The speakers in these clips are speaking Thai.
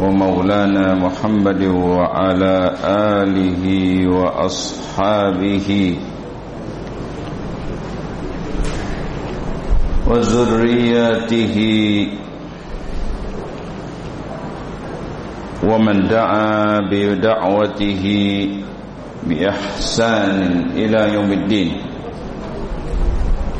ومولانا محمد وعلى آله وأصحابه وذرياته ومن دعا بدعوته بإحسان إلى يوم الدين.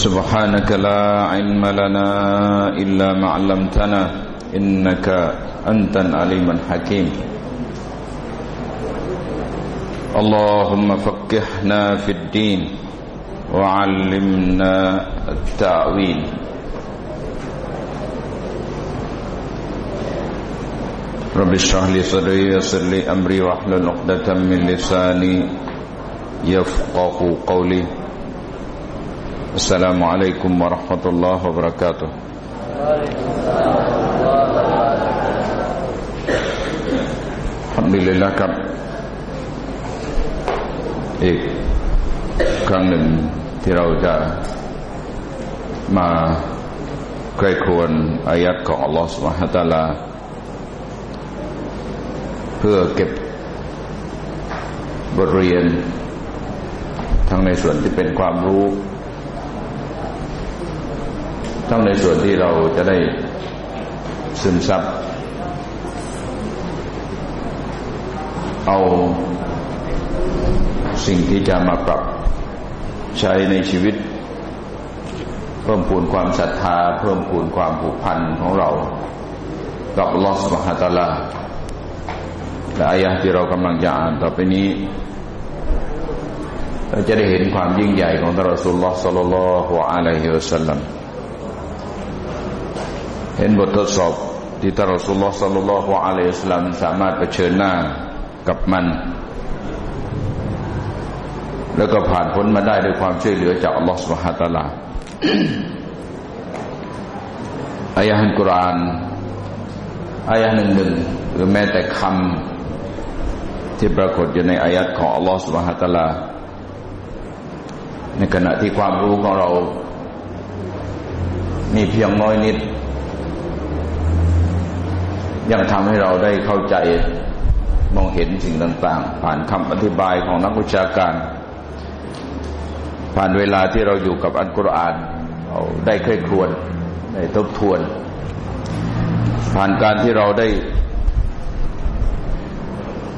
سبحانك لا علم لنا إلا ما علمتنا إنك أنت العليم الحكيم. اللهم فقهنا في الدين وعلمنا التأويل. رب اشرح لي صدري ويسر لي أمري واحلل عقدة من لساني يفقه قولي. السلام عليكم ورحمة الله وبركاته ทำดีเลยละครับ อีกครั้งหนึ่งที่เราจะมาใกล้ควรอายัดของอัลลอฮฺสุบฮฺตาลา เพื่อเก็บบทเรียน ทั้งในส่วนที่เป็นความรู้ ทั้งในส่วนที่เราจะได้ซึมซับ เอาสิ่งที่จะมาปรับใช้ในชีวิต เพิ่มพูนความศรัทธา เพิ่มพูนความผูกพันของเรา กับลอสมหาตาลาและอายะที่เรากำลังจะอ่านต่อไปนี้เราจะได้เห็นความยิ่งใหญ่ของท่านรอสุลลอฮ์สัลลัลลอฮุอะลัยฮิวะสัลลัม เห็นบททดสอบที่ท่านรอสุลลอฮ์สัลลัลลอฮุอะลัยฮิสลามสามารถเผชิญหน้ากับมัน แล้วก็ผ่านพ้นมาได้ด้วยความช่วยเหลือจากอัลลอฮฺสุบฮาตาลาอายะฮันกุรานอายะหนึ่งหนึ่งหรือแม้แต่คำที่ปรากฏอยู่ในอายัดของอัลลอฮฺสุบฮาตาลา ในขณะที่ความรู้ของเรา มีเพียงน้อยนิด ยังทำให้เราได้เข้าใจมองเห็นสิ่งต่าง ๆ ผ่านคำอธิบายของนักวิชาการ ผ่านเวลาที่เราอยู่กับอัลกุรอานเราได้เคยครวนได้ทบทวน ผ่านการที่เราได้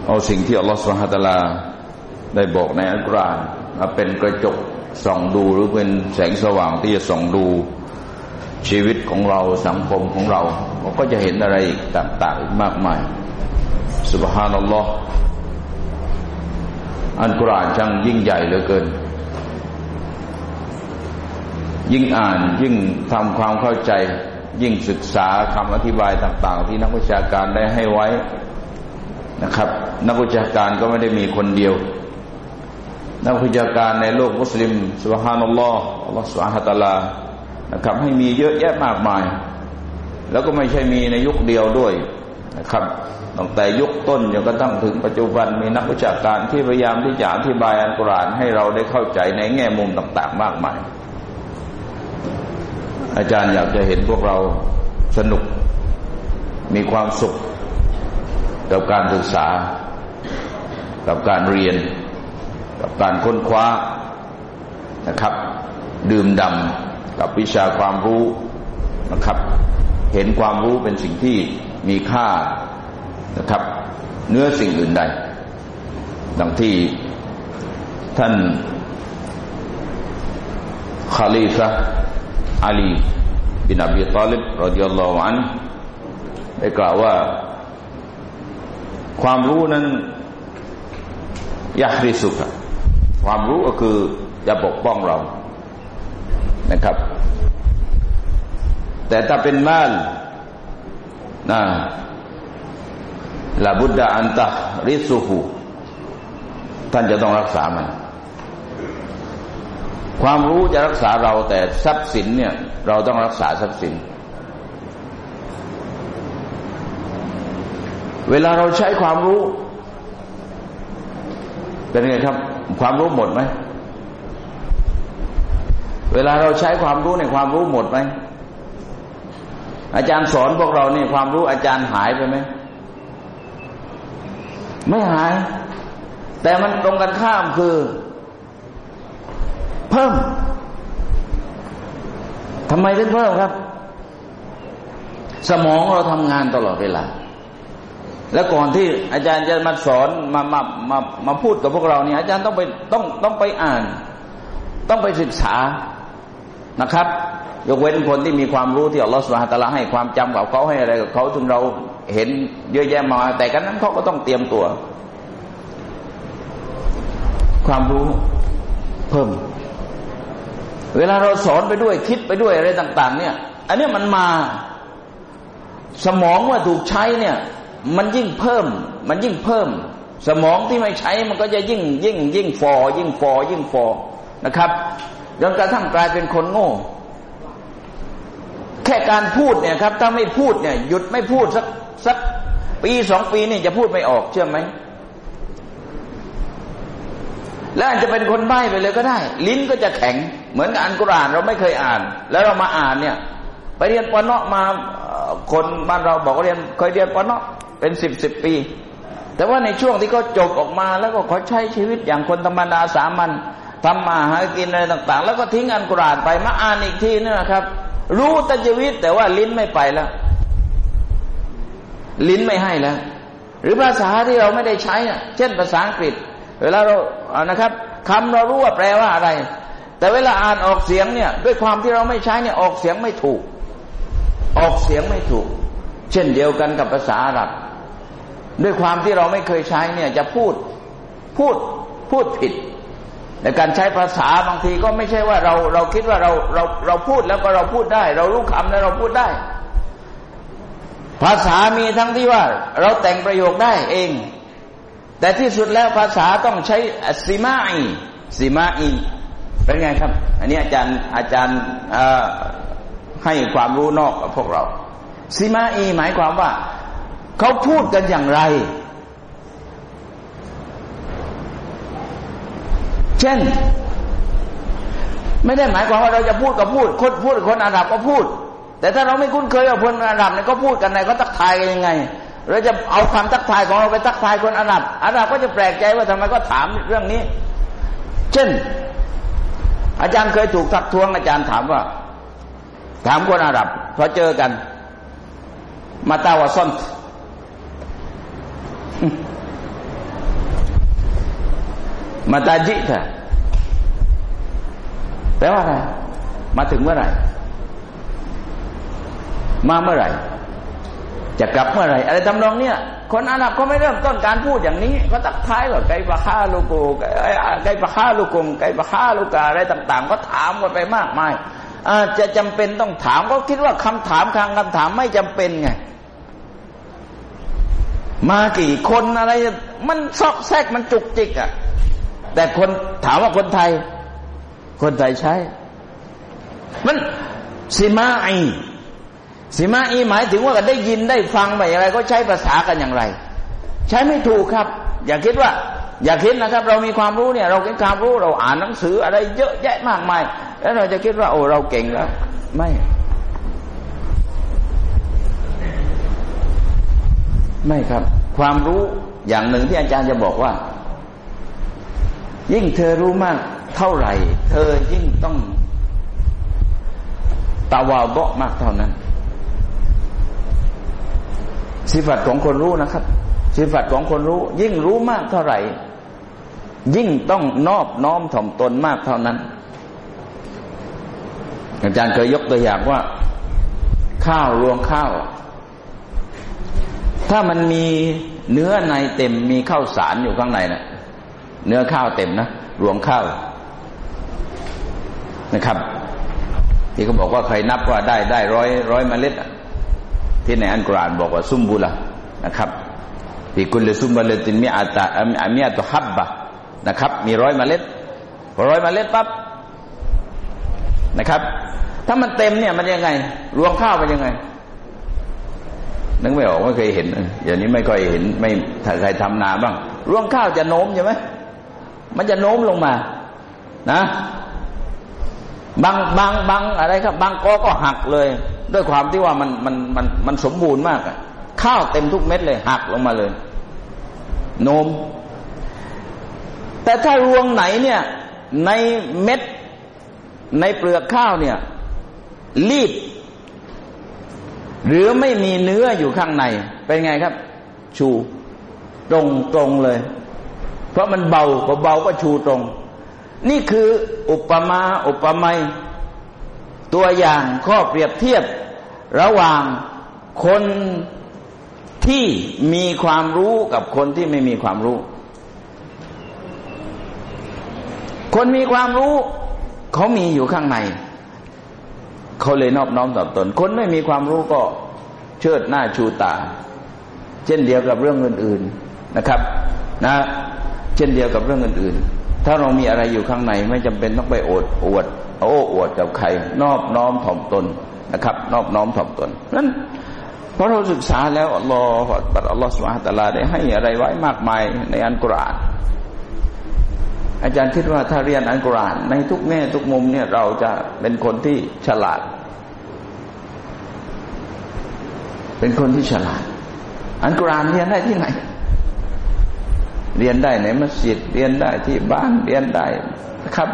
เอาสิ่งที่อัลลอฮฺสุฮฺตลาได้บอกในอัลกุรอานมาเป็นกระจกส่องดูหรือเป็นแสงสว่างที่จะส่องดูชีวิต ของเราสังคมของเราเราก็จะเห็นอะไรอีกต่างๆอีกมากมายสุบฮานัลลอฮ์อันกุรอานช่างยิ่งใหญ่เหลือเกิน ยิ่งอ่านยิ่งทำความเข้าใจ ยิ่งศึกษาคำอธิบายต่าง ๆ ที่นักวิชาการได้ให้ไว้นะครับ นักวิชาการก็ไม่ได้มีคนเดียว นักวิชาการในโลกมุสลิมสุบฮานัลลอฮ์อัลลอฮ์สุบฮาตะลา นะครับ ให้มีเยอะแยะมากมาย แล้วก็ไม่ใช่มีในยุคเดียวด้วยนะครับตั้งแต่ยุคต้นจนกระทั่งถึงปัจจุบันมีนักวิชาการที่พยายามที่จะอธิบายอัลกุรอานให้เราได้เข้าใจในแง่มุมต่าง ๆ มากมาย อาจารย์อยากจะเห็นพวกเราสนุกมีความสุขกับการศึกษา กับการเรียน กับการค้นคว้านะครับ ดื่มดำ กับวิชาความรู้นะครับ เห็นความรู้เป็นสิ่งที่มีค่านะครับ เนื้อสิ่งอื่นใด ดังที่ท่านคาลีฟะอาลีบินอับีตาลิบรดิยัลลอฮุอันได้กล่าวว่า ความรู้นั้นยาฮริสุกความรู้ก็คือจะปกป้องเรา นะครับ แต่ถ้าเป็นมาลนะลาบุดดาอันตะริสุหูท่านจะต้องรักษามัน ความรู้จะรักษาเราแต่ทรัพย์สินเนี่ย เราต้องรักษาทรัพย์สิน เวลาเราใช้ความรู้ เป็นไงครับ ความรู้หมดไหม เวลาเราใช้ความรู้ในความรู้หมดไหมอาจารย์สอนพวกเราเนี่ยความรู้อาจารย์หายไปไหมไม่หาย แต่มันตรงกันข้ามคือ เพิ่มทำไมถึงเพิ่มครับ สมองเราทำงานตลอดเวลา แล้วก่อนที่อาจารย์จะมาสอนมามามามาพูดกับพวกเราเนี่ยอาจารย์ต้องไปต้องต้องไปอ่าน ต้องไปศึกษา นะครับ ยกเว้นคนที่มีความรู้ที่อัลลอฮฺสุบฮาตะลาให้ความจำกับเขาให้อะไรกับเขาถึงเราเห็นเยอะแยะมา แต่กันนั้นเขาก็ต้องเตรียมตัว ความรู้เพิ่ม เวลาเราสอนไปด้วยคิดไปด้วยอะไรต่าง ๆ เนี่ย อันนี้มันมาสมองว่าถูกใช้เนี่ย มันยิ่งเพิ่ม มันยิ่งเพิ่ม สมองที่ไม่ใช้มันก็จะยิ่งยิ่ง ยิ่งฟอ ยิ่งฟอ ยิ่งฟอนะครับ จนกระทั่งกลายเป็นคนโง่ แค่การพูดเนี่ยครับ ถ้าไม่พูดเนี่ย หยุดไม่พูดสักสักปีสองปีนี่จะพูดไม่ออกเชื่อไหมแล้วอาจจะเป็นคนใบ้ไปเลยก็ได้ ลิ้นก็จะแข็ง เหมือนอ่านกุรานเราไม่เคยอ่าน แล้วเรามาอ่านเนี่ย ไปเรียนปนเนาะมาคนบ้านเราบอกว่าเรียนเคยเรียนปนเนาะเป็นสิบสิบปี แต่ว่าในช่วงที่เขาจบออกมาแล้วก็เขาใช้ชีวิตอย่างคนธรรมดาสามัญ ทำมาหากินอะไรต่าง ๆ แล้วก็ทิ้งอันกรานไปมาอ่านอีกทีนี่นะครับ รู้ตัจวิตแต่ว่าลิ้นไม่ไปแล้ว ลิ้นไม่ให้แล้ว หรือภาษาที่เราไม่ได้ใช้เช่นภาษาอังกฤษ เวลาเราานะครับคำเรารู้ว่าแปลว่าอะไร แต่เวลาอ่านออกเสียงเนี่ย ด้วยความที่เราไม่ใช้เนี่ยออกเสียงไม่ถูก ออกเสียงไม่ถูก เช่นเดียวกันกับภาษาอาหรับ ด้วยความที่เราไม่เคยใช้เนี่ยจะพูดพูดพูดผิด ในการใช้ภาษาบางทีก็ไม่ใช่ว่าเราเราคิดว่าเราเราเราพูดแล้วก็เราพูดได้ เรารู้คำแล้วเราพูดได้ ภาษามีทั้งที่ว่า เราแต่งประโยคได้เอง แต่ที่สุดแล้วภาษาต้องใช้สิมาอีสิมาอีเป็นไงครับ อันนี้อาจารย์อาจารย์ให้ความรู้นอกกับพวกเราสิมาอีหมายความว่า เขาพูดกันอย่างไร เช่น ไม่ได้หมายความว่าเราจะพูดก็พูด คนพูดคนอาหรับก็พูด แต่ถ้าเราไม่คุ้นเคยกับคนอาหรับเนี่ยก็พูดกันไงก็ตักทายกันยังไงเราจะเอาคำทักทายของเราไปทักทายคนอาหรับอาหรับก็จะแปลกใจว่าทำไมก็ถามเรื่องนี้ เช่น อาจารย์เคยถูกทักท้วงอาจารย์ถามว่า ถามคนอาหรับพอเจอกัน มาตาวาซอน มาตาจิเถอะแปลว่าอะไร มาถึงเมื่อไหร่ มาเมื่อไหร่ จะกลับเมื่อไหร่ อะไรทำนองเนี้ยคนอาหรับเขาไม่เริ่มต้นการพูดอย่างนี้ก็ตักท้ายว่าไก่ปะฆ่าลูกูไกปะฆ่าลูกุมไก่ปะฆ่าลูกกาอะไรต่าง ๆ ก็ถามกันไปมากมายอาจะจำเป็นต้องถามก็คิดว่าคำถามคำคำถามไม่จำเป็นไง มากี่คนอะไร มันซอกแซกมันจุกจิกอะ่ะ แต่คนถามว่าคนไทย คนไทยใช้ มันสิมาไอสิมาอีหมายถึงว่าได้ยินได้ฟังไปอะไร ก็ใช้ภาษากันอย่างไร ใช้ไม่ถูกครับ อย่าคิดว่า อย่าคิดนะครับ เรามีความรู้เนี่ย เราเก็นความรู้เราอ่านหนังสืออะไรเยอะแยะมากมาย แล้วเราจะคิดว่า โอ้เราเก่งแล้ว ไม่ ไม่ครับ ความรู้อย่างหนึ่งที่อาจารย์จะบอกว่า ยิ่งเธอรู้มากเท่าไหร่ เธอยิ่งต้องตาวาเบาะมากเท่านั้น สิฟัตของคนรู้นะครับ สิฟัตของคนรู้ ยิ่งรู้มากเท่าไหร่ ยิ่งต้องนอบน้อมถ่อมตนมากเท่านั้น อาจารย์เคยยกตัวอย่างว่า ข้าวรวงข้าว ถ้ามันมีเนื้อในเต็มมีข้าวสารอยู่ข้างในนะ่ะ เนื้อข้าวเต็มนะ รวงข้าวนะครับ ที่เขาบอกว่าใครนับว่าได้ได้ร้อยร้อยเมล็ดที่ในอันกรานบอกว่าซุมบุละนะครับปีกุลซุมบุลตินมีอาตาอามีอาตฮับบะนะครับ มีร้อยเมล็ดพอร้อยเมล็ดปั๊บนะครับ ถ้ามันเต็มเนี่ยมันยังไง รวงข้าวเป็นยังไงนึกไม่ออกไม่เคยเห็นอย่างนี้ไม่ค่อยเห็น ไม่ใครทำนาบ้าง รวงข้าวจะโน้มใช่ไหม มันจะโน้มลงมา นะบางบางบางอะไรครับ บางกอก็หักเลย ด้วยความที่ว่ามันมันมันมันสมบูรณ์มากอะข้าวเต็มทุกเม็ดเลย หักลงมาเลย โน้ม แต่ถ้ารวงไหนเนี่ย ในเม็ด ในเปลือกข้าวเนี่ย รีบ หรือไม่มีเนื้ออยู่ข้างใน เป็นไงครับ ชู ตรงตรงเลย เพราะมันเบาพอเบาก็ชูตรง นี่คืออุปมาอุปไมยตัวอย่างข้อเปรียบเทียบ ระหว่างคนที่มีความรู้กับคนที่ไม่มีความรู้ คนมีความรู้เขามีอยู่ข้างใน เขาเลยนอบน้อมต่อตน คนไม่มีความรู้ก็เชิดหน้าชูตา เช่นเดียวกับเรื่องอื่น ๆนะครับ นะ เช่นเดียวกับเรื่องอื่นๆ ถ้าเรามีอะไรอยู่ข้างในไม่จำเป็นต้องไปโอดอวดโอ้อวดกับใคร นอบน้อมถ่อมตนนะครับ นอบน้อมถ่อมตนนั้นเพราะเราศึกษาแล้วอัลลอฮฺบัดอัลลอฮฺสุบฮฺตะลาได้ให้อะไรไว้มากมายในอันกุรอานอาจารย์คิดว่าถ้าเรียนอันกุรอานในทุกแง่ทุกมุมเนี่ยเราจะเป็นคนที่ฉลาด เป็นคนที่ฉลาด อันกุรอานเรียนได้ที่ไหน เรียนได้ในมัสยิดเรียนได้ที่บ้านเรียนได้นะครับ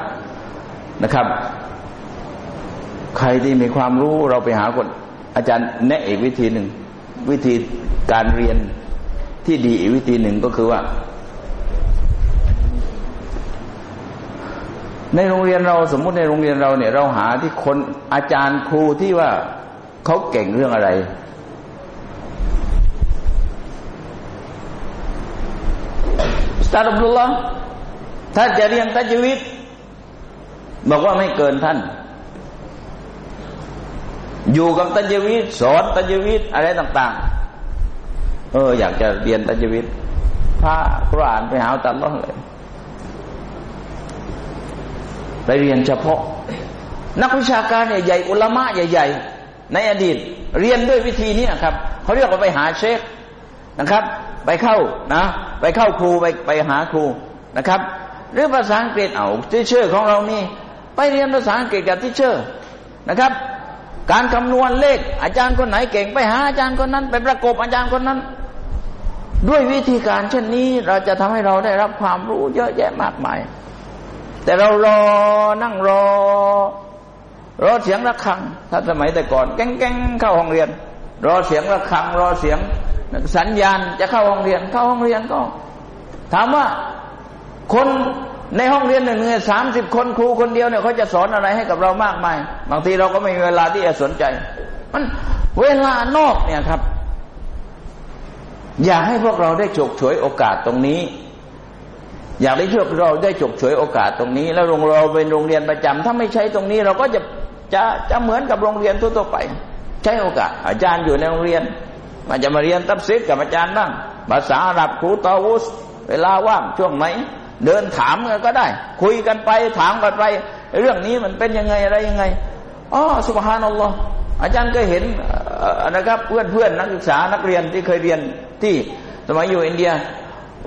นะครับ ใครที่มีความรู้เราไปหาคน อาจารย์แนะอีกวิธีหนึ่ง วิธีการเรียนที่ดีอีกวิธีหนึ่งก็คือว่า ในโรงเรียนเราสมมุติในโรงเรียนเราเนี่ย เราหาที่คนอาจารย์ครูที่ว่าเขาเก่งเรื่องอะไร ตารบุลลอถ้าจะเรียนตัจวิตบอกว่าไม่เกินท่าน อยู่กับตัญวิทสอนตัญวิทอะไรต่าง ๆ เออ อยากจะเรียนตัญวิทพระกรานไปหาตัดล้อเลยไปเรียนเฉพาะ นักวิชาการใหญ่ๆอุลามะใหญ่ ๆ ในอดีต เรียนด้วยวิธีนี้ครับเขาเรียกว่าไปหาเชคนะครับ ไปเข้านะ ไปเข้าครูไปไปหาครูนะครับ หรือภาษาอังกฤษเอาที่เชื่อของเรานี่ ไปเรียนภาษาอังกฤษกับที่เชื่อนะครับ การคำนวณเลขอาจารย์คนไหนเก่งไปหาอาจารย์คนนั้น ไปประกบอาจารย์คนนั้น ด้วยวิธีการเช่นนี้เราจะทำให้เราได้รับความรู้เยอะแยะมากมาย แต่เรารอนั่งรอรอเสียงระฆัง ถ้าสมัยแต่ก่อนแก้งๆเข้าห้องเรียน รอเสียงระฆังรอเสียง สัญญาณจะเข้าห้องเรียน เข้าห้องเรียนก็ ถามว่าคนในห้องเรียนหนึ่งเนี่ยสามสิบคนครูคนเดียวเนี่ยเขาจะสอนอะไรให้กับเรามากมาย บางทีเราก็ไม่มีเวลาที่จะสนใจ มันเวลานอกเนี่ยครับ อยากให้พวกเราได้ฉกฉวยโอกาสตรงนี้ อยากให้พวกเราได้ฉกฉวยโอกาสตรงนี้ แล้วโรงเราเป็นโรงเรียนประจำถ้าไม่ใช้ตรงนี้เราก็จะจะจะเหมือนกับโรงเรียนทั่วๆไป ใช้โอกาส อาจารย์อยู่ในโรงเรียน มันจะมาเรียนตับซิดกับอาจารย์บ้างภาษาอาหรับครูตอวุสเวลาว่างช่วงไหนเดินถามกันก็ได้ คุยกันไปถามกันไป เรื่องนี้มันเป็นยังไงอะไรยังไงอ๋อสุบฮานัลลอฮ์อาจารย์ก็เห็นนะครับเพื่อนเพื่อนนักศึกษานักเรียนที่เคยเรียนที่สมัยอยู่อินเดีย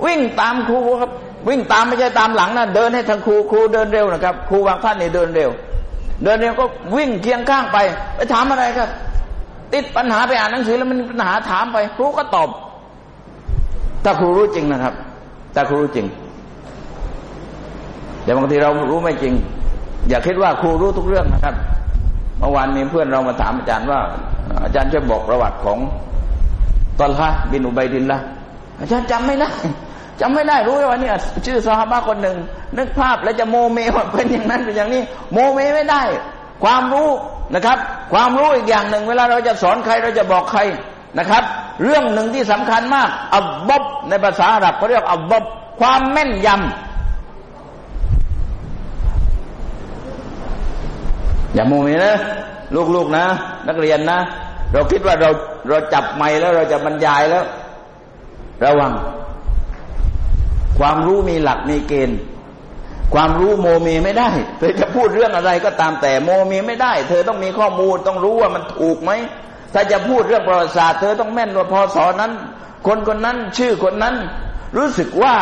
วิ่งตามครูครับ วิ่งตามไม่ใช่ตามหลังนะเดินให้ทางครูครูเดินเร็วนะครับ ครูบางท่านนี่เดินเร็ว เดินเร็วก็วิ่งเคียงข้างไป ไปถามอะไรครับ ติดปัญหาไปอ่านหนังสือแล้วมันปัญหาถามไป ครูก็ตอบถ้าครูรู้จริงนะครับถ้าครูรู้จริง แต่บางทีเรารู้ไม่จริง อย่าคิดว่าครูรู้ทุกเรื่องนะครับเมื่อวานมีเพื่อนเรามาถามอาจารย์ว่า อาจารย์ช่วยบอกประวัติของตอลฮะบินอุบัยดินละอาจารย์จำไม่ได้จำไม่ได้รู้ว่าเนี่ยชื่อซาฮาบะคนหนึ่งนึกภาพแล้วจะโมเมว่าเป็นอย่างนั้นเป็นอย่างนี้ โมเมไม่ได้ ความรู้ นะครับ ความรู้อีกอย่างหนึ่ง เวลาเราจะสอนใครเราจะบอกใครนะครับ เรื่องหนึ่งที่สำคัญมากอับบอบในภาษาอาหรับเขาเรียกอับบอบความแม่นยำอย่าโมเมนะลูกๆนะ นักเรียนนะ เราคิดว่าเราเราจับไม้แล้วเราจะบรรยายแล้ว ระวัง ความรู้มีหลักมีเกณฑ์ ความรู้โมเมไม่ได้ เธอจะพูดเรื่องอะไรก็ตามแต่โมเมไม่ได้ เธอต้องมีข้อมูลต้องรู้ว่ามันถูกไหมถ้าจะพูดเรื่องประวัติศาสตร์เธอต้องแม่นว่าพศนั้น คนคนนั้นชื่อคนนั้น รู้สึกว่า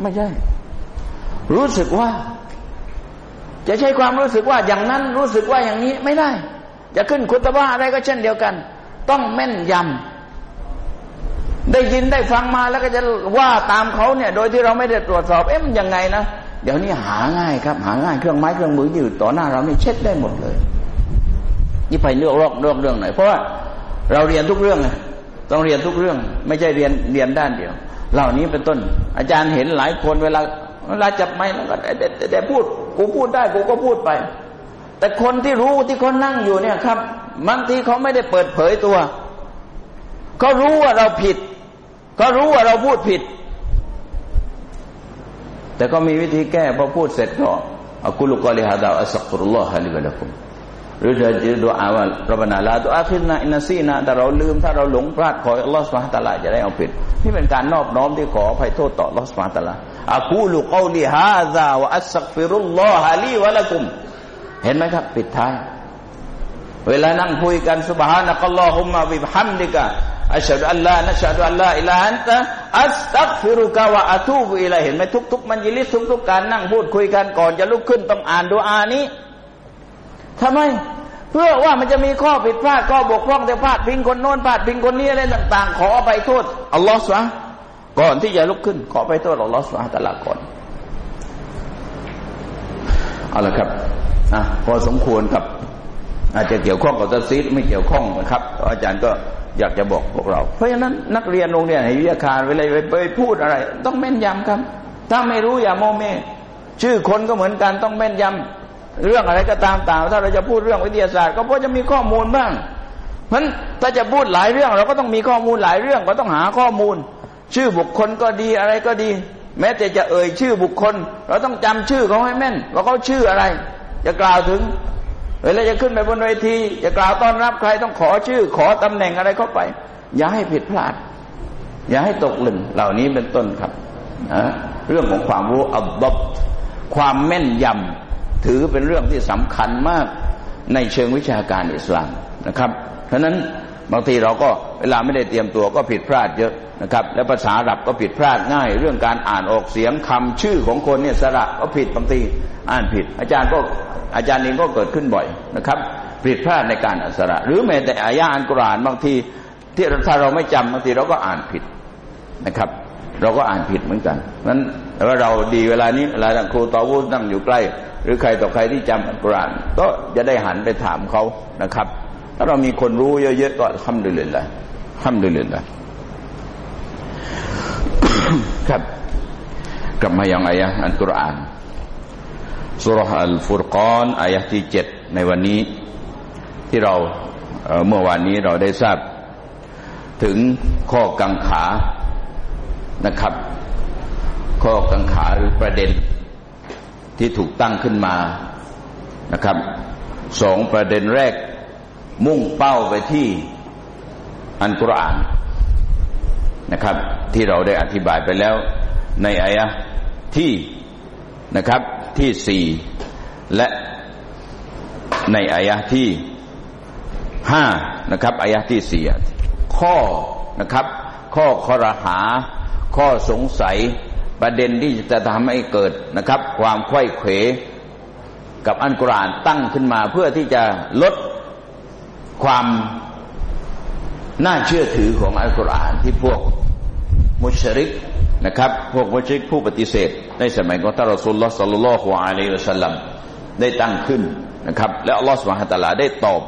ไม่ใช่ รู้สึกว่า จะใช้ความรู้สึกว่าอย่างนั้นรู้สึกว่าอย่างนี้ไม่ได้ จะขึ้นคุตบ้าอะไรก็เช่นเดียวกัน ต้องแม่นยำได้ยินได้ฟังมาแล้วก็จะว่าตามเขาเนี่ย โดยที่เราไม่ได้ตรวจสอบ เอ๊ะมันยังไงนะ เดี๋ยวนี้หาง่ายครับ หาง่ายเครื่องไม้เครื่องมืออยู่ต่อหน้าเรานี่เช็ดได้หมดเลย นี่ไปเลือกรอกเรื่องเรื่องไหนเพราะว่าเราเรียนทุกเรื่องต้องเรียนทุกเรื่อง ไม่ใช่เรียนเรียนด้านเดียว เหล่านี้เป็นต้น อาจารย์เห็นหลายคนเวลาเวลาจับไม้แล้วก็แต่พูดกูพูดได้กูก็พูดไป แต่คนที่รู้ที่เขานั่งอยู่เนี่ยครับบางทีเขาไม่ได้เปิดเผยตัวเขารู้ว่าเราผิดเขารู้ว่าเราพูดผิด แต่ก็มีวิธีแก้พอพูดเสร็จก็อักุลุกอลิฮะดาอัสกุรุลลอฮะลิบะลักุมหรือจะดูอาว่ารับบนาลาตัวอาคิรนะอินซีนะแต่เราลืมถ้าเราหลงพลาดขออัลลอฮฺสุบฮาตะลาจะได้เอาผิดนี่เป็นการนอบน้อมที่ขออภัยโทษต่ออัลลอฮฺสุบฮาตะลาأقول قولي هذا وأستغفر الله لي ولكم เห็นไหมครับ ปิดท้าย เวลานั่งคุยกันسبحانك اللهم وبحمدك أشهد أن لا نشهد أن لا إله إلا أنت أستغفرك وأتوب إليكเห็นไหมทุกๆمجلسทุกๆการนั่งพูดคุยกันก่อนจะลุกขึ้นต้องอ่านดูอานี้ทำไม เพื่อว่ามันจะมีข้อผิดพลาดข้อบกพร่องแต่พลาดพิงคนโน้นพลาดพิงคนนี้อะไรต่าง ๆ ขออภัยโทษอัลลอฮฺสวะก่อนที่จะลุกขึ้น ขอไปโทษอัลลอฮฺสวะตะลาก่อนเอาละครับอะพอสมควรครับ อาจจะเกี่ยวข้องกับตัซีดไม่เกี่ยวข้องนะครับ อาจารย์ก็ อยากจะบอกพวกเรา เพราะฉะนั้นนักเรียนโรงเรียนวิทยาคารเวลาไปพูดอะไร ต้องแม่นยำครับ ถ้าไม่รู้อย่าโมเม ชื่อคนก็เหมือนกันต้องแม่นยำเรื่องอะไรก็ตามต่างถ้าเราจะพูดเรื่องวิทยาศาสตร์ก็เพราะจะมีข้อมูลบ้างเพราะนั้นถ้าจะพูดหลายเรื่องเราก็ต้องมีข้อมูลหลายเรื่องก็ต้องหาข้อมูล ชื่อบุคคลก็ดีอะไรก็ดี แม้แต่จะเอ่ยชื่อบุคคล เราต้องจำชื่อเขาให้แม่นว่าเขาชื่ออะไร จะกล่าวถึง เวลาจะขึ้นไปบนเวทีจะกล่าวต้อนรับใครต้องขอชื่อ ขอตำแหน่งอะไรเข้าไป อย่าให้ผิดพลาด อย่าให้ตกหล่นเหล่านี้เป็นต้นครับนะเรื่องของความรู้อับบความแม่นยำถือเป็นเรื่องที่สำคัญมากในเชิงวิชาการอิสลามนะครับ เพราะนั้นบางทีเราก็เวลาไม่ได้เตรียมตัวก็ผิดพลาดเยอะนะครับ และภาษาอับก็ผิดพลาดง่าย เรื่องการอ่านออกเสียงคำชื่อของคนเนี่ยสระก็ผิดบางทีอ่านผิด อาจารย์ก็ อาจารย์เองก็เกิดขึ้นบ่อยนะครับผิดพลาดในการอ่านสระ หรือแม้แต่อายะอันกุรอานบางที ที่ถ้าเราไม่จำบางทีเราก็อ่านผิดนะครับ เราก็อ่านผิดเหมือนกันนั้นว่าเราดีเวลานี้เวลาครูตอวูนั่งอยู่ใกล้ หรือใครต่อใครที่จำอัลกุรอานก็จะได้หันไปถามเขานะครับ ถ้าเรามีคนรู้เยอะๆก็ทำด้วยเลยละทำด้วยเลยละครับกลับมาอย่างอายะอัลกุรอาน สุรษอัลฟุรกอนอายะที่เจ็ดในวันนี้ที่เราเมื่อวานนี้เราได้ทราบ ถึงข้อกังขานะครับ ข้อกังขาหรือประเด็นที่ถูกตั้งขึ้นมานะครับสองประเด็นแรกมุ่งเป้าไปที่อันกุรอานนะครับ ที่เราได้อธิบายไปแล้วในอายะที่ นะครับที่สี่และในอายะที่ห้านะครับอายะที่สี่ข้อนะครับ ข้อคอรหา ข้อสงสัยประเด็นที่จะทำให้เกิดนะครับ ความไข้เขวกับอันกุรานตั้งขึ้นมาเพื่อที่จะลดความน่าเชื่อถือของอัลกุรอานที่พวกมุชริก นะครับ พวกมุชริกผู้ปฏิเสธในสมัยของท่านรอสุลลอสัลลัลลอฮุอะลัยฮิวะสัลลัมได้ตั้งขึ้นนะครับ และอัลลอฮฺสุบฮานตะลาได้ตอบ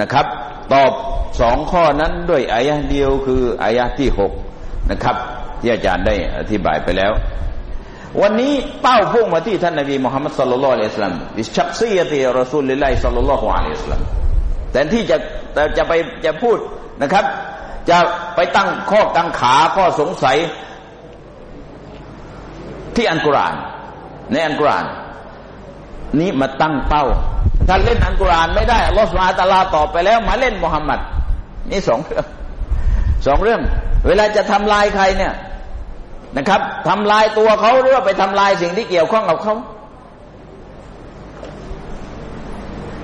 นะครับ ตอบสองข้อนั้นด้วยอายะเดียวคืออายะที่หกนะครับ ที่อาจารย์ได้อธิบายไปแล้ว วันนี้เป้าพุ่งมาที่ท่านนบีมุฮัมมัดสุลลัลอะลัยฮิสลามอิชักซียติรอซูลิลลาฮิสัลลัลลอฮุอะลัยฮิสลามแต่ที่จะจะไปจะพูดนะครับ จะไปตั้งข้อกังขาข้อสงสัย ที่อันกุรานในอันกุราน นี้มาตั้งเป้า ถ้าเล่นอันกุรานไม่ได้อัลลอฮฺสุลตาลาต่อไปแล้ว มาเล่นมุฮัมมัดนี่สองเรื่องสองเรื่อง เวลาจะทำลายใครเนี่ยนะครับทำลายตัวเขาหรือว่าไปทำลายสิ่งที่เกี่ยวข้องกับเขา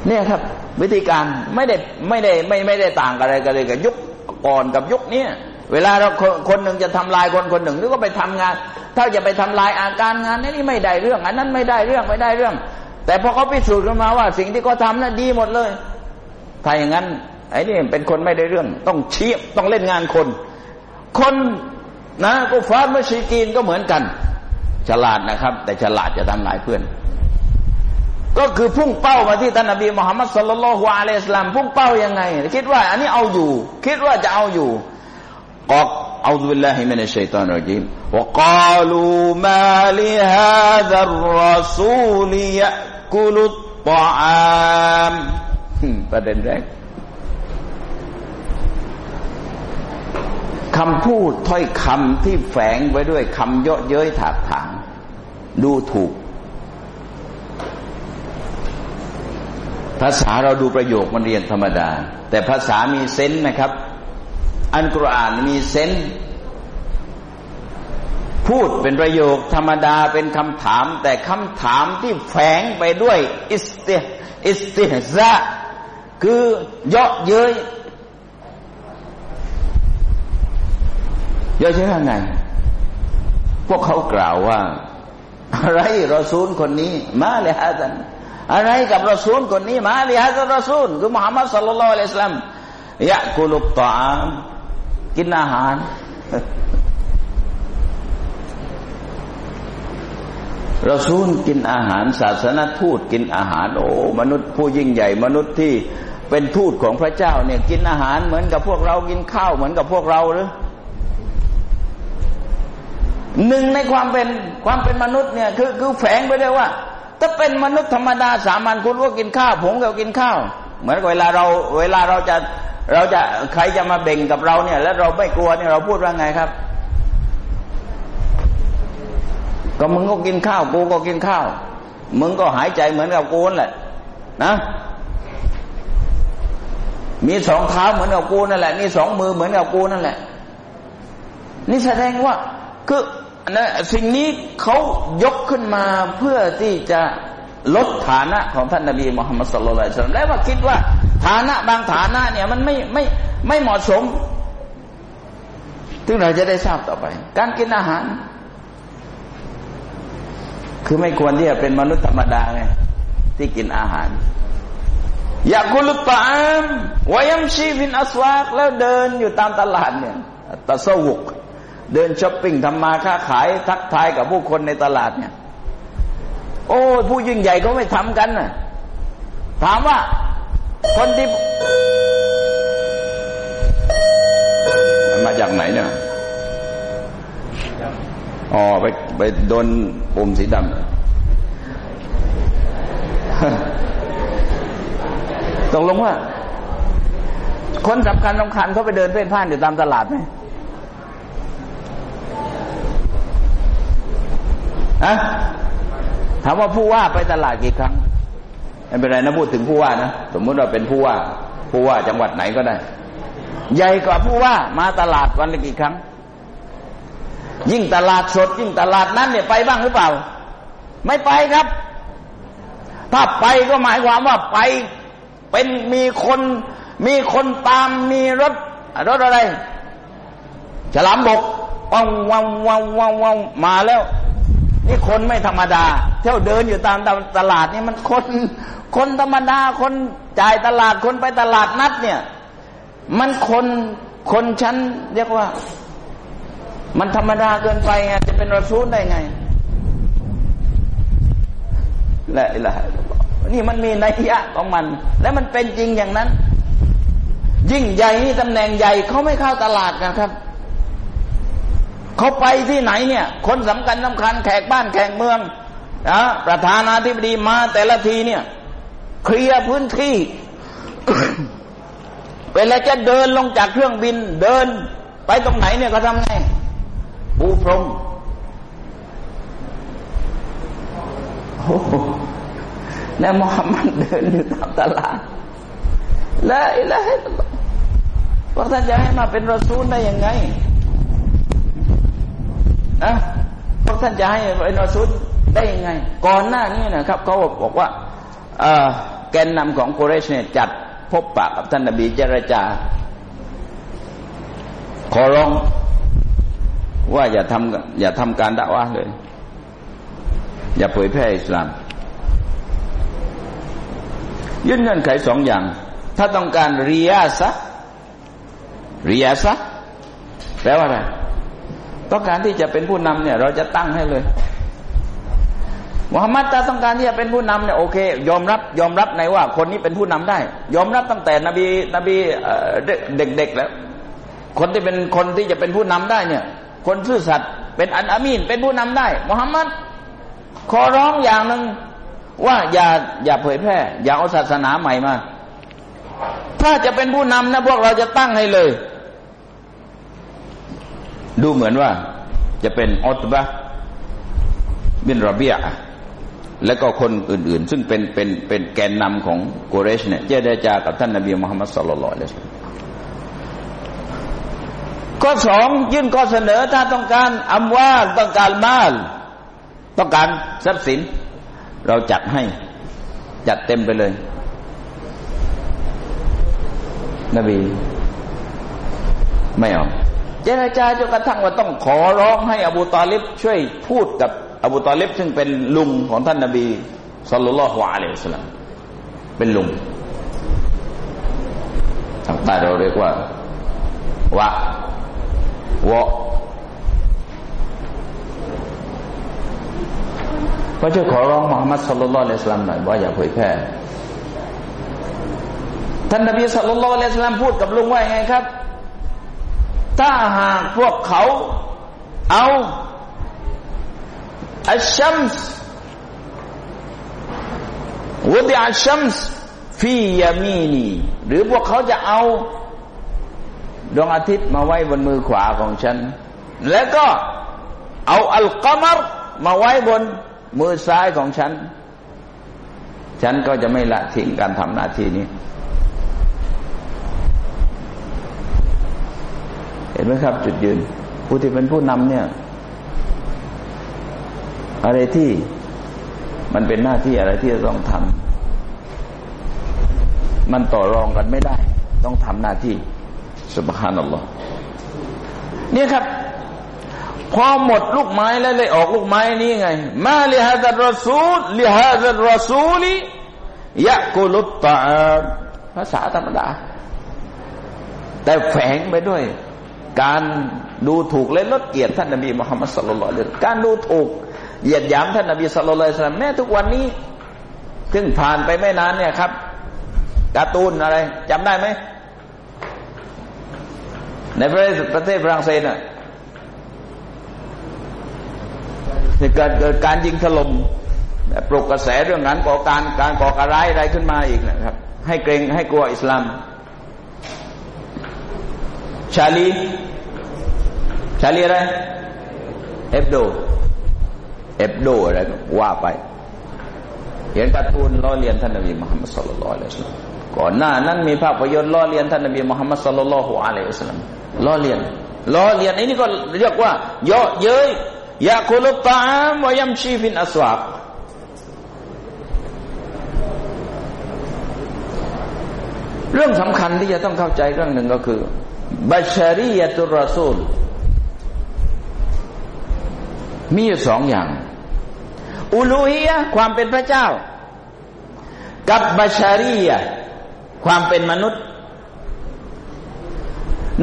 เนี่ยครับ วิธีการไม่ได้ไม่ได้ไม่ไม่ได้ต่างกันอะไรกันเลยกับยุคก่อนกับยุคนี้ เวลาเราคนหนึ่งจะทำลายคนคนหนึ่งนึกก็ไปทำงาน ถ้าจะไปทำลายอาการงานนี่ไม่ได้เรื่อง อันนั้นไม่ได้เรื่องไม่ได้เรื่อง แต่พอเขาพิสูจน์กันมาว่า สิ่งที่เขาทำนั้นดีหมดเลย ถ้าอย่างนั้นไอ้นี่เป็นคนไม่ได้เรื่อง ต้องเชี้ต้องเล่นงานคน คนนะก็ฟาร์มชีกีนก็เหมือนกัน ฉลาดนะครับ แต่ฉลาดจะทำลายเพื่อน ก็คือพุ่งเป้ามาที่ท่านนบีมุฮัมมัดสุลลัลฮุอะลัยฮิสลามพุ่งเป้ายังไง คิดว่า อันนี้เอาอยู่ คิดว่าจะเอาอยู่ กอกอัลลอฮฺบิลลาฮิมินัชชัยตานรจีม وقالوا ما لهذا الرسول يأكل الطعام ประเด็นแรกคำพูดถ้อยคำที่แฝงไว้ด้วยคำเยาะเย้ยถากถาง ดูถูก ภาษาเราดูประโยคมันเรียนธรรมดา แต่ภาษามีเซนส์นะครับ อันกุรอานมีเซนพูดเป็นประโยคธรรมดาเป็นคำถาม แต่คำถามที่แฝงไปด้วยอิสติอิสติฮซะคือเยาะเย้ยเยอะใช่ไหมพวกเขากล่าวว่า อะไรรอซูลคนนี้ มาเลยฮะท่านอะไรกับรอซูลคนนี้ มาเลยฮะท่านรอซูลคือมุฮัมมัดสัลลัลลอฮุอะลัยฮิสลามยะกุลุบตาม กินอาหาร เรอซูลกินอาหาร ศาสนทูตกินอาหาร โอ้มนุษย์ผู้ยิ่งใหญ่ มนุษย์ที่เป็นทูตของพระเจ้าเนี่ย กินอาหารเหมือนกับพวกเรากินข้าวเหมือนกับพวกเราหรือหนึ่งในความเป็นความเป็นมนุษย์เนี่ยคือคือแฝงไปเลยว่า ถ้าเป็นมนุษย์ธรรมดาสามัญคุณก็กินข้าว ผมก็กินข้าว เหมือนเวลาเรา เวลาเราจะ เราจะใครจะมาเบ่งกับเราเนี่ย แล้วเราไม่กลัวเนี่ยเราพูดว่าไงครับ ก็มึงก็กินข้าวกูก็กินข้าว มึงก็หายใจเหมือนกับกูนั่นแหละ นะ มีสองเท้าเหมือนกับกูนั่นแหละนี่สองมือเหมือนกับกูนั่นแหละ นี่แสดงว่า คือนะสิ่งนี้เขายกขึ้นมาเพื่อที่จะ ลดฐานะของท่านนบีมุฮัมมัดสุลลัลสลามและว่าคิดว่าฐานะบางฐานะเนี่ยมันไม่ไม่ไม่เหมาะสมถึงเราจะได้ทราบต่อไป การกินอาหาร คือไม่ควรที่จะเป็นมนุษย์ธรรมดาไงที่กินอาหาร อยากกุลตามวายัมชีวินอัสวากแล้วเดินอยู่ตามตลาดเนี่ยตะสวุก เดินช้อปปิ้งทำมาค้าขายทักทายกับผู้คนในตลาดเนี่ย โอ้ผู้ยิ่งใหญ่เขาไม่ทำกันน่ะถามว่าคนที่มาจากไหนเนี่ยอ๋อไปไปโดนปุ่มสีดำตกลงว่า คนสำคัญสำคัญเขาไปเดินเพ่นพ่านอยู่ตามตลาดไหมอะ ถามว่าผู้ว่าไปตลาดกี่ครั้งไม่เป็นไรนะพูดถึงผู้ว่านะสมมติว่าเป็นผู้ว่า ผู้ว่าจังหวัดไหนก็ได้ ใหญ่กว่าผู้ว่ามาตลาดวันละกี่ครั้ง ยิ่งตลาดสด ยิ่งตลาดนั้นเนี่ยไปบ้างหรือเปล่า ไม่ไปครับ ถ้าไปก็หมายความว่าไปเป็นมีคนมีคนตามมีรถรถอะไรฉลามบกวังวังวังวังวังมาแล้ว นี่คนไม่ธรรมดา เที่ยวเดินอยู่ตามตลาดนี่มันคน คนธรรมดา คนจ่ายตลาดคนไปตลาดนัดเนี่ย มันคนคนชั้นเรียกว่า มันธรรมดาเกินไปไงจะเป็นรสูลได้ไงและละนี่มันมีนัยยะของมัน และมันเป็นจริงอย่างนั้น ยิ่งใหญ่นี่ตำแหน่งใหญ่เขาไม่เข้าตลาดนะครับ เขาไปที่ไหนเนี่ย คนสำคัญสำคัญแขกบ้านแขกเมืองนะประธานาธิบดีมาแต่ละทีเนี่ย เคลียร์พื้นที่ เวลาจะเดินลงจากเครื่องบิน เดินไปตรงไหนเนี่ยเขาทำไงปูพรมโอ้แล้วมฮัมมัดเดินอยู่ตามตลาดแล้วอิละให้พวกท่านจะให้มาเป็นรอซูลได้ยังไง นะพวกท่านจะให้เป็นรอซูลได้ยังไง ก่อนหน้านี้นะครับเขาบอกว่าแกนนำของกุเรชเนี่ยจัดพบปะกับท่านนบีเจรจา ขอร้องว่าอย่าทำอย่าทำการด่าวะเลย อย่าเผยแพร่อิสลามยื่นเงื่อนไขสองอย่าง ถ้าต้องการริยาสะริยาสะแปลว่าอะไร ต้องการที่จะเป็นผู้นำเนี่ย เราจะตั้งให้เลยมุฮัมมัดถ้าต้องการที่จะเป็นผู้นำเนี่ยโอเค ยอมรับยอมรับในว่า คนนี้เป็นผู้นำได้ ยอมรับตั้งแต่นบีนบีเด็กๆแล้ว คนที่เป็นคนที่จะเป็นผู้นำได้เนี่ย คนซื่อสัตย์เป็นอันอามีนเป็นผู้นำได้มุฮัมมัดขอร้องอย่างหนึ่งว่าอย่าอย่าเผยแพร่ อย่าเอาศาสนาใหม่มา ถ้าจะเป็นผู้นำนะพวกเราจะตั้งให้เลย ดูเหมือนว่าจะเป็นออตบะบินรเบียและก็คนอื่น ๆ ซึ่งเป็นเป็นเป็นแกนนำของกุเรชเนี่ยเจรจากับท่านนบีมุฮัมมัดสุลลัลลอฮุอะลัยข้อสองยื่นข้อเสนอถ้าต้องการอัมวาต้องการมาล ต้องการทรัพย์สิน เราจัดให้จัดเต็มไปเลย นบี ไม่เอา เจรจาจนกระทั่งว่าต้องขอร้องให้อบูตาลิบช่วยพูดกับอบูตอลิบซึ่งเป็นลุงของท่านนาบีสัลลัลลอฮุอะลัยสลามเป็นลุงทางใต้เราเรียกว่าวะวะก็ช่วยขอร้องมุฮัมมัดสัลลัลลอฮุอะลัยสลามหน่อยว่าอย่าเผยแพร่ท่านนบีصلى الله عليه وسلمพูดกับลุงว่าไงครับ ถ้าหากพวกเขาเอาالشمس وضعوا الشمس في يمينيหรือพวกเขาจะเอาดวงอาทิตย์มาไว้บนมือขวาของฉัน แล้วก็เอาالقمرมาไว้บนมือซ้ายของฉัน ฉันก็จะไม่ละทิ้งการทำหน้าที่นี้ เห็น ไหมครับ จุดยืน ผู้ที่เป็นผู้นำเนี่ย อะไรที่มันเป็นหน้าที่อะไรที่จะต้องทำมันต่อรองกันไม่ได้ ต้องทำหน้าที่สุบฮานัลลอฮ์นี่ยครับ พอหมดลูกไม้แล้วเลยออกลูกไม้นี้ไง มาลิฮะซัรรสูลลิฮะซัรรสูลียะกุลุตตาภาษาธรรมดา แต่แฝงไปด้วย การดูถูกและลดเกียรติท่านนบีมุฮัมมัดสุลลัลลอฮุการดูถูกเหยียดหยามท่านนบีสุลต่านแม้ทุกวันนี้ซึ่งผ่านไปไม่นานเนี่ยครับการ์ตูนอะไรจำได้ไหมในประเทศประเทศฝรั่งเศสน่ะเกิดเกิดการยิงถล่มปลุกกระแสเรื่องนั้นก่อการการก่อการร้ายอะไรขึ้นมาอีกนะครับ ให้เกรงให้กลัวอิสลาม ชาลีชาลีอะไรเอฟโดเอฟโดอะไรว่าไปเห็นการ์ตูนล้อเลียนท่านนบีมุฮัมมัดสุลลัลลอฮุอะลัยฮิสลามก่อนหน้านั้นมีภาพยนตร์ล้อเลียนท่านนบีมุฮัมมัดสุลลัลลอฮุอะลัยฮิสลามล้อเลียนล้อเลียนอันนี้ก็เรียกว่าเยาะเย้ยยาคุลตามวยัมชีฟินอัสวาเรื่องสำคัญที่จะต้องเข้าใจเรื่องหนึ่งก็คือ บัชรียตุรอซูลมีอยู่สองอย่าง อุลูฮียความเป็นพระเจ้า กับบาชารียความเป็นมนุษย์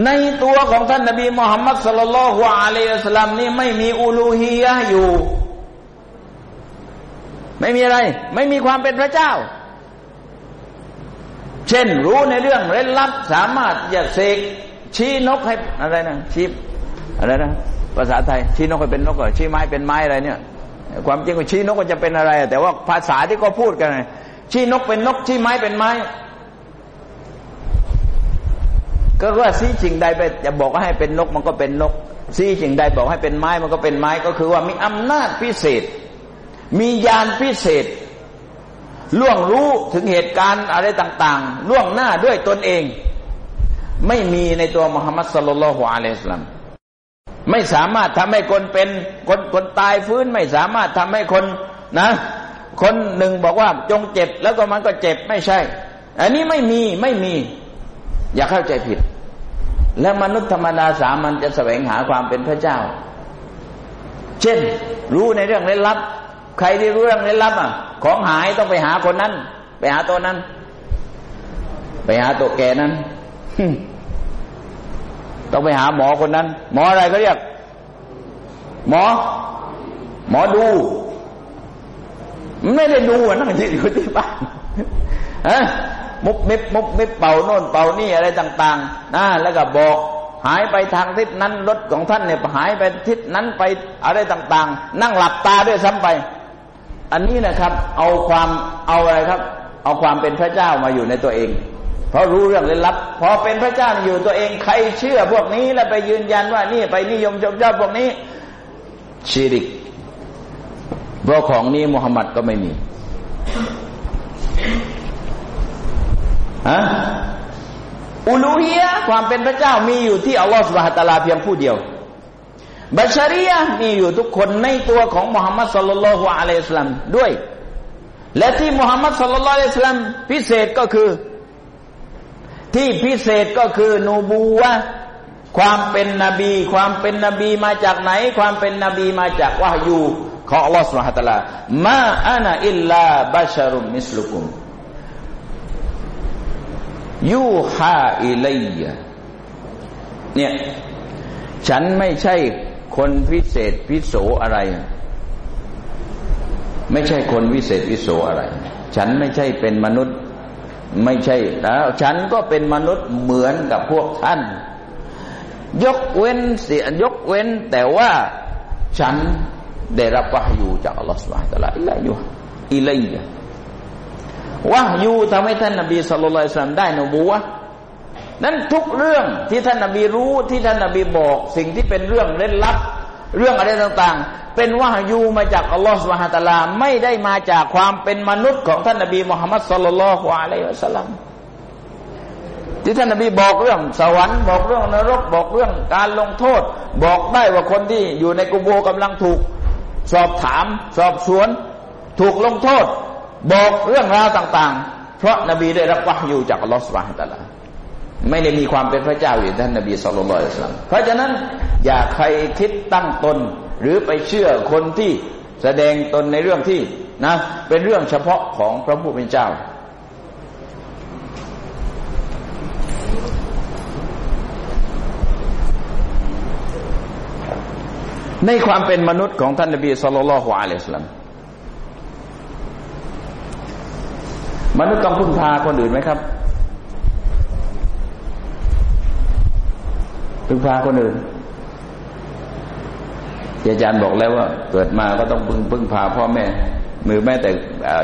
ในตัวของท่านนบีมุฮัมมัดสลลัลฮุอะลัยฮิสลามนี่ไม่มีอุลูฮียอยู่ ไม่มีอะไร ไม่มีความเป็นพระเจ้าเช่นรู้ในเรื่องเร้นลับสามารถอยากเสก ชี้นกให้อะไรนะชี้อะไรนะภาษาไทย ชี้นกก็เป็นนกชี้ไม้เป็นไม้อะไรเนี่ย ความจริงว่าชี้นกก็จะเป็นอะไร แต่ว่าภาษาที่เขาพูดกันชี้นกเป็นนก ชี้ไม้เป็นไม้ ก็ว่าชี้สิ่งใดไปจะบอกว่าให้เป็นนกมันก็เป็นนกชี้สิ่งใดบอกให้เป็นไม้มันก็เป็นไม้ก็คือว่ามีอำนาจพิเศษ มีญาณพิเศษล่วงรู้ถึงเหตุการณ์อะไรต่าง ๆ ล่วงหน้าด้วยตนเอง ไม่มีในตัวมุฮัมมัดสุลลัลฮุอะลัยฮิสลามไม่สามารถทำให้คนเป็นคนคนตายฟื้นไม่สามารถทำให้คนนะ คนหนึ่งบอกว่าจงเจ็บแล้วก็มันก็เจ็บไม่ใช่ อันนี้ไม่มีไม่มี อย่าเข้าใจผิด และมนุษย์ธรรมดาสามัญจะแสวงหาความเป็นพระเจ้า เช่น รู้ในเรื่องเล่นลับ ใครที่รู้เรื่องเล่นลับอะ ของหายต้องไปหาคนนั้น ไปหาตัวนั้น ไปหาตัวแกนั้น ต้องไปหาหมอคนนั้น หมออะไรก็เรียก หมอ หมอดูไม่ได้ดูนั่งอยู่ที่บ้านฮะมุบมิบมุบมิบเป่าโน่นเป่านี่อะไรต่างๆนะแล้วก็บอก หายไปทางทิศนั้นรถของท่านเนี่ยหายไปทิศนั้นไปอะไรต่าง ๆ นั่งหลับตาด้วยซ้ำไป อันนี้นะครับ เอาความเอาอะไรครับ เอาความเป็นพระเจ้ามาอยู่ในตัวเอง เพราะรู้เรื่องลึกลับ พอเป็นพระเจ้าอยู่ตัวเองใครเชื่อพวกนี้แล้วไปยืนยันว่านี่ไปนิยมชมชอบพวกนี้ชีริกเพราะของนี้มุฮัมมัดก็ไม่มีฮะอุลูฮียความเป็นพระเจ้ามีอยู่ที่อัลลอฮฺสุบฮฺตะลาเพียงผู้เดียว บัชรียมีอยู่ทุกคนในตัวของมุฮัมมัดสุลลัลฮุอะลัยฮิสลามด้วย และที่มุฮัมมัดสุลลัลอะลัยฮิสลามพิเศษก็คือ ที่พิเศษก็คือนูบูวะความเป็นนบี ความเป็นนบีมาจากไหน ความเป็นนบีมาจากวะยูของอัลลอฮฺสุลฮฺตะลามาอานาอิลลาบาชารุมิสลุกุมยูฮาอิเลัยเนี่ย ฉันไม่ใช่คนพิเศษพิโสอะไร ไม่ใช่คนวิเศษวิโสอะไร ฉันไม่ใช่เป็นมนุษย์ ไม่ใช่แล้วฉันก็เป็นมนุษย์เหมือนกับพวกท่าน ยกเว้นเสียยกเว้น แต่ว่าฉันได้รับวายูจากอัลลอฮฺสุบฮฺตะลาอิลัยูอิลัยวายูทำให้ท่านนบีสุลต่านได้นบูวะนั้นทุกเรื่องที่ท่านนบีรู้ที่ท่านนบีบอก สิ่งที่เป็นเรื่องเล่นลับ เรื่องอะไรต่างๆ เป็นวายูมาจากอัลลอฮฺสุบฮาตะลาไม่ได้มาจากความเป็นมนุษย์ของท่านนบีมุฮัมมัดสุลลัลฮวาลัยฮิสลัมที่ท่านนบีบอกเรื่องสวรรค์บอกเรื่องนรกบอกเรื่องการลงโทษ บอกได้ว่าคนที่อยู่ในกุโบกำลังถูก สอบถาม สอบสวน ถูกลงโทษ บอกเรื่องราวต่าง ๆ เพราะนบีได้รับวายูจากอัลลอฮฺสุบฮาตะลาไม่ได้มีความเป็นพระเจ้าอยู่ท่านนบีสุลต่านเพราะฉะนั้นอย่าใครคิดตั้งตน หรือไปเชื่อคนที่แสดงตนในเรื่องที่นะ เป็นเรื่องเฉพาะของพระผู้เป็นเจ้า ในความเป็นมนุษย์ของท่านนบีสุลต่านละฮ์อะลัยฮิสลามมนุษย์ต้องพึ่งพาคนอื่นไหมครับ พึ่งพาคนอื่น อาจารย์บอกแล้วว่า เกิดมาก็ต้องพึ่งพึ่งพาพ่อแม่มือแม่แต่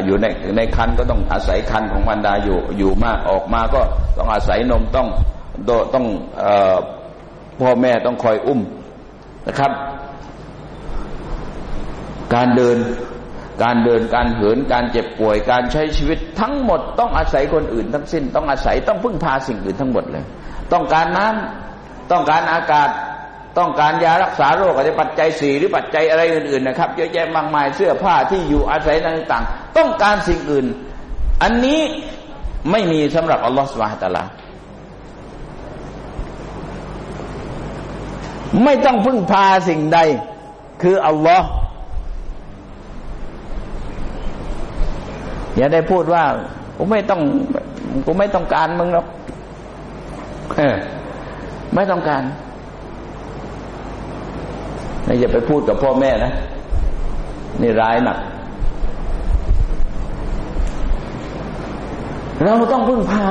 อยู่ในในคันก็ต้องอาศัยคันของมันดาอยู่อยู่มากออกมาก็ต้องอาศัยนมต้องต้องอพ่อแม่ต้องคอยอุ้มนะครับ การเดินการเดินการเหินการเจ็บป่วยการใช้ชีวิตทั้งหมดต้องอาศัยคนอื่น ทั้งสิ้นต้องอาศัยต้องพึ่งพาสิ่งอื่นทั้งหมดเลย ต้องการน้ำต้องการอากาศ ต้องการยารักษาโรคอาจจะปัจจัยสี่หรือปัจจัยอะไรอื่นๆนะครับเยอะแยะมากมายเสื้อผ้าที่อยู่อาศัยต่างๆ ต้องการสิ่งอื่น อันนี้ไม่มีสำหรับอัลลอฮฺสุบฮฺตะลาไม่ต้องพึ่งพาสิ่งใด คืออัลลอฮ์อย่าได้พูดว่ากูไม่ต้องกูไม่ต้องการมึงหรอกไม่ต้องการ ไม่อย่าไปพูดกับพ่อแม่นะ นี่ร้ายหนัก เราต้องพึ่งพา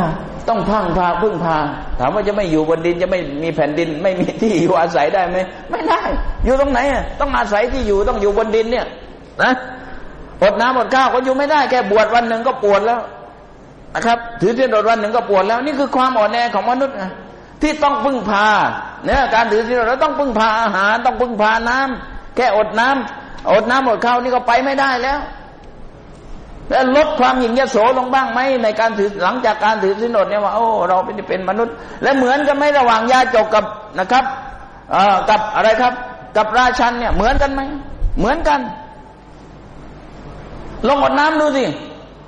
ต้องพังพาพึ่งพา ถามว่าจะไม่อยู่บนดินจะไม่มีแผ่นดิน ไม่มีที่อยู่อาศัยได้ไหมไม่ได้ อยู่ตรงไหนอะต้องอาศัยที่อยู่ต้องอยู่บนดินเนี่ยนะอดน้ำอดข้าวก็อยู่ไม่ได้แค่บวชวันหนึ่งก็ปวดแล้วนะครับ ถือที่อดวันหนึ่งก็ปวดแล้ว นี่คือความอ่อนแอของมนุษย์นะ ที่ต้องพึ่งพาเนี่ยการถือที่เราต้องพึ่งพาอาหาร ต้องพึ่งพาน้ำแค่อดน้ำอดน้ำอดข้าวนี่ก็ไปไม่ได้แล้ว แล้วลดความหยิ่งยโสลงบ้างไหมในการถือหลังจากการถือสินอดเนี่ยว่าโอ้เราเป็นเป็นมนุษย์ และเหมือนกันไหมระหว่างยาจกกับนะครับกับอะไรครับ กับราชันเนี่ยเหมือนกันไหมเหมือนกันลงอดน้ำดูสิ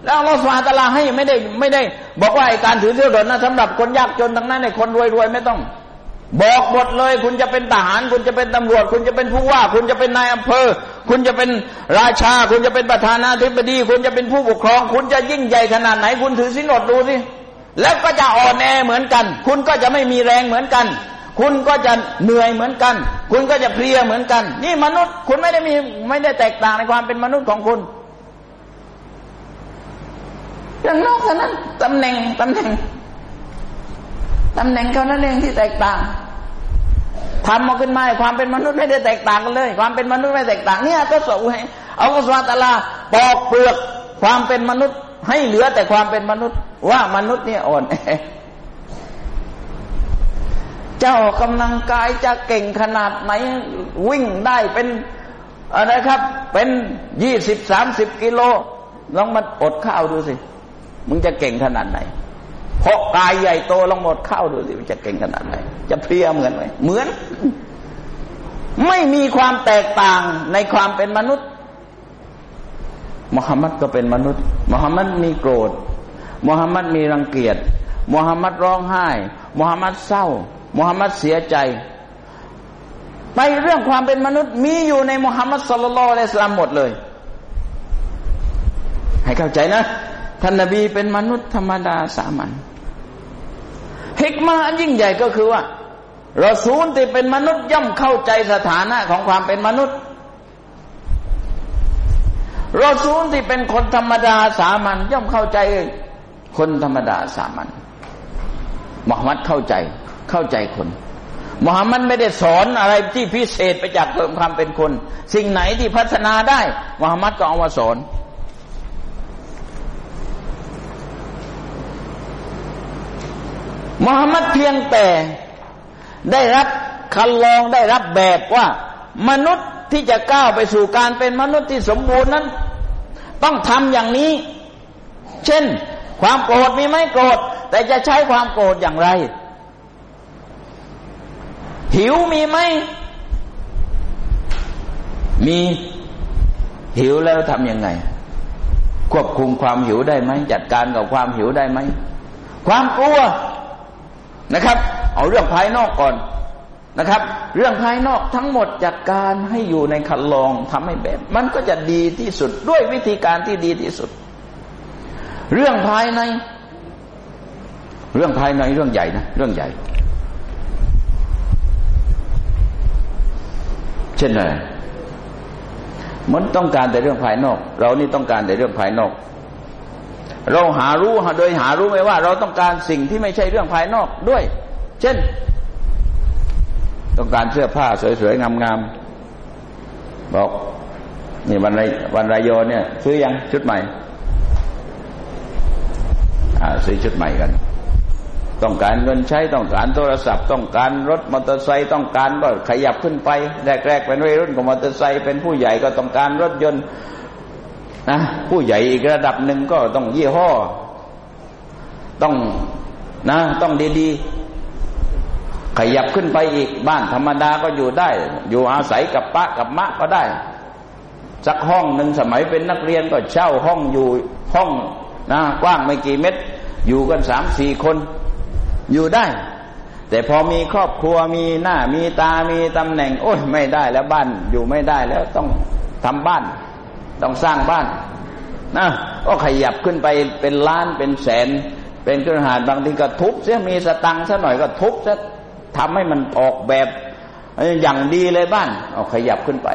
แล้วเราสวาตลาให้ไม่ได้ไม่ได้ บอกว่าไอการถือสินอดนะสำหรับคนยากจนทั้งนั้นในคนรวยๆไม่ต้อง บอกหมดเลย คุณจะเป็นทหาร คุณจะเป็นตำรวจ คุณจะเป็นผู้ว่า คุณจะเป็นนายอำเภอ คุณจะเป็นราชา คุณจะเป็นประธานาธิบดี คุณจะเป็นผู้ปกครอง คุณจะยิ่งใหญ่ขนาดไหน คุณถือสินอดดูสิแล้วก็จะอ่อนแอเหมือนกัน คุณก็จะไม่มีแรงเหมือนกัน คุณก็จะเหนื่อยเหมือนกัน คุณก็จะเพลียเหมือนกัน นี่มนุษย์ คุณไม่ได้มีไม่ได้แตกต่างในความเป็นมนุษย์ของคุณ อย่างนอกจากนั้นตำแหน่งตำแหน่งตำแหน่งเขานั่นเองที่แตกต่างทำมาขึ้นมาความเป็นมนุษย์ไม่ได้แตกต่างกันเลย ความเป็นมนุษย์ไม่แตกต่างเนี่ยก็สูให้เอากสวาตลาปอกเปลือกความเป็นมนุษย์ ให้เหลือแต่ความเป็นมนุษย์ ว่ามนุษย์เนี่ยอ่อนแอเจ้ากำลังกายจะเก่งขนาดไหนวิ่งได้เป็นอะไรครับ เป็นยี่สิบสามสิบกิโลลองมาอดข้าวดูสิ มึงจะเก่งขนาดไหน เพราะกายใหญ่โตลองหมดเข้าดูสิจะเก่งขนาดไหน จะเพลียเหมือนไหมเหมือน ไม่มีความแตกต่างในความเป็นมนุษย์มุฮัมมัดก็เป็นมนุษย์มุฮัมมัดมีโกรธมุฮัมมัดมีรังเกียจมุฮัมมัดร้องไห้มุฮัมมัดเศร้ามุฮัมมัดเสียใจ ไปเรื่องความเป็นมนุษย์มีอยู่ในมุฮัมมัดสุลลัลอะลัยสลามหมดเลย ให้เข้าใจนะ ท่านนบีเป็นมนุษย์ธรรมดาสามัญฮิกมาอันยิ่งใหญ่ก็คือว่าเราสูนที่เป็นมนุษย์ย่อมเข้าใจสถานะของความเป็นมนุษย์เราสูนที่เป็นคนธรรมดาสามัญย่อมเข้าใจคนธรรมดาสามัญมุฮัมมัดเข้าใจเข้าใจคนมุฮัมมัดไม่ได้สอนอะไรที่พิเศษไปจากเพิ่มความเป็นคน สิ่งไหนที่พัฒนาได้มุฮัมมัดก็เอามาสอน มุฮัมมัดเพียงแต่ได้รับคันลองได้รับแบบว่ามนุษย์ที่จะก้าวไปสู่การเป็นมนุษย์ที่สมบูรณ์นั้น ต้องทำอย่างนี้ เช่น ความโกรธมีไหมโกรธ แต่จะใช้ความโกรธอย่างไร หิวมีไหมมีหิวแล้วทำยังไง ควบคุมความหิวได้ไหมจัดการกับความหิวได้ไหมความกลัว นะครับ เอาเรื่องภายนอกก่อนนะครับ เรื่องภายนอกทั้งหมดจากการให้อยู่ในคันลองทำให้แบบ มันก็จะดีที่สุดด้วยวิธีการที่ดีที่สุด เรื่องภายใน เรื่องภายในเรื่องใหญ่นะเรื่องใหญ่ เช่นอะไรมันต้องการแต่เรื่องภายนอก เรานี่ต้องการแต่เรื่องภายนอก เราหารู้โดยหารู้ไหมว่า เราต้องการสิ่งที่ไม่ใช่เรื่องภายนอกด้วย เช่น ต้องการเสื้อผ้าสวยๆงามๆบอกนี่วันไรวันรายโยเนี่ย ซื้อยังชุดใหม่อ่าซื้อชุดใหม่กัน ต้องการเงินใช้ต้องการโทรศัพท์ ต้องการรถมอเตอร์ไซค์ต้องการก็ขยับขึ้นไปแรกๆเป็นวัยรุ่นกับมอเตอร์ไซค์เป็นผู้ใหญ่ก็ต้องการรถยนต์ นะผู้ใหญ่อีกระดับหนึ่งก็ต้องยี่ห้อ ต้องนะ ต้องดีๆ ขยับขึ้นไปอีกบ้านธรรมดาก็อยู่ได้ อยู่อาศัยกับปะกับมะก็ได้ สักห้องหนึ่งสมัยเป็นนักเรียนก็เช่าห้องอยู่ห้องนะกว้างไม่กี่เมตร อยู่กันสามสี่คน อยู่ได้ แต่พอมีครอบครัวมีหน้ามีตามีตำแหน่ง โอ้ยไม่ได้แล้วบ้านอยู่ไม่ได้แล้วต้องทำบ้าน ต้องสร้างบ้านนะก็ขยับขึ้นไปเป็นล้านเป็นแสน เป็นเครือหาดบางทีก็ทุบเสียมีสตังค์ซะหน่อยก็ทุบซะทำให้มันออกแบบอย่างดีเลยบ้านเอาขยับขึ้นไป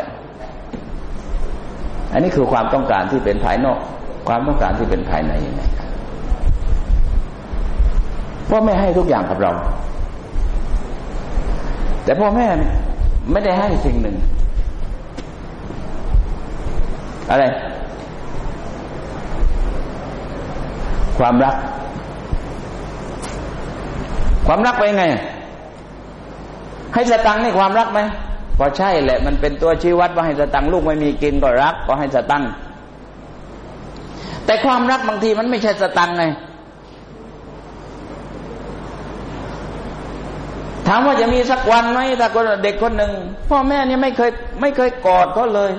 อันนี้คือความต้องการที่เป็นภายนอก ความต้องการที่เป็นภายในยังไงพ่อแม่ให้ทุกอย่างกับเรา แต่พ่อแม่ไม่ได้ให้สิ่งหนึ่ง อะไร ความรัก ความรักไปไง ให้สตังค์นี่ความรักไหมก็ใช่แหละ มันเป็นตัวชี้วัดว่าให้สตังค์ลูกไม่มีกินก็รัก ก็ให้สตังค์แต่ความรักบางทีมันไม่ใช่สตังค์ไงถามว่าจะมีสักวันไหมถ้าคนเด็กคนหนึ่งพ่อแม่เนี่ยไม่เคย ไม่เคยกอดเขาเลย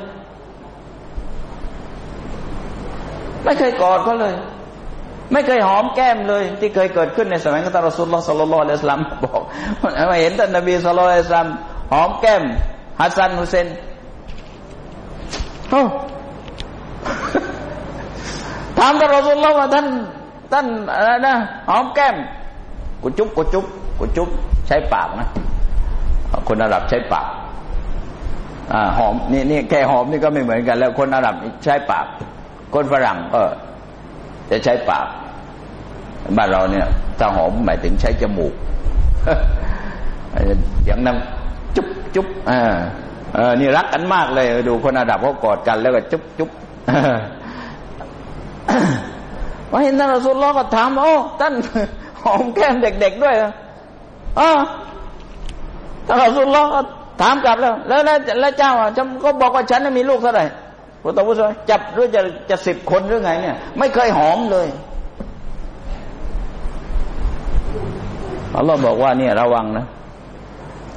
ไม่เคยกอดเขาเลย ไม่เคยหอมแก้มเลย ที่เคยเกิดขึ้นในสมัยของท่ารสุลลอฮ์สัลลัลลอฮุอะลัยฮิสลามบอกมาเห็นท่านนบีสัลลัลลอฮุอะลัยฮิสลามหอมแก้มฮัสซันฮุเซนถามท่ารอสุลลอฮ์ว่าท่านท่านอะไรนะหอมแก้มกุจุบกุจุบกุจุบใช้ปากนะคนอาหรับใช้ปากอหอมนี่นี่แค่หอมนี่ก็ไม่เหมือนกัน แล้วคนอาหรับใช้ปาก คนฝรั่งก็จะใช้ปากบ้านเราเนี่ยถ้าหอมหมายถึงใช้จมูกอย่างนั้นจุ๊บจุ๊บอ่าเออนี่รักกันมากเลย ดูคนอาหรับเขากอดกันแล้วก็จุ๊บจุ๊บว่าเห็นท่านรอสุลลอก็ถามโอ้ท่านหอมแก้มเด็ก ๆด้วยอ๋อท่านรอสุลลอก็ถามกลับแล้ว แล้วแล้วเจ้าอะก็บอกว่าฉันมีลูกเท่าไหร่ พระตบุษจับหรือจะจะสิบคนหรือไง เนี่ย ไม่เคยหอมเลยอัลลอฮ์บอกว่าเนี่ยระวังนะ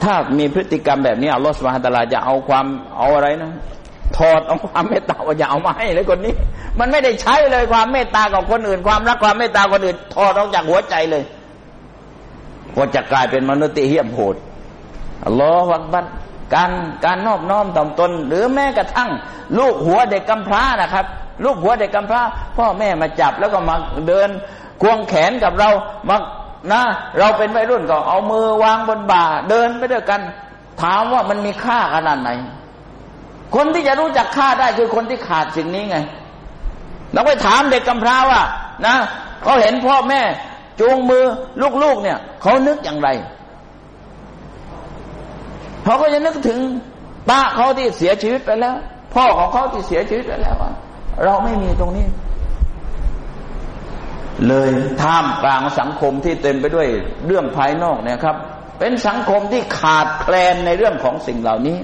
ถ้ามีพฤติกรรมแบบนี้อัลลอฮ์สุบฮานตะลาจะเอาความเอาอะไรนะถอดเอาความเมตตาว่าอย่าเอามาให้เลยคนนี้ มันไม่ได้ใช้เลยความเมตตากับคนอื่น ความรักความเมตตาคนอื่นถอดออกจากหัวใจเลยก็จะกลายเป็นมนุษย์ที่เหี้ยมโหดอัลลอฮฺวักบัต การการนอบน้อมถ่อมตน หรือแม้กระทั่ง ลูกหัวเด็กกำพร้านะครับ ลูกหัวเด็กกำพร้า พ่อแม่มาจับแล้วก็มาเดินควงแขนกับเรามานะเราเป็นวัยรุ่นก็เอามือวางบนบ่า เดินไปด้วยกัน ถามว่ามันมีค่าขนาดไหน คนที่จะรู้จักค่าได้คือคนที่ขาดสิ่งนี้ไงเราไปถามเด็กกำพร้าว่านะเขาเห็นพ่อแม่จูงมือลูกๆเนี่ยเขานึกอย่างไร เขาก็จะนึกถึงป้าเขาที่เสียชีวิตไปแล้ว พ่อของเขาที่เสียชีวิตไปแล้วเราไม่มีตรงนี้ เลยท่ามกลางสังคมที่เต็มไปด้วยเรื่องภายนอกเนี่ยครับ เป็นสังคมที่ขาดแคลนในเรื่องของสิ่งเหล่านี้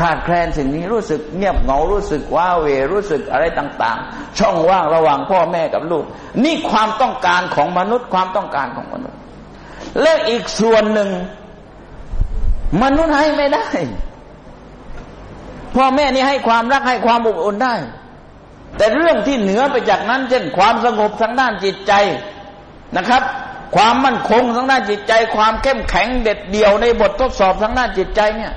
ขาดแคลนสิ่งนี้รู้สึกเงียบเหงารู้สึกว้าเวรู้สึกอะไรต่าง ๆ ช่องว่างระหว่างพ่อแม่กับลูก นี่ความต้องการของมนุษย์ความต้องการของมนุษย์และอีกส่วนหนึ่ง มนุษย์ให้ไม่ได้ พ่อแม่นี่ให้ความรักให้ความอบอุ่นได้ แต่เรื่องที่เหนือไปจากนั้น เช่นความสงบทางด้านจิตใจนะครับ ความมั่นคงทางด้านจิตใจ ความเข้มแข็งเด็ดเดี่ยวในบททดสอบทางด้านจิตใจเนี่ย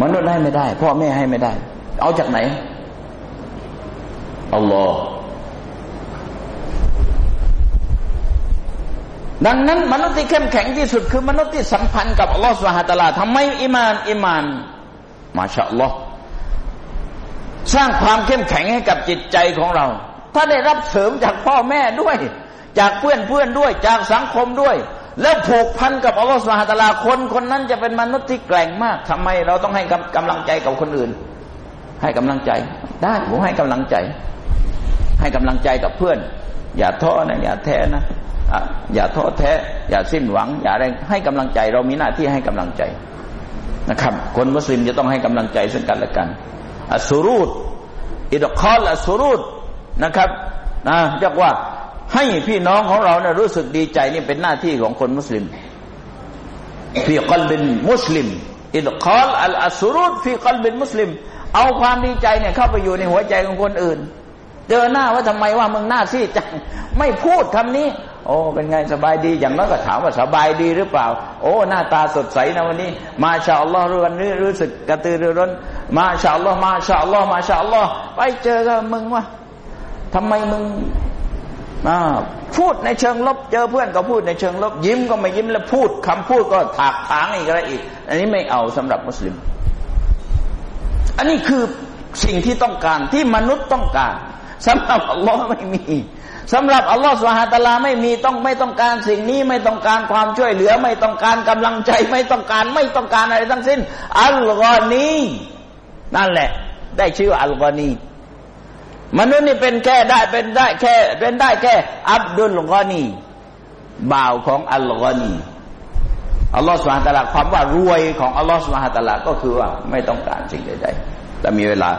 มนุษย์ให้ไม่ได้ พ่อแม่ให้ไม่ได้ เอาจากไหนอัลลอฮ์ ดังนั้นมนุษย์ที่เข้มแข็งที่สุดคือมนุษย์ที่สัมพันธ์กับอัลลอฮฺสุบฮาตะลาทำไมอิมานอิมานมาชาอัลลอฮ์สร้างความเข้มแข็งให้กับจิตใจของเรา ถ้าได้รับเสริมจากพ่อแม่ด้วย จากเพื่อนเพื่อนด้วย จากสังคมด้วย แล้วผูกพันกับอัลลอฮฺสุบฮาตะลาคนคนนั้นจะเป็นมนุษย์ที่แกร่งมากทำไมเราต้องให้กำลังใจกับคนอื่น ให้กำลังใจ ได้ผมให้กำลังใจ ให้กำลังใจกับเพื่อน อย่าท้อนะอย่าแท้นะ อย่าท้อแท้ อย่าสิ้นหวัง อย่าอะไรให้กำลังใจ เรามีหน้าที่ให้กำลังใจนะครับ คนมุสลิมจะต้องให้กำลังใจซึ่งกันและกันالسرور إدخال السرورนะครับนะเรียกว่าให้พี่น้องของเราเนี่ยรู้สึกดีใจนี่เป็นหน้าที่ของคนมุสลิมفي قلب المسلم إدخال السرور في قلب المسلم เอาความดีใจเนี่ยเข้าไปอยู่ในหัวใจของคนอื่น เจอหน้าว่าทำไมว่ามึงหน้าซีดจังไม่พูดคำนี้ โอ้เป็นไงสบายดีอย่างน้อยก็ถามว่าสบายดีหรือเปล่า โอ้หน้าตาสดใสนะวันนี้ มาชาอัลลอฮ์รู้วันนี้รู้สึกกระตือรือร้น มาชาอัลลอฮ์มาชาอัลลอฮ์มาชาอัลลอฮ์ไปเจอกับมึงว่าทำไมมึงพูดในเชิงลบ เจอเพื่อนก็พูดในเชิงลบ ยิ้มก็ไม่ยิ้มแล้วพูดคำพูดก็ถากถางอีกอะไรอีก อันนี้ไม่เอาสำหรับมุสลิม อันนี้คือสิ่งที่ต้องการที่มนุษย์ต้องการสำหรับอัลลอฮ์ไม่มี สำหรับอัลลอฮฺสุฮาตาลาไม่มีต้องไม่ต้องการสิ่งนี้ไม่ต้องการความช่วยเหลือ ไม่ต้องการกำลังใจไม่ต้องการไม่ต้องการอะไรทั้งสิ้น อัลกอนีนั่นแหละ ได้ชื่ออัลกอนีมนุษย์นี่เป็นแค่ได้เป็นได้แค่เป็นได้แค่ อับดุลกอนีบ่าวของอัลกอนีอัลลอฮฺสุฮาตะลาความว่ารวยของอัลลอฮฺสุฮาตะลาก็คือว่าไม่ต้องการสิ่งใดๆแต่มีเวลา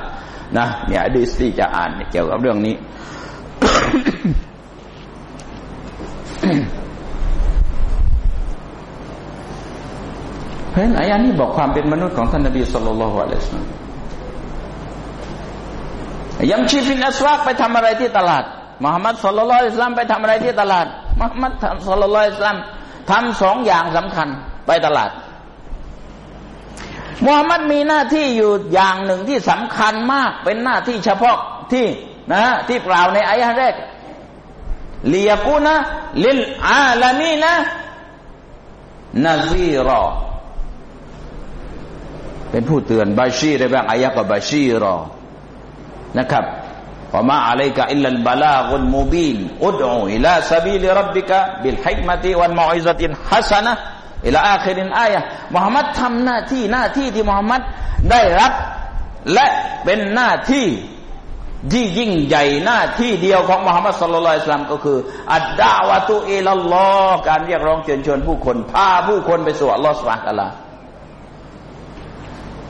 นะเนี่ยดีสที่จะอ่านเกี่ยวกับเรื่องนี้ เพราะฉะนั้นอายานี้บอกความเป็นมนุษย์ของท่านนบีสุลต่านละฮ์อะลัยฮิสลามยังชีฟินอัสวากไปทำอะไรที่ตลาดมุฮัมมัดสุลลัลอิสลามไปทำอะไรที่ตลาดมุฮัมมัดสุลลัลอิสลามทำสองอย่างสำคัญไปตลาดมุฮัมมัดมีหน้าที่อยู่อย่างหนึ่งที่สำคัญมากเป็นหน้าที่เฉพาะที่ นะที่กล่าวในอายะแรกليكون للعالمين نذيرا เป็นผู้เตือนบาชีได้บ้างอายะกับبشيراนะครับوما عليك إلا البلاغ المبين ادع إلى سبيل ربك بالحكمة والموعظة الحسنةอิลาอาคิรินอายะมุฮัมมัดทำหน้าที่หน้าที่ที่มุฮัมมัดได้รับ และเป็นหน้าที่ ที่ยิ่งใหญ่หน้าที่เดียวของมุฮัมมัดสุลลัลอิสลามก็คือ อัดดาวะตุอิลลอการเรียกร้องเชิญชวนผู้คน พาผู้คนไปสู่อัลลอฮ์สุบฮานตะลา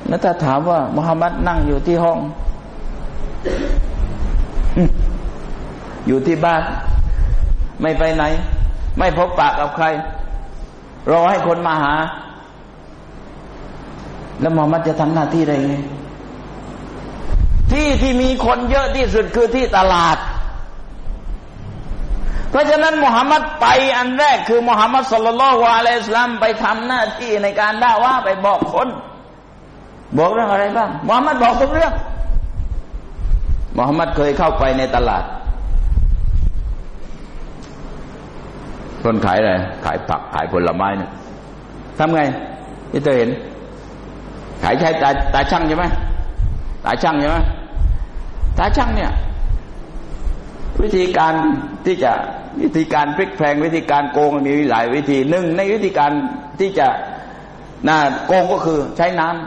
แล้วถ้าถามว่ามุฮัมมัดนั่งอยู่ที่ห้อง อยู่ที่บ้าน ไม่ไปไหน ไม่พบปากกับใคร รอให้คนมาหา แล้วมุฮัมมัดจะทำหน้าที่ได้ไง ที่ที่มีคนเยอะที่สุดคือที่ตลาด เพราะฉะนั้นมุฮัมมัดไปอันแรกคือมุฮัมมัดสุลลัลวะลัยสลามไปทำหน้าที่ในการด่าว่าไปบอกคน บอกเรื่องอะไรบ้างมุฮัมมัดบอกทุกเรื่องมุฮัมมัดเคยเข้าไปในตลาด คนขายอะไร ขายผักขายผลไม้เนี่ยทำไงที่เธอเห็น ขายใช้ตาตาช่างใช่ไหม ตาช่างใช่ไหมตาช่างเนี่ย วิธีการที่จะวิธีการพลิกแพงวิธีการโกงมีหลายวิธีหนึ่งในวิธีการที่จะน่าโกงก็คือใช้น้ำ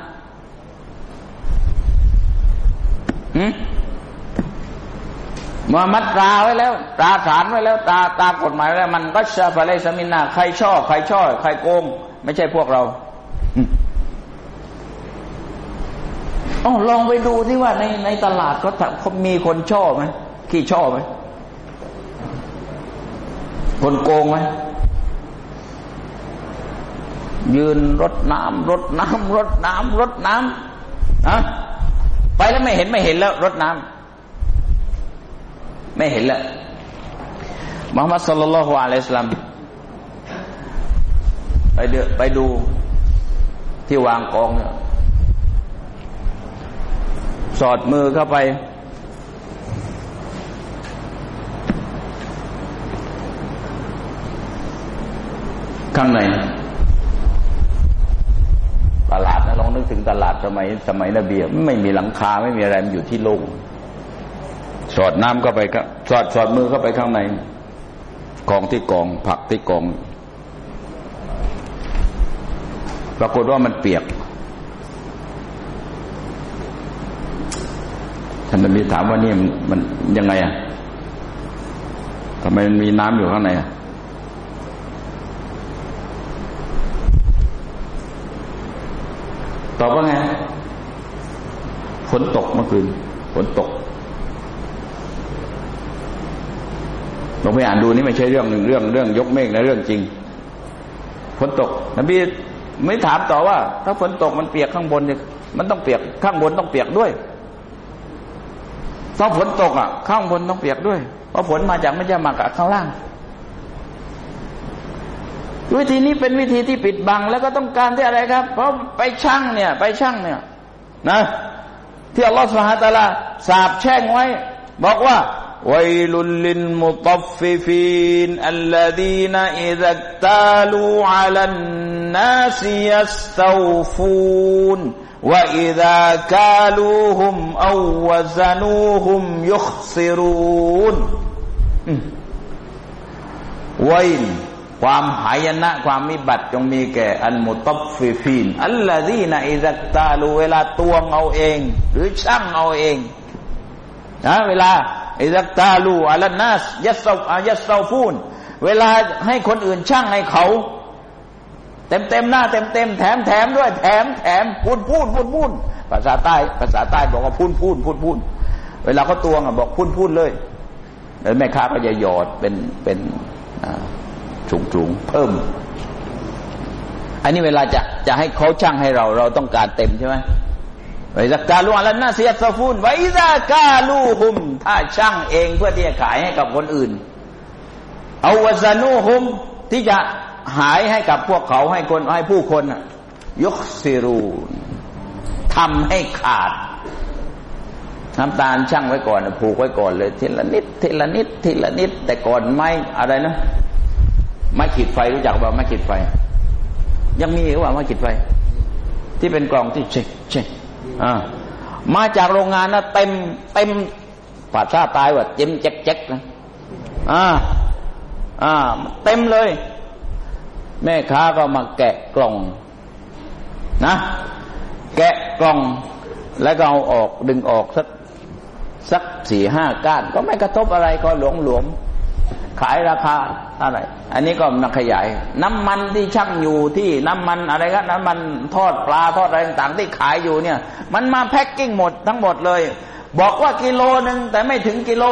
มามัดตราไว้แล้ว ตราฐานไว้แล้ว ตาตากฎหมายไว้แล้ว มันก็ชาฟาเลสมินาใครชอบใครชอบใครโกง ไม่ใช่พวกเรา อ๋อลองไปดูที่ว่าในในตลาดเขาเขามีคนชอบไหมขี้ชอบไหมคนโกงไหมยืนรดน้ำรดน้ำรดน้ำรดน้ำอะไปแล้วไม่เห็นไม่เห็นแล้วรดน้ำไม่เห็นแล้วมุฮัมมัดสุลลัลฮุอะลัยฮิสลามไปเดไปดูที่วางกองเนี่ย สอดมือเข้าไป ข้างในตลาดนะลองนึกถึงตลาดสมัยสมัยนบีไม่มีหลังคาไม่มีอะไรมันอยู่ที่โล่งสอดน้ำเข้าไปก็สอดสอดมือเข้าไปข้างในกองที่กองผักที่กอง ปรากฏว่ามันเปียก ท่านนบีถามว่านี่มันยังไงอะทำไมมันมีน้ำอยู่ข้างในอะตอบว่าไงฝนตกเมื่อคืนฝนตกลองไปอ่านดูนี่ไม่ใช่เรื่องหนึ่งเรื่อง เรื่องยกเมฆนะเรื่องจริงฝนตกนบีไม่ถามต่อว่า ถ้าฝนตกมันเปียกข้างบนเนี่ยมันต้องเปียกข้างบนต้องเปียกด้วย ถ้าฝนตกอะ ข้างบนต้องเปียกด้วย เพราะฝนมาจากไม่ใช่มากับข้างล่าง วิธีนี้เป็นวิธีที่ปิดบัง แล้วก็ต้องการที่อะไรครับ เพราะไปชั่งเนี่ย ไปชั่งเนี่ย นะ ที่อัลลอฮฺسبحانه وتعالىสาบแช่งไว้ บอกว่าويل للمطففين الذين إذا اكتالوا على الناس يستوف ون وإذا كالوهم أو وزنوهم يخسرون ไว้ความหายนะ ความมิบัติจงมีแก่อันมุตฟิฟีน อัลลอฮีนะอิซักตาลูเวลาตวงเอาเอง หรือช่างเอาเองนะเวลาอิซักตาลูอัลนัสยัสซายัสซาฟูนเวลาให้คนอื่นช่างให้เขา เต็มเต็มหน้าเต็มเต็มแถมแถมด้วย แถมแถมพูดพูดพูดพูดภาษาใต้ ภาษาใต้บอกว่าพูดพูดพูดพูดเวลาเขาตวงอะบอกพูดพูดเลยแล้วแม่ค้าก็จะหยอดเป็นเป็นถุงถุงเพิ่ม อันนี้เวลาจะจะให้เขาช่างให้เรา เราต้องการเต็มใช่ไหมไว้สักการลูอัลนาเสียสฟูนไว้สักการลูหุม ถ้าช่างเองเพื่อที่จะขายให้กับคนอื่น เอาวซานูหุมที่จะ หายให้กับพวกเขาให้คนให้ผู้คนยกซิรูทำให้ขาดน้ำตาลช่างไว้ก่อนผูกไว้ก่อนเลยทีละนิดทีละนิดทีละนิด แต่ก่อนไม่อะไรนะไม้ขีดไฟรู้จักป่าไม้ขีดไฟ ยังมีหรือว่าไม้ขีดไฟ ที่เป็นกล่องที่เช็คเช็คอ่ามาจากโรงงานนะเต็มเต็มป่าชาตายว่าเจ็มแจ๊กแจ๊กนะอ่าอ่าเต็มเลย แม่ค้าก็มาแกะกล่องนะ แกะกล่องแล้วก็เอาออกดึงออกสักสักสี่ห้าก้าน ก็ไม่กระทบอะไรก็หลวมหลวมขายราคาอะไร อันนี้ก็นักขยาย น้ำมันที่ช่างอยู่ที่น้ำมันอะไรก็น้ำมันทอดปลาทอดอะไรต่างๆที่ขายอยู่เนี่ย มันมาแพ็กกิ้งหมดทั้งหมดเลย บอกว่ากิโลหนึ่งแต่ไม่ถึงกิโล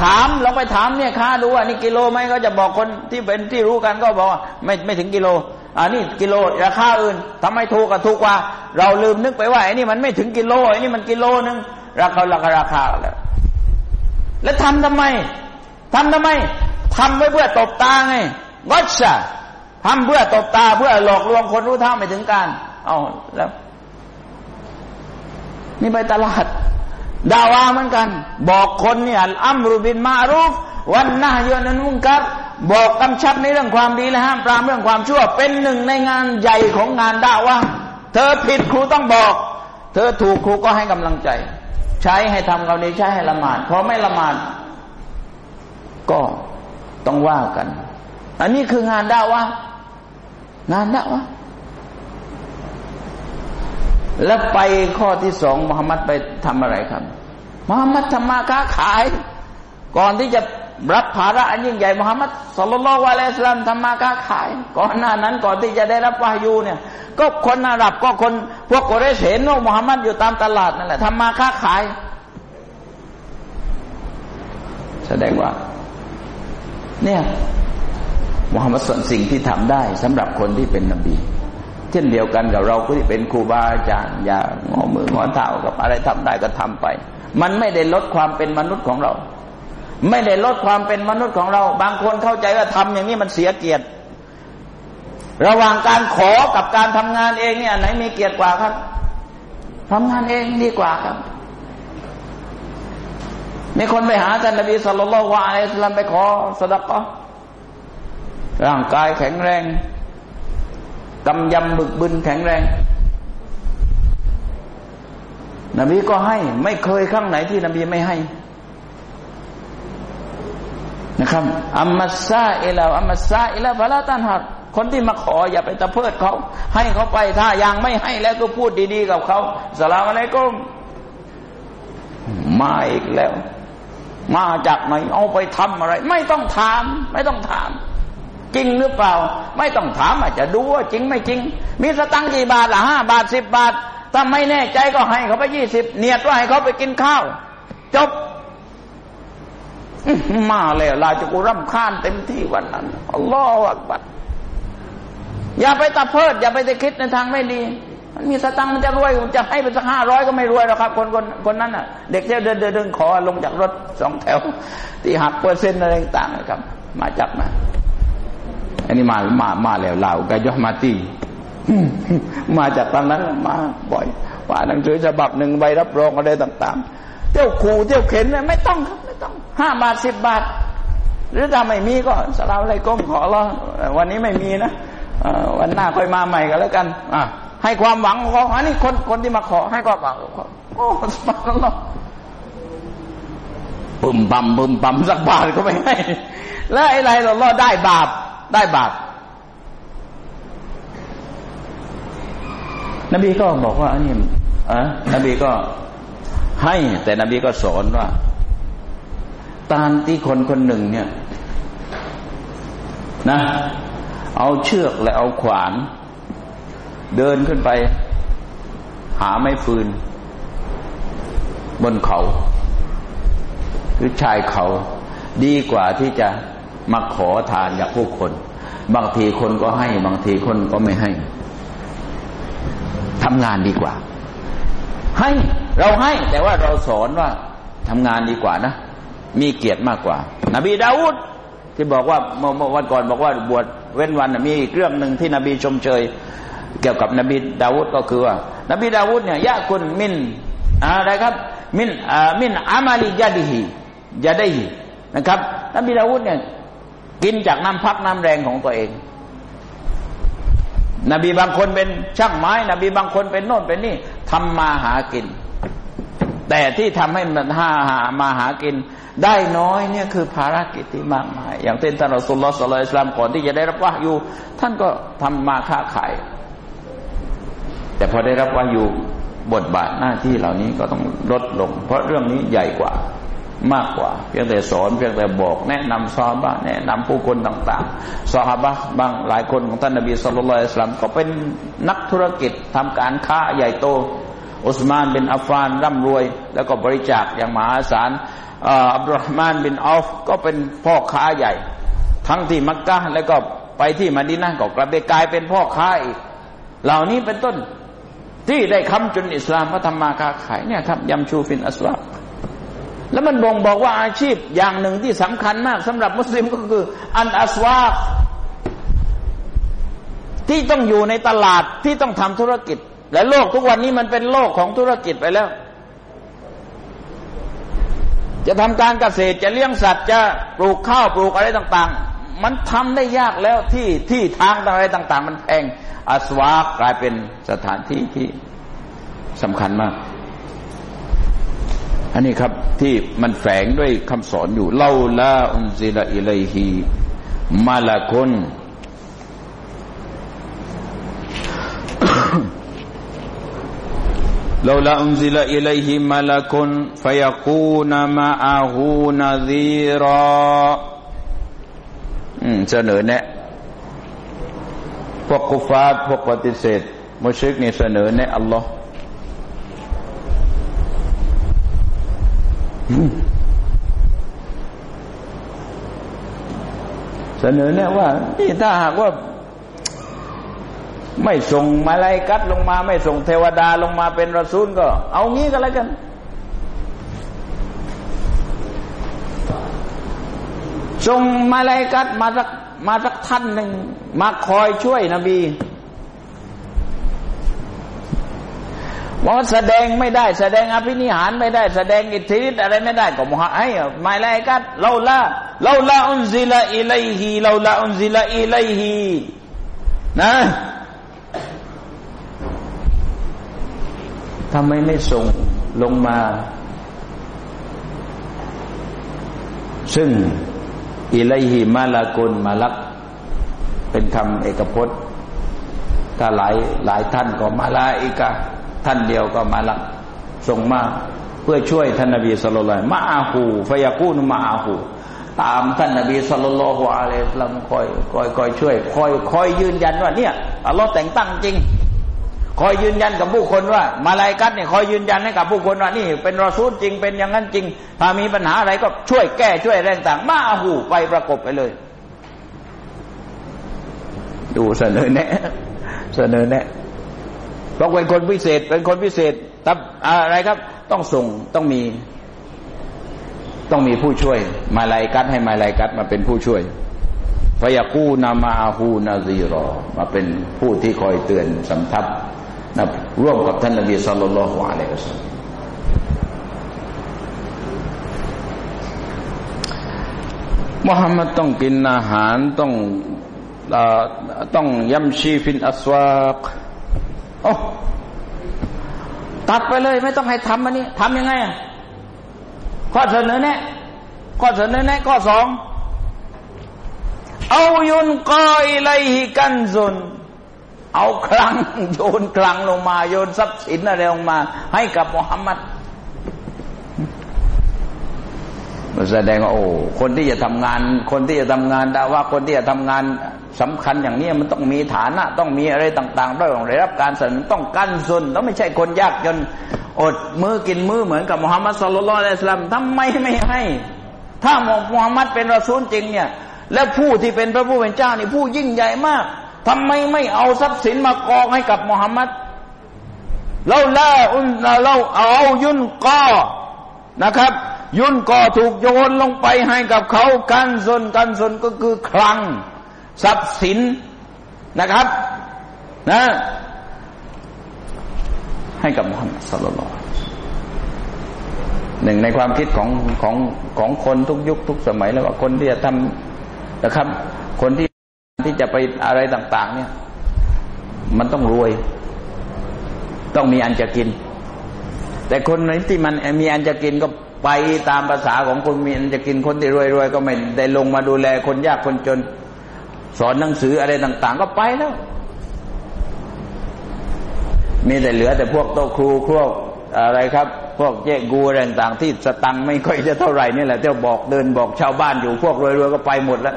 ถามลองไปถามเนี่ยค้าดูว่านี่กิโลไหมก็จะบอกคนที่เป็นที่รู้กันก็บอกว่าไม่ไม่ถึงกิโลอันนี้กิโลราคาอื่นทำไมถูกกับถูกกว่า เราลืมนึกไปว่าไอ้นี่มันไม่ถึงกิโลไอ้นี่มันกิโลนึงราคาราคาราคาแล้วแล้วทำทำไมทำทำไมทำไว้เพื่อตบตาไงวัชชะทำเพื่อตบตาเพื่อหลอกลวงคนรู้เท่าไม่ถึงการ เอาแล้ว นี่ไปตลาด ดาวาเหมือนกัน บอกคนเนี่ยอัมรุบินมารุฟวันน่าเยนันมุงกัรบอกกำชับในเรื่องความดีและห้ามปรามเรื่องความชั่ว เป็นหนึ่งในงานใหญ่ของงานดาว่าเธอผิดครูต้องบอก เธอถูกครูก็ให้กำลังใจ ใช้ให้ทำความดีใช้ให้ละหมาดพราะไม่ละหมาด ก็ต้องว่ากัน อันนี้คืองานด่าวะงานด่าวะแล้วไปข้อที่สองมุฮัมมัดไปทำอะไรครับ มุฮัมมัดทำมาค้าขาย ก่อนที่จะรับภาระอันยิ่งใหญ่มุฮัมมัดสุลลัลวะลัยสลามทำมาค้าขาย ก่อนหน้านั้นก่อนที่จะได้รับวายูเนี่ย ก็คนอาหรับก็คนพวกกเรชเห็นว่ามุฮัมมัดอยู่ตามตลาดนั่นแหละทำมาค้าขาย แสดงว่า เนี่ยมุฮัมมัดสอนสิ่งที่ทำได้สำหรับคนที่เป็นนบี เช่นเดียวกันกับเราที่เป็นครูบาอาจารย์อย่างอมืองอเท้ากับอะไรทำได้ก็ทำไป มันไม่ได้ลดความเป็นมนุษย์ของเรา ไม่ได้ลดความเป็นมนุษย์ของเรา บางคนเข้าใจว่าทำอย่างนี้มันเสียเกียรติ ระหว่างการขอกับการทำงานเองเนี่ยไหนมีเกียรติกว่าครับทำงานเองดีกว่าครับมีคนไปหาท่านนบีสุลต่านละวะอะลัยสลามไปขอสดับกะร่างกายแข็งแรงกำยำบึกบึนแข็งแรง นบีก็ให้ ไม่เคยครั้งไหนที่นบีไม่ให้นะครับอัมมัสซาเอลาอัมมัสซาเอลาฟาลาตันหัดคนที่มาขออย่าไปตะเพิดเขา ให้เขาไปถ้ายังไม่ให้แล้วก็พูดดีๆกับเขาสลามอะไรก็มาอีกแล้ว มาจากไหนเอาไปทำอะไร ไม่ต้องถาม ไม่ต้องถาม จริงหรือเปล่า ไม่ต้องถามอาจจะดูว่าจริงไม่จริง มีสตังกี่บาทละห้าบาทสิบบาท ถ้าไม่แน่ใจก็ให้เขาไปยี่สิบเนียดว่าให้เขาไปกินข้าว จบ มาเลยลาจะกูร่ำค้านเต็มที่วันนั้นอัลลอฮฺอักบัดอย่าไปตะเพิด อย่าไปตะคิดในทางไม่ดีมันมีสตังค์มันจะรวยจะให้ไปสักห้าร้อยก็ไม่รวยหรอกครับ คนคนคนนั้นอะ เด็กเที่ยวเดินเดินเดินขอลงจากรถสองแถวที่หักเปอร์เซ็นต์อะไรต่างๆครับ มาจับมาอันนี้มามามาแล้วลาวกายอมาตี มาจากตอนนั้นมาบ่อยว่าหนังสือฉบับหนึ่งใบรับรองอะไรต่างๆ เที่ยวขู่เที่ยวเข็นไม่ต้องครับไม่ต้องห้าบาทสิบบาท หรือถ้าไม่มีก็สลาวอะไรก้มขอรอวันนี้ไม่มีนะวันหน้าค่อยมาใหม่กันแล้วกันอ่าให้ความหวังของเขาอันนี้คนคนที่มาขอให้ก็หวังโอ้สบายแล้วปุ่มปั๊มปุ่มปั๊มสักบาทก็ไม่ให้ แล้วไอ้ไรเราล่อได้บาปได้บาป นบีก็บอกว่าอันนี้อะนบีก็ให้ แต่นบีก็สอนว่า ตามที่คนคนหนึ่งเนี่ย นะ เอาเชือกและเอาขวาน เดินขึ้นไป หาไม้ฟืน บนเขา หรือชายเขา ดีกว่าที่จะมาขอทานจากผู้คน บางทีคนก็ให้ บางทีคนก็ไม่ให้ ทำงานดีกว่า ให้เราให้แต่ว่าเราสอนว่าทำงานดีกว่านะ มีเกียรติมากกว่า นบีดาวุฒที่บอกว่าเมื่อวันก่อนบอกว่าบวชเว้นวันมีอีกเรื่องหนึ่งที่นบีชมเชย เกี่ยวกับนบีดาวุฒก็คือว่า นบีดาวุฒเนี่ยยะคุณมินอะไรครับ มินมินอามาลิยาดีฮียาได้ฮีนะครับ นบีดาวุฒเนี่ยกินจากน้ำพักน้ำแรงของตัวเอง นบีบางคนเป็นช่างไม้ นบีบางคนเป็นโน่นเป็นนี่ทำมาหากิน แต่ที่ทำให้มันหาหามาหากิน ได้น้อยเนี่ยคือภารกิจที่มากมาย อย่างเช่นท่านอัสุลลอฮฺสุลต่านก่อนที่จะได้รับว่าอยู่ ท่านก็ทำมาค้าขาย แต่พอได้รับว่าอยู่บทบาทหน้าที่เหล่านี้ก็ต้องลดลง เพราะเรื่องนี้ใหญ่กว่า มากกว่า เพียงแต่สอนเพียงแต่บอกแนะนำซอฮาบะแนะนำผู้คนต่างๆซอฮาบะบางหลายคนของท่านนบีสุลต่านสลัมก็เป็นนักธุรกิจทำการค้าใหญ่โตอุสมานเป็นอัฟฟานร่ำรวย แล้วก็บริจาคอย่างมหาศาลอับดุลรหมานบินอัฟก็เป็นพ่อค้าใหญ่ ทั้งที่มักกะแล้วก็ไปที่มาดินะก็กลับไปกลายเป็นพ่อค้าอีก เหล่านี้เป็นต้นที่ได้คำจุนอิสลามก็ทำมาค้าขายเนี่ยครับยำชูฟินอัสวา แล้วมันบ่งบอกว่าอาชีพอย่างหนึ่งที่สำคัญมากสำหรับมุสลิมก็คือ อันอัสวาที่ต้องอยู่ในตลาดที่ต้องทำธุรกิจ และโลกทุกวันนี้มันเป็นโลกของธุรกิจไปแล้ว จะทำการเกษตรจะเลี้ยงสัตว์จะปลูกข้าวปลูกอะไรต่าง ๆ มันทำได้ยากแล้วที่ที่ทางอะไรต่าง ๆ มันแพงอาสวากลายเป็นสถานที่ที่สำคัญมาก อันนี้ครับที่มันแฝงด้วยคำสอนอยู่لولا أنزل إليه ملك لولا أنزل إليه ملك فيكون معه نذيراเสนอแนะพวก كفارพวกปฏิเสธمشركนี่เสนอแนะอัลลอฮ์ เสนอเนี่ยว่านี่ถ้าหากว่า ไม่ส่งมาลายกัดลงมา ไม่ส่งเทวดาลงมาเป็นรสูลก็ เอางี้ก็แล้วกัน ส่งมาลายกัดมาสักมาสักท่านหนึ่งมาคอยช่วยนบี ว่าแสดงไม่ได้แสดงอภินิหารไม่ได้แสดงอิทธิฤทธิ์อะไรไม่ได้ก็มห้ไม่ไรกันเราละเราละอุนซิลอิเลฮีเราละอุนซิลอิเลฮีนะทำไมไม่ส่งลงมา ซึ่งอิเลฮีมาลากุลมาลัก เป็นคำเอกพจน์ ถ้าหลายหลายท่านก็มาลาอิกา ท่านเดียวก็มาละส่งมาเพื่อช่วยท่านนบีสุลต่านมาอาหูฟยากูนมาอาหูตามท่านนบีสุลต่านละฮ์อะลัยสลามคอยคอยคอยช่วยคอยคอยยืนยันว่าเนี่ยอัลลอฮ์แต่งตั้งจริง คอยยืนยันกับผู้คนว่า มาลายกัดเนี่ยคอยยืนยันให้กับผู้คนว่านี่ เป็นรอซูลจริงเป็นอย่างนั้นจริง ถ้ามีปัญหาอะไรก็ช่วยแก้ช่วยแรงต่างมาอาหูไปประกบไปเลย ดูเสนอแนะ เสนอแนะ บอกเป็นคนพิเศษ เป็นคนพิเศษตับอะไรครับ ต้องส่งต้องมี ต้องมีผู้ช่วย มาลายกัดให้มาลายกัดมาเป็นผู้ช่วยพยากูนามาอาหูนาซีรอ มาเป็นผู้ที่คอยเตือนสำทับนะร่วมกับท่านนบีสุลต่านละฮ์อะลัยฮิสซามุฮัมมัดต้องกินอาหารต้องต้องยัมชีฟินอัสวาก โอ้ตัดไปเลย ไม่ต้องให้ทำอันนี้ทำยังไงอะข้อเสนอแนะข้อเสนอแนะข้อสองเอายุนกออิไลฮิกันซุนเอาคลังโยนคลังลงมา โยนทรัพย์สินอะไรลงมา ให้กับมุฮัมมัดมันแสดงว่าโอ้คนที่จะทำงาน คนที่จะทำงานดาว่าคนที่จะทำงาน สำคัญอย่างนี้มันต้องมีฐานะ ต้องมีอะไรต่างๆด้วยได้รับการสนับสนุนต้องกั้นซุนต้องไม่ใช่คนยากจนอดมือกินมือเหมือนกับมุฮัมมัดสุลลัลอะลัยฮิสลามทำไมไม่ให้ ถ้ามุฮัมมัดเป็นรอซูลจริงเนี่ย แล้วผู้ที่เป็นพระผู้เป็นเจ้านี่ผู้ยิ่งใหญ่มากทำไมไม่เอาทรัพย์สินมากองให้กับมุฮัมมัดเราล่าอุนเราเอายุนกอนะครับ ยุนกอถูกโยนลงไปให้กับเขากันซนกันซนก็คือคลัง ทรัพย์สินนะครับนะให้กับมุฮัมมัดสุลลัลหนึ่งในความคิดของของของคนทุกยุคทุกสมัยแล้วว่าคนที่จะทำนะครับ คนที่ที่จะไปอะไรต่าง ๆ เนี่ย มันต้องรวย ต้องมีอันจะกิน แต่คนไหนที่มันมีอันจะกินก็ไปตามภาษาของคนมีอันจะกินคนที่รวยๆก็ไม่ได้ลงมาดูแลคนยากคนจน สอนหนังสืออะไรต่าง ๆ ก็ไปแล้ว มีแต่เหลือแต่พวกโตครูพวกอะไรครับ พวกเจ๊กูอะไรต่างๆที่สตังไม่ค่อยจะเท่าไหร่นี่แหละเที่ยวบอกเดินบอกชาวบ้านอยู่พวกรวยๆก็ไปหมดแล้ว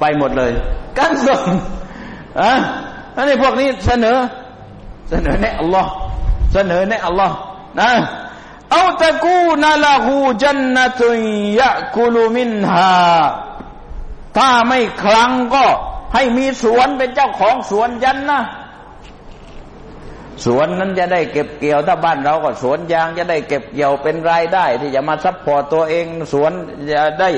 ไปหมดเลยكنزอะอันนี้พวกนี้เสนอ เสนอแนะอัลลอฮ์เสนอแนะอัลลอฮ์นะأو تكون له جنة يأكل منها ถ้าไม่คลังก็ให้มีสวนเป็นเจ้าของสวนجنةสวนนั้นจะได้เก็บเกี่ยวถ้าบ้านเราก็สวนยางจะได้เก็บเกี่ยวเป็นรายได้ ที่จะมา support ตัวเองสวนจะได้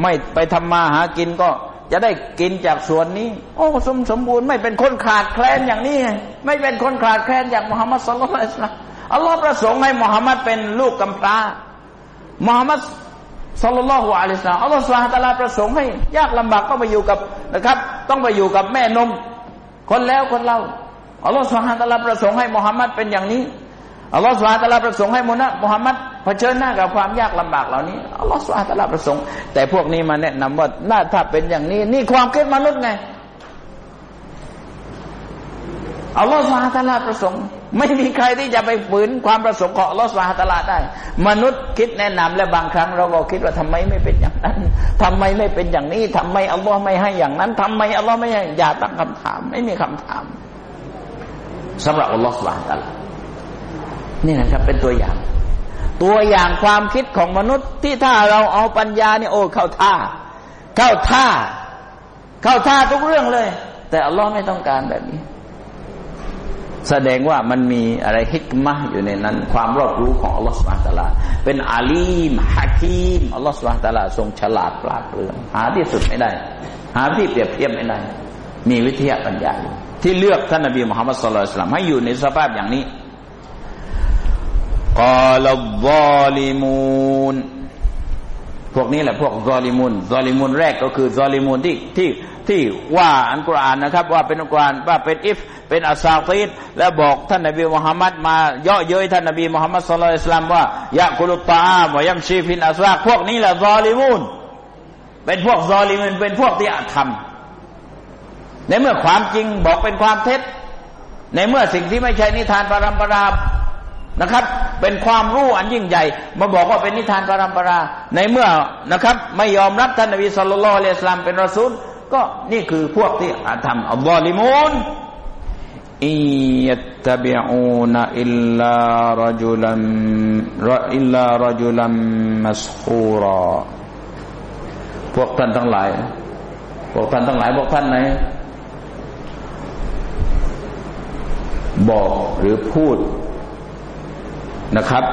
ไม่ไปทำมาหากินก็จะได้กินจากสวนนี้ โอ้สมสมบูรณ์ไม่เป็นคนขาดแคลนอย่างนี้ ไม่เป็นคนขาดแคลนอย่างมุฮัมมัดสุลลัลอัลลอฮ์ประสงค์ให้มุฮัมมัดเป็นลูกกำพร้ามุฮัมมัด สัลลัลลอฮุอะลัยฮิสลาอัลลอฮ์สุลตาลาประสงค์ให้ ยากลำบากต้องไปอยู่กับนะครับ ต้องไปอยู่กับแม่นม คนแล้วคนเล่าอัลลอฮฺสุฮาตะลาประสงค์ให้มุฮัมมัดเป็นอย่างนี้อัลลอฮฺสุฮาตะลาประสงค์ให้มุนะมุฮัมมัดเผชิญหน้ากับความยากลำบากเหล่านี้อัลลอฮฺสุฮาตะลาประสงค์ แต่พวกนี้มาแนะนำว่าน่าถ้าเป็นอย่างนี้ นี่ความคิดมนุษย์ไงอัลลอฮฺสุฮาตะลาประสงค์ ไม่มีใครที่จะไปฝืนความประสงค์ของอัลลอฮฺสุฮาตะลาได้ มนุษย์คิดแนะนำและบางครั้งเราก็คิดว่าทำไมไม่เป็นอย่างนั้นทำไมไม่เป็นอย่างนี้ทำไมอัลลอฮ์ไม่ให้อย่างนั้นทำไมอัลลอฮ์ไม่ให้อย่าตั้งคำถาม ไม่มีคำถามสำหรับอัลลอฮฺสุบานตัลนี่นะครับเป็นตัวอย่าง ตัวอย่างความคิดของมนุษย์ที่ถ้าเราเอาปัญญาเนี่ยโอ้เข้าท่า เข้าท่า เข้าท่าทุกเรื่องเลย แต่อัลลอฮ์ไม่ต้องการแบบนี้ แสดงว่ามันมีอะไรฮิกมะอยู่ในนั้น ความรอบรู้ของอัลลอฮฺสุบานตะลา เป็นอาลีมฮะคีมอัลลอฮฺสุบานตะลาทรงฉลาดปราดเปรื่อง หาที่สุดไม่ได้ หาที่เปรียบเทียบไม่ได้ มีวิทยาปัญญาอยู่ที่เลือกท่านนบีมุฮัมมัดصلى الله عليه وسلم ให้อยู่ในสภาพอย่างนี้قال الظالمونพวกนี้แหละพวกซอลิมุนซอลิมุนแรกก็คือซอลิมุนที่ที่ที่ว่าอันกุรอานนะครับ ว่าเป็นอัลกุรอานว่าเป็น إفك เป็นอัสซาตีดและบอกท่านนบีมุฮัมมัดมาเยาะเย้ยท่านนบีมุฮัมมัดصلى الله عليه وسلم ว่า يأكل الطعام ويمشي في الأسواقพวกนี้แหละظالمونเป็นพวกظالمونเป็นพวกที่อาธรรม ในเมื่อความจริงบอกเป็นความเท็จ ในเมื่อสิ่งที่ไม่ใช่นิทานปรัมปรานะครับ เป็นความรู้อันยิ่งใหญ่ มาบอกว่าเป็นนิทานปรัมปรา ในเมื่อนะครับ ไม่ยอมรับท่านนบีصلى الله عليه وسلمเป็นรอซูลก็นี่คือพวกที่อาธรรมالظالمو ن إن تتبعون إلا رجلاอิลลารจุลัมมัสฮูรอพวกท่านทั้งหลาย พวกท่านทั้งหลายพวกท่านไหน บอกหรือพูดนะครับ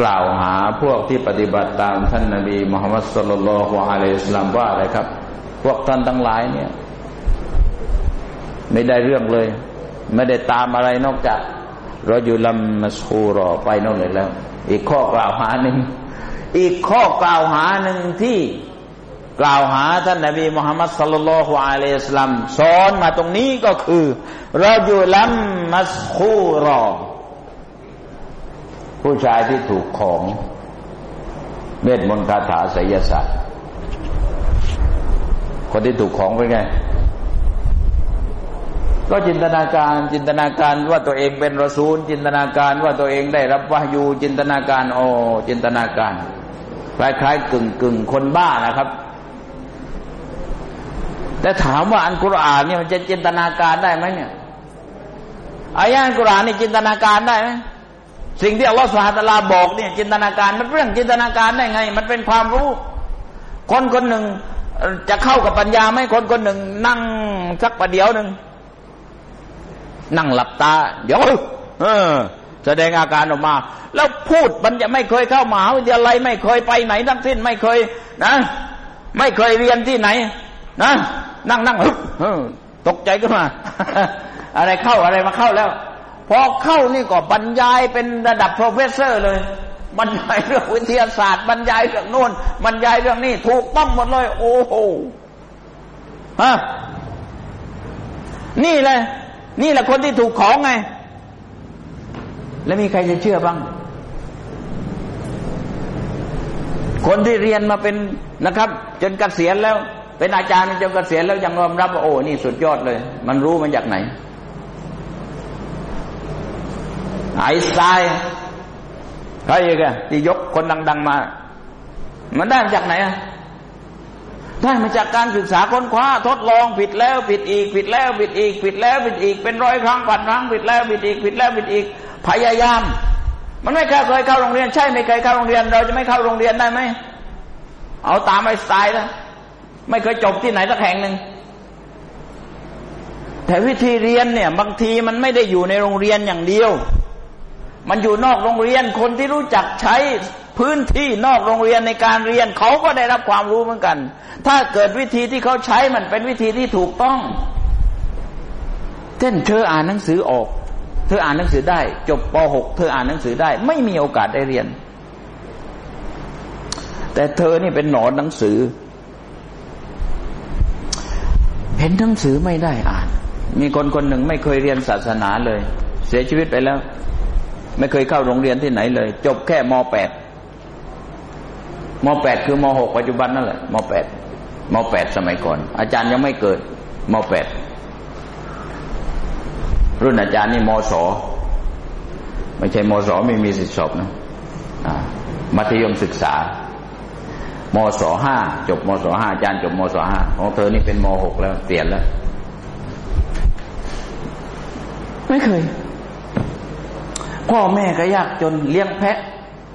กล่าวหาพวกที่ปฏิบัติตามท่านนาบีมุฮัมมัดสุลลัลฮุอะลัยฮิสลามว่าอะไรครับ พวกท่านทั้งหลายเนี่ย ไม่ได้เรื่องเลย ไม่ได้ตามอะไรนอกจากเรออยู่ลำมัสูรอไปนั่นเลยแล้ว อีกข้อกล่าวหาหนึ่งอีกข้อกล่าวหาหนึ่งที่กล่าวหาท่านนบีมุฮัมมัดสลลัลฮุอะลัยฮิสลามสอนมาตรงนี้ก็คือเราอจุลัมมัสคูรอ ผู้ชายที่ถูกของเมตมนต์คาถาไสยศาสตร์คนที่ถูกของเป็นไง ก็จินตนาการจินตนาการว่าตัวเองเป็นรอซูลจินตนาการว่าตัวเองได้รับวายูจินตนาการโอ้จินตนาการคล้ายๆกึ่งกึ่งคนบ้านะครับ แต่ถามว่าอันกุรอานเนี่ยมันจะจินตนาการได้ไหมเนี่ยอายะอันกุรอานนี่จินตนาการได้ไหมสิ่งที่อัลลอฮฺสุฮาตลาบอกเนี่ย จินตนาการมันเรื่องจินตนาการได้ไง มันเป็นความรู้ คนคนหนึ่งจะเข้ากับปัญญาไหมคนคนหนึ่งนั่งสักประเดี๋ยวหนึ่ง นั่งหลับตา เดี๋ยวเออ แสดงอาการออกมา แล้วพูดมันจะไม่เคยเข้ามหาวิทยาลัยไม่เคยไปไหนทั้งสิ้นไม่เคย นะ ไม่เคยเรียนที่ไหน นะนั่งนั่งตกใจขึ้นมา อะไรเข้าอะไรมาเข้าแล้ว พอเข้านี่ก็บรรยายเป็นระดับโปรเฟสเซอร์เลยบรรยายเรื่องวิทยาศาสตร์บรรยายเรื่องโน้นบรรยายเรื่องนี้ถูกต้องหมดเลย โอ้โหฮะนี่เลย นี่แหละคนที่ถูกของไง แล้วมีใครจะเชื่อบ้าง คนที่เรียนมาเป็นนะครับ จนกเกษียณแล้ว เป็นอาจารย์จนเกษียณแล้วยังยอมรับว่าโอ้นี่สุดยอดเลย มันรู้มันจากไหน ไอสไตล์ใครอีกอะที่ยกคนดัง ๆ มา มันได้มาจากไหนอะ ได้มาจากการศึกษาค้นคว้าทดลองผิดแล้วผิดอีกผิดแล้วผิดอีกผิดแล้วผิดอีก เป็นร้อยครั้งพันครั้งผิดแล้วผิดอีกผิดแล้วผิดอีกพยายาม มันไม่เคยเคยเข้าโรงเรียนใช่ไม่เคยเข้าโรงเรียน เราจะไม่เข้าโรงเรียนได้ไหมเอาตามไอสไตล์แล้วไม่เคยจบที่ไหนสักแห่งหนึ่งแต่วิธีเรียนเนี่ยบางทีมันไม่ได้อยู่ในโรงเรียนอย่างเดียว มันอยู่นอกโรงเรียนคนที่รู้จักใช้ พื้นที่นอกโรงเรียนในการเรียนเขาก็ได้รับความรู้เหมือนกัน ถ้าเกิดวิธีที่เขาใช้มันเป็นวิธีที่ถูกต้องเช่นเธออ่านหนังสือออก เธออ่านหนังสือได้ จบป .6 เธออ่านหนังสือได้ ไม่มีโอกาสได้เรียน แต่เธอนี่เป็นหนอนหนังสือ เห็นหนังสือไม่ได้อ่าน มีคนคนหนึ่งไม่เคยเรียนศาสนาเลย เสียชีวิตไปแล้ว ไม่เคยเข้าโรงเรียนที่ไหนเลย จบแค่ม .8 มแปดคือมหกปัจจุบันนั่นแหละมแปดมแปดสมัยก่อน อาจารย์ยังไม่เกิดมแปดรุ่นอาจารย์นี่มศไม่ใช่มศไม่มีสิทธิสอบนะมัธยมศึกษามศห้าจบมศห้าอาจารย์จบมศห้าของเธอนี่เป็นมหกแล้วเปลี่ยนแล้ว ไม่เคย พ่อแม่ก็ยากจนเลี้ยงแพะ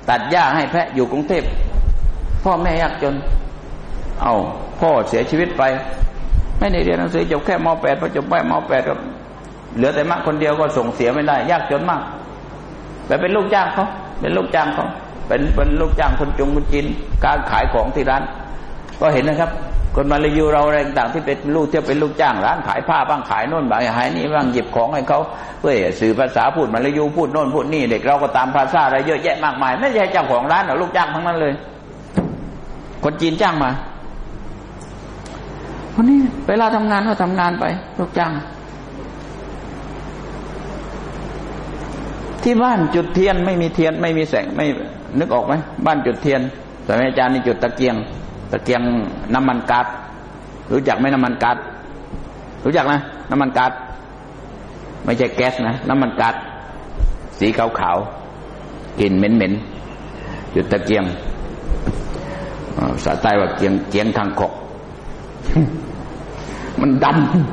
ตัดหญ้าให้แพะอยู่กรุงเทพ พ่อแม่ยากจน เอาพ่อเสียชีวิตไป ไม่ได้เรียนหนังสือจบแค่ม .8 พอจบแค่ม .8 ก็เหลือแต่มากคนเดียวก็ส่งเสียไม่ได้ ยากจนมากแต่เป็นลูกจ้างเขาเป็นลูกจ้างเขาเป็นเป็นลูกจ้างคนจงคนจีนการขายของที่ร้าน ก็เห็นนะครับ คนมาเลยูเราอะไรต่างที่เป็นลูกเที่เป็นลูกจ้างร้านขายผ้าบ้างขายโน่นบางหายนี่บ้างหยิบของให้เขาเพื่อสื่อภาษาพูดมาเลยูพูดโน่นพูดนี่เด็กเราก็ตามภาษาอะไรเยอะแยะมากมาย ไม่ใช่เจ้าของร้านหรอกลูกจ้างทั้งนั้นเลย คนจีนจ้างมาวันนี้เวลาทำงานก็ทำงานไปลูกจ้างที่บ้านจุดเทียนไม่มีเทียนไม่มีแสงไม่นึกออกไหมบ้านจุดเทียนสมัยอาจารย์นี่จุดตะเกียง ตะเกียงน้ำมันก๊าซรู้จักไหมน้ำมันก๊าซรู้จักนะน้ำมันก๊าซไม่ใช่แก๊สนะน้ำมันก๊าซสีขาวๆกลิ่นเหม็นๆจุดตะเกียง ภาษาใต้ว่าเกียงเกียงทางขกมันด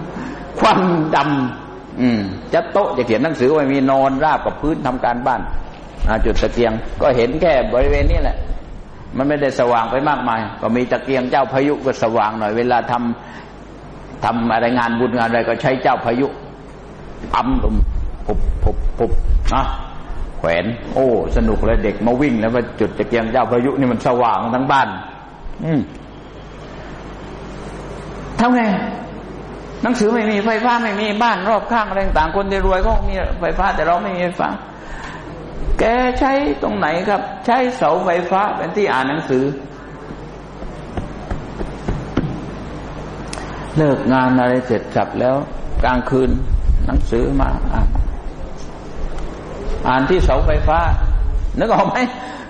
ำควันดำอืมจะโต๊ะจะเขียนหนังสือไว้มีนอนราบกับพื้นทำการบ้านจุดตะเกียง ก็เห็นแค่บริเวณนี้แหละ มันไม่ได้สว่างไปมากมาย ก็มีตะเกียงเจ้าพายุก็สว่างหน่อย เวลาทำทำอะไรงานบุญงานอะไรก็ใช้เจ้าพายุปั๊มลมปุบปุบปุบนะ แขวน โอ้ สนุกเลยเด็กมาวิ่งแล้วมาจุดตะเกียงเจ้าพายุนี่มันสว่างทั้งบ้าน อืมทำไงหนังสือไม่มีไฟฟ้าไม่มีบ้านรอบข้างอะไรต่างคนที่รวยก็มีไฟฟ้า แต่เราไม่มีไฟฟ้า แกใช้ตรงไหนครับ ใช้เสาไฟฟ้าเป็นที่อ่านหนังสือ เลิกงานอะไรเสร็จสับแล้วกลางคืนหนังสือมาอ่าน อ่านที่เสาไฟฟ้า นึกออกไหม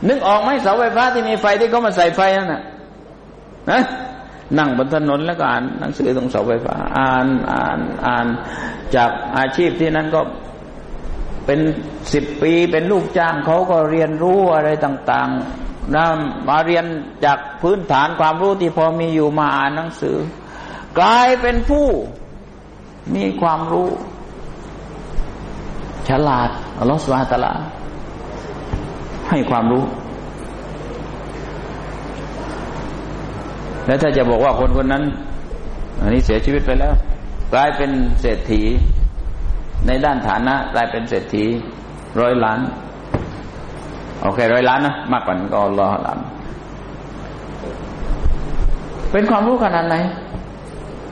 นึกออกไหมเสาไฟฟ้าที่มีไฟที่เขามาใส่ไฟนั่นน่ะนะนั่งบนถนนแล้วก็อ่านหนังสือตรงเสาไฟฟ้า อ่านอ่านอ่านจากอาชีพที่นั้นก็เป็นสิบปีเป็นลูกจ้างเขาก็เรียนรู้อะไรต่างๆนะมาเรียนจากพื้นฐานความรู้ที่พอมีอยู่มาอ่านหนังสือ กลายเป็นผู้มีความรู้ ฉลาดอัลลอฮฺสุบฮตะลาให้ความรู้ แล้วถ้าจะบอกว่าคนคนนั้น อันนี้เสียชีวิตไปแล้ว กลายเป็นเศรษฐี ในด้านฐานะกลายเป็นเศรษฐีร้อยล้าน โอเคร้อยล้านนะมากกว่านั้นก็รอล้านเป็นความรู้ขนาดไหน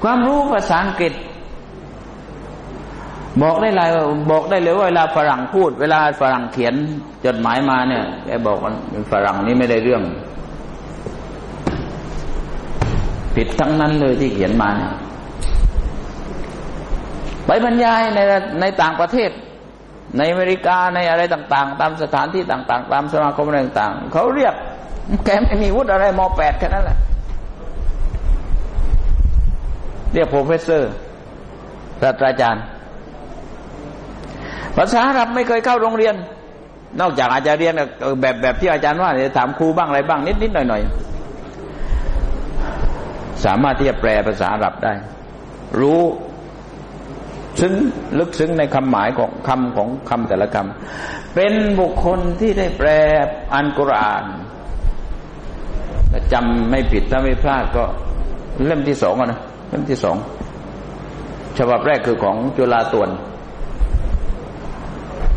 ความรู้ภาษาอังกฤษ บอกได้เลยบอกได้เลยว่าเวลาฝรั่งพูด เวลาฝรั่งเขียนจดหมายมาเนี่ยแกบอกว่าฝรั่งนี้ไม่ได้เรื่อง ผิดทั้งนั้นเลยที่เขียนมาเนี่ยไปบรรยายในในต่างประเทศ ในอเมริกาในอะไรต่าง ๆ ตามสถานที่ต่าง ๆ ตามสมาคมอะไรต่างๆเขาเรียก แกไม่มีวุฒิอะไรมแปดแค่นั้นแหละเรียก professor ศาสตราจารย์ ภาษาอาหรับไม่เคยเข้าโรงเรียน นอกจากอาจารย์เรียนแบบแบบที่อาจารย์ว่าจะถามครูบ้างอะไรบ้างนิดนิดหน่อยหน่อยสามารถที่จะแปลภาษาอาหรับได้ รู้ซึ้งลึกซึ้งในคำหมายของคำของคำแต่ละคำเป็นบุคคลที่ได้แปลอันกุรอานจำไม่ผิดถ้าไม่พลาดก็เล่มที่สองนะเล่มที่สองฉบับแรกคือของจุฬาตวน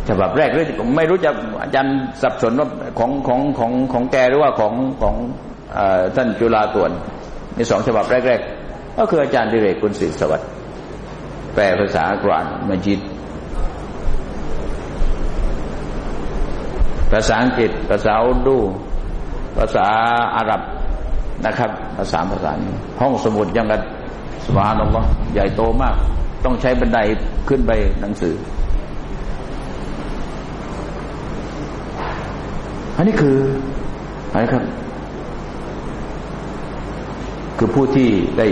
ฉบับแรกหรือไม่รู้จะอาจารย์สับสนว่าของของของของแกหรือว่าของของท่านจุฬาตวนในสองฉบับแรก ๆ ก็คืออาจารย์ดิเรกกุลศรีสวัสดิ์แปลภาษากรานมจิตภาษาอังกฤษ ภาษาอุดู ภาษาอาหรับนะครับ ภาษาภาษานี้ห้องสมุดยังกันสบานอัลลอใหญ่โตมาก ต้องใช้บันไดขึ้นไปหนังสือ อันนี้คืออะไรครับ คือผู้ที่ได้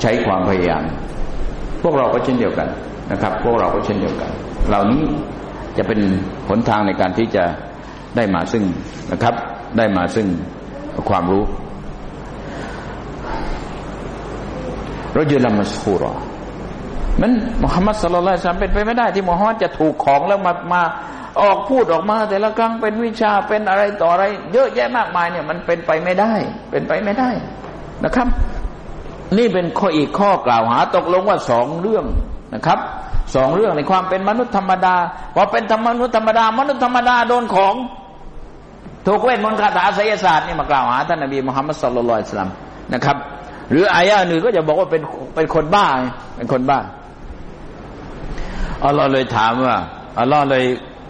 ใช้ความพยายาม พวกเราก็เช่นเดียวกันนะครับ พวกเราก็เช่นเดียวกัน เหล่านี้จะเป็นหนทางในการที่จะได้มาซึ่งนะครับ ได้มาซึ่งความรู้รจุลมัสคูรอมันมุฮัมมัดสุลลัลสัมเป็นไปไม่ได้ที่มุฮัมมัดจะถูกของแล้วมามา ออกพูดออกมา แต่ละครั้งเป็นวิชาเป็นอะไรต่ออะไร เยอะแยะมากมายเนี่ย มันเป็นไปไม่ได้ เป็นไปไม่ได้นะครับ นี่เป็นข้ออีกข้อกล่าวหาตกลงว่าสองเรื่องนะครับสองเรื่องในความเป็นมนุษย์ธรรมดาพอเป็นธรรมนุษย์ธรรมดามนุษย์ธรรมดาโดนของถูกเวทมนต์คาถาไสยศาสตร์นี่มากล่าวหาท่านนบีมุฮัมมัดสุลลัลอิสลามนะครับ หรืออายะหนึ่งก็จะบอกว่าเป็นเป็นคนบ้าเป็นคนบ้าอัลลอฮ์เลยถามว่าอัลลอฮ์เลย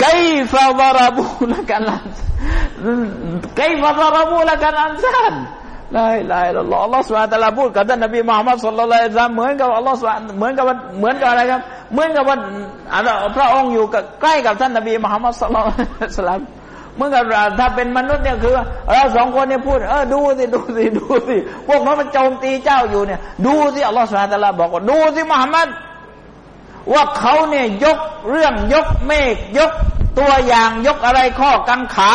ไกฟะดารบูละกันไกฟะดารบูละกันอันซานลาอิลาอิลลอฮ์อัลลอฮ์สุบานตะลาพูดกับท่านนบีมุฮัมมัดสุลลัลลเหมือนกับอัลลอฮ์เหมือนกับเหมือนกับอะไรครับ เหมือนกับว่าพระองค์อยู่ใกล้กับท่านนบีมุฮัมมัดสุลลัลสลัมเมื่อกับถ้าเป็นมนุษย์เนี่ยคือเราสองคนเนี่ยพูดเออดูสิดูสิดูสิพวกนั้นมันโจมตีเจ้าอยู่เนี่ย ดูสิอัลลอฮฺสุบฮานตะลาบอกว่าดูสิมุฮัมมัด ว่าเขาเนี่ยยกเรื่องยกเมฆยกตัวอย่างยกอะไรข้อกังขา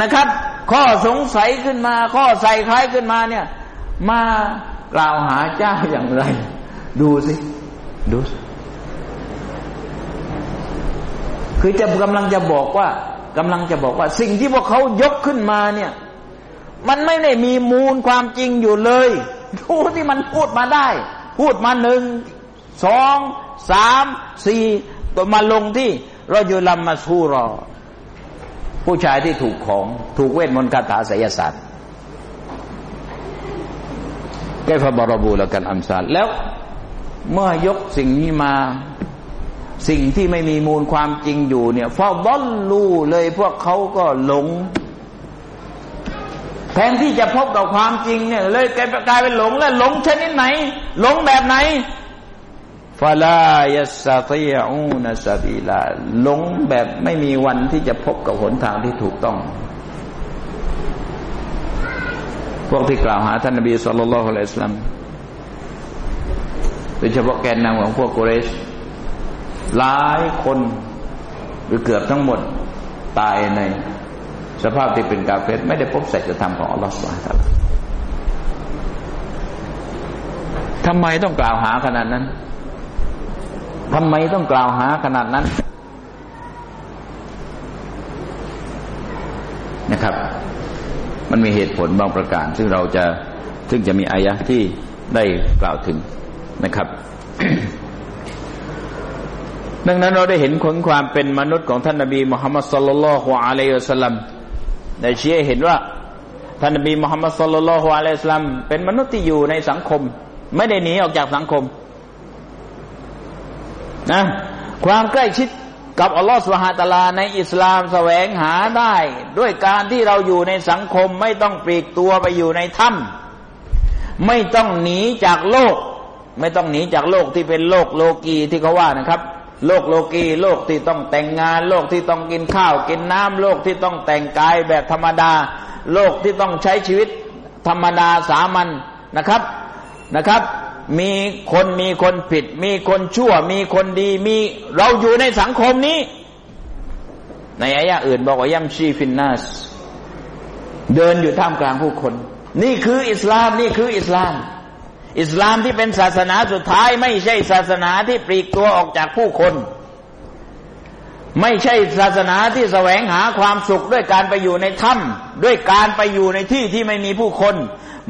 นะครับ ข้อสงสัยขึ้นมา ข้อใส่คล้ายขึ้นมาเนี่ย มากล่าวหาเจ้าอย่างไร ดูสิ ดูสิคือจะกำลังจะบอกว่ากำลังจะบอกว่า สิ่งที่พวกเขายกขึ้นมาเนี่ย มันไม่ได้มีมูลความจริงอยู่เลย ดูที่มันพูดมาได้ พูดมาหนึ่ง สองสามสี่ตัวมาลงที่เราอยู่ลำมาสูรอ ผู้ชายที่ถูกของถูกเวทมนต์คาถาไสยศาสตร์แกฟบรบูแล้วกันอัมซาลแล้วเมื่อยกสิ่งนี้มาสิ่งที่ไม่มีมูลความจริงอยู่เนี่ยฟาบอลลูเลยพวกเขาก็หลงแทนที่จะพบกับความจริงเนี่ย เลยกลายเป็นหลงแล้วหลงชนิดไหน หลงแบบไหน ฟาลายัสตีอูนสบีลาหลงแบบไม่มีวันที่จะพบกับหนทางที่ถูกต้อง พวกที่กล่าวหาท่านนบีสุลต่านละฮ์อะลัยฮิสลามโดยเฉพาะแกนนำของพวกกุเรช หลายคนหรือเกือบทั้งหมดตายในสภาพที่เป็นกาเฟตไม่ได้พบสัจธรรมของอัลลอฮฺสุบฮฺทำไมต้องกล่าวหาขนาดนั้น ทำไมต้องกล่าวหาขนาดนั้นนะครับ มันมีเหตุผลบางประการ ซึ่งเราจะซึ่งจะมีอายะที่ได้กล่าวถึงนะครับ ดังนั้นเราได้เห็นผลความเป็นมนุษย์ของท่านนบีมุฮัมมัดสุลลัลฮุอะลัยฮิสลัมได้ชี้เห็นว่าท่านนบีมุฮัมมัดสุลลัลฮุอะลัยฮิสลัมเป็นมนุษย์ที่อยู่ในสังคม ไม่ได้หนีออกจากสังคม นะความใกล้ชิดกับอัลลอฮฺสุฮาตลาในอิสลามแสวงหาได้ ด้วยการที่เราอยู่ในสังคมไม่ต้องปลีกตัวไปอยู่ในถ้ำไม่ต้องหนีจากโลก ไม่ต้องหนีจากโลกที่เป็นโลกโลกีที่เขาว่านะครับ โลกโลกีโลกที่ต้องแต่งงาน โลกที่ต้องกินข้าว กินน้ำโลกที่ต้องแต่งกายแบบธรรมดา โลกที่ต้องใช้ชีวิตธรรมดาสามัญนนะครับนะครับ มีคนมีคนผิด มีคนชั่ว มีคนดีมีเราอยู่ในสังคมนี้ ในอายะอื่นบอกว่ายัมชีฟินนัสเดินอยู่ท่ามกลางผู้คน นี่คืออิสลามนี่คืออิสลาม อิสลามที่เป็นศาสนาสุดท้าย ไม่ใช่ศาสนาที่ปลีกตัวออกจากผู้คน ไม่ใช่ศาสนาที่แสวงหาความสุขด้วยการไปอยู่ในถ้ำด้วยการไปอยู่ในที่ที่ไม่มีผู้คน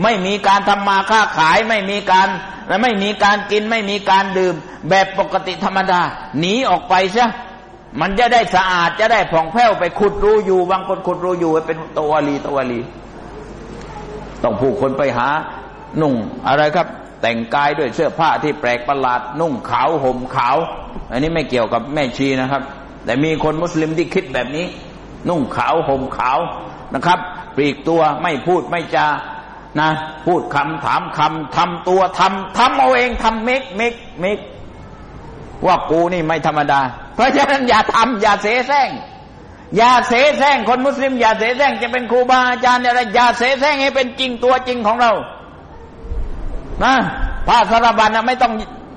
ไม่มีการทำมาค้าขายไม่มีการและไม่มีการกินไม่มีการดื่ม แบบปกติธรรมดา หนีออกไปซะมันจะได้สะอาดจะได้ผ่องแผ้วไปขุดรูอยู่บางคนขุดรูอยู่เป็นตัวลีตัวลี ต้องผู้คนไปหา นุ่งอะไรครับ แต่งกายด้วยเสื้อผ้าที่แปลกประหลาด นุ่งขาวห่มขาว อันนี้ไม่เกี่ยวกับแม่ชีนะครับ แต่มีคนมุสลิมที่คิดแบบนี้ นุ่งขาวห่มขาวนะครับ ปลีกตัวไม่พูดไม่จา นะ พูดคำถามคำทำตัวทำทำเอาเองทำเมกเมกเมกว่ากูนี่ไม่ธรรมดา เพราะฉะนั้นอย่าทำอย่าเสแสร้งอย่าเสแสร้งคนมุสลิม อย่าเสแสร้งจะเป็นครูบาอาจารย์อะไรอย่าเสแสร้งให้เป็นจริงตัวจริงของเรา นะผ้าสารบัญนะไม่ต้อง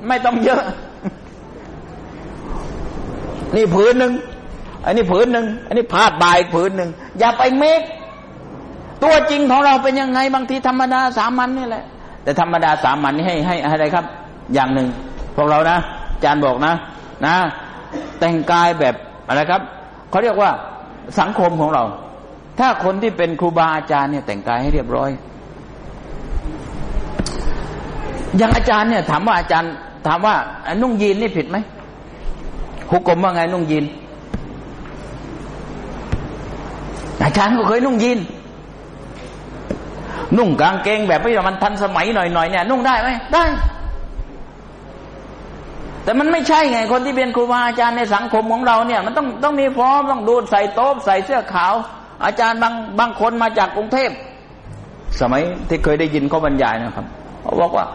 ไม่ต้องเยอะ นี่ผืนหนึ่งอันนี้ผืนหนึ่งอันนี้ผ้าบายผืนหนึ่งอย่าไปเมก ตัวจริงของเราเป็นยังไงบางทีธรรมดาสามัญนี่แหละ แต่ธรรมดาสามัญนี่ให้ให้อะไรครับ อย่างหนึ่งพวกเรานะอาจารย์บอกนะนะ แต่งกายแบบอะไรครับเขาเรียกว่าสังคมของเรา ถ้าคนที่เป็นครูบาอาจารย์เนี่ยแต่งกายให้เรียบร้อย อย่างอาจารย์เนี่ยถามว่าอาจารย์ ถามว่านุ่งยีนนี่ผิดไหมฮุกกลมว่าไงนุ่งยีนอาจารย์ก็เคยนุ่งยีน นุ่งกางเกงแบบไม่มันทันสมัยหน่อยๆเนี่ย นุ่งได้ไหมได้ แต่มันไม่ใช่ไง คนที่เป็นครูบาอาจารย์ในสังคมของเราเนี่ย มันต้องต้องมีพร้อมต้องดูใส่โต๊ะใส่เสื้อขาว อาจารย์บางบางคนมาจากกรุงเทพสมัยที่เคยได้ยินเขาบรรยายนะครับเขาบอกว่า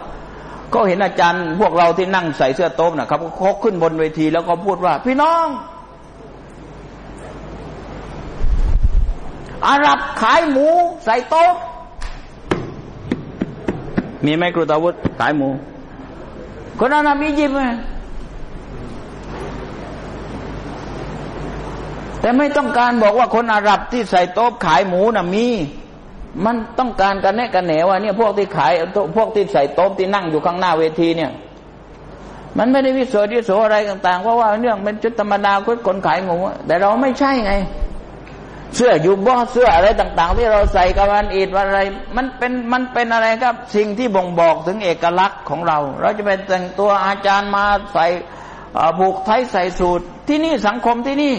ก็เห็นอาจารย์พวกเราที่นั่งใส่เสื้อโต๊ะนะครับเขาขึ้นบนเวทีแล้วก็พูดว่า พี่น้อง อาหรับขายหมูใส่โต๊ะ มีไหมครูตาวุฒขายหมูคนนั้นมียิบไหมแต่ไม่ต้องการบอกว่าคนอาหรับที่ใส่โต๊ะขายหมูน่ะมี มันต้องการกันแน่กันแหนว่าเนี่ยพวกที่ขายพวกที่ใส่โต๊ะที่นั่งอยู่ข้างหน้าเวทีเนี่ย มันไม่ได้วิเศษวิโสอะไรต่างๆเพราะว่าเรื่องเป็นชุดธรรมดาคนขายงูแต่เราไม่ใช่ไง เสื้อยูบอเสื้ออะไรต่าง ๆ ที่เราใส่กับวันอีดวันอะไร มันเป็นมันเป็นอะไรครับ สิ่งที่บ่งบอกถึงเอกลักษณ์ของเรา เราจะไปแต่งตัวอาจารย์มาใส่ผูกไทยใส่สูตร ที่นี่สังคมที่นี่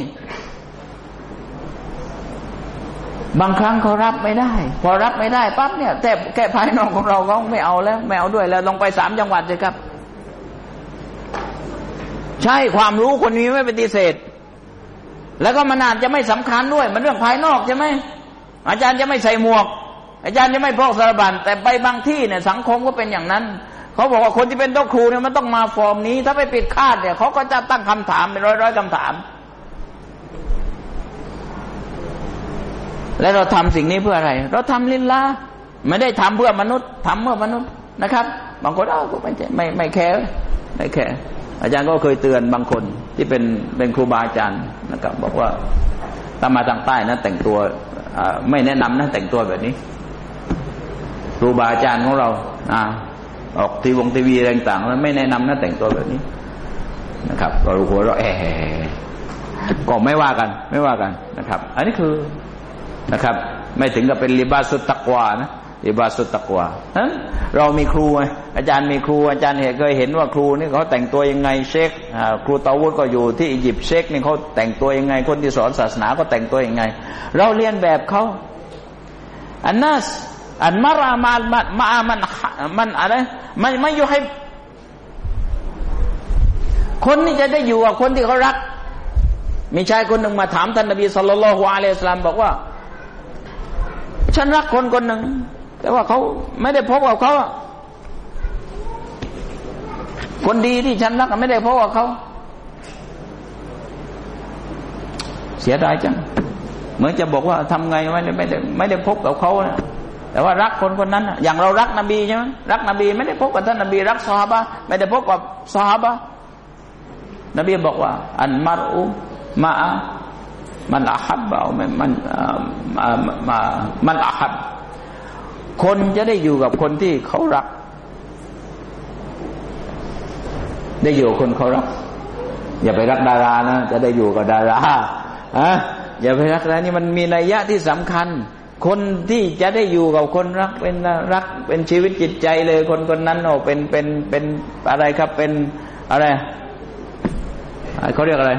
บางครั้งเขารับไม่ได้ พอรับไม่ได้ปั๊บเนี่ยแต่แค่ภายนอกของเราเขาไม่เอาแล้วไม่เอาด้วยแล้วลงไปสามจังหวัดเลยครับ ใช่ความรู้คนนี้ไม่ปฏิเสธ แล้วก็มันอาจจะไม่สำคัญด้วย มันเรื่องภายนอกใช่ไหมอาจารย์จะไม่ใส่หมวก อาจารย์จะไม่พกสารบัญแต่ไปบางที่เนี่ยสังคมก็เป็นอย่างนั้นเขาบอกว่าคนที่เป็นโต๊ะครูเนี่ยมันต้องมาฟอร์มนี้ ถ้าไปปิดคาดเนี่ยเขาก็จะตั้งคำถามเป็นร้อยร้อยคำถาม และเราทำสิ่งนี้เพื่ออะไร เราทำลินละไม่ได้ทำเพื่อมนุษย์ทำเพื่อมนุษย์นะครับ บางคนเอ้าก็ไม่ไม่ไม่แคร์ไม่แคร์ อาจารย์ก็เคยเตือนบางคนที่เป็นเป็นครูบาอาจารย์นะครับ บอกว่าตามมาทางใต้นะแต่งตัวไม่แนะนำนะแต่งตัวแบบนี้ ครูบาอาจารย์ของเราอ่าออกทีวงทีวีอะไรต่างๆไม่แนะนำนะแต่งตัวแบบนี้นะครับเราหัวเราแอะก็ไม่ว่ากัน ไม่ว่ากันนะครับ อันนี้คือนะครับ ไม่ถึงกับเป็นลิบาสุตตะกวานะ ลิบาสุตตะกวานั้นเรามีครูไงอาจารย์มีครู อาจารย์เคยเห็นว่าครูนี่เขาแต่งตัวยังไงเช็คครูตาวุฒก็อยู่ที่อียิปต์เช็คนี่เขาแต่งตัวยังไง คนที่สอนศาสนาก็แต่งตัวยังไง เราเรียนแบบเขาอันนัสอันมารามามามามันมันอะไรมันไม่อยู่ให้คนนี่จะได้อยู่กับคนที่เขารัก มีชายคนหนึ่งมาถามท่านนบีสุลต่านละฮ์วะลัยสลามบอกว่า ฉันรักคนคนหนึ่ง แต่ว่าเขาไม่ได้พบกับเขาคนดีที่ฉันรักไม่ได้พบกับเขาเสียดายจัง เหมือนจะบอกว่าทำไงไม่ได้ไม่ได้ไม่ได้พบกับเขานะแต่ว่ารักคนคนนั้นอย่างเรารักนบีใช่ไหมรักนบีไม่ได้พบกับท่านนบี รักซาบะไม่ได้พบกับซาบะนบีบอกว่า อันมารอุมามันอาฮับเอามันมันมันอาฮับ คนจะได้อยู่กับคนที่เขารัก ได้อยู่คนเขารัก อย่าไปรักดารานะจะได้อยู่กับดาราอะอย่าไปรักดารนี่มันมีนัยยะที่สำคัญ คนที่จะได้อยู่กับคนรักเป็นรักเป็นชีวิตจิตใจเลย คนคนนั้นโอ้เป็นเป็นเป็นอะไรครับเป็นอะไรเขาเรียกอะไร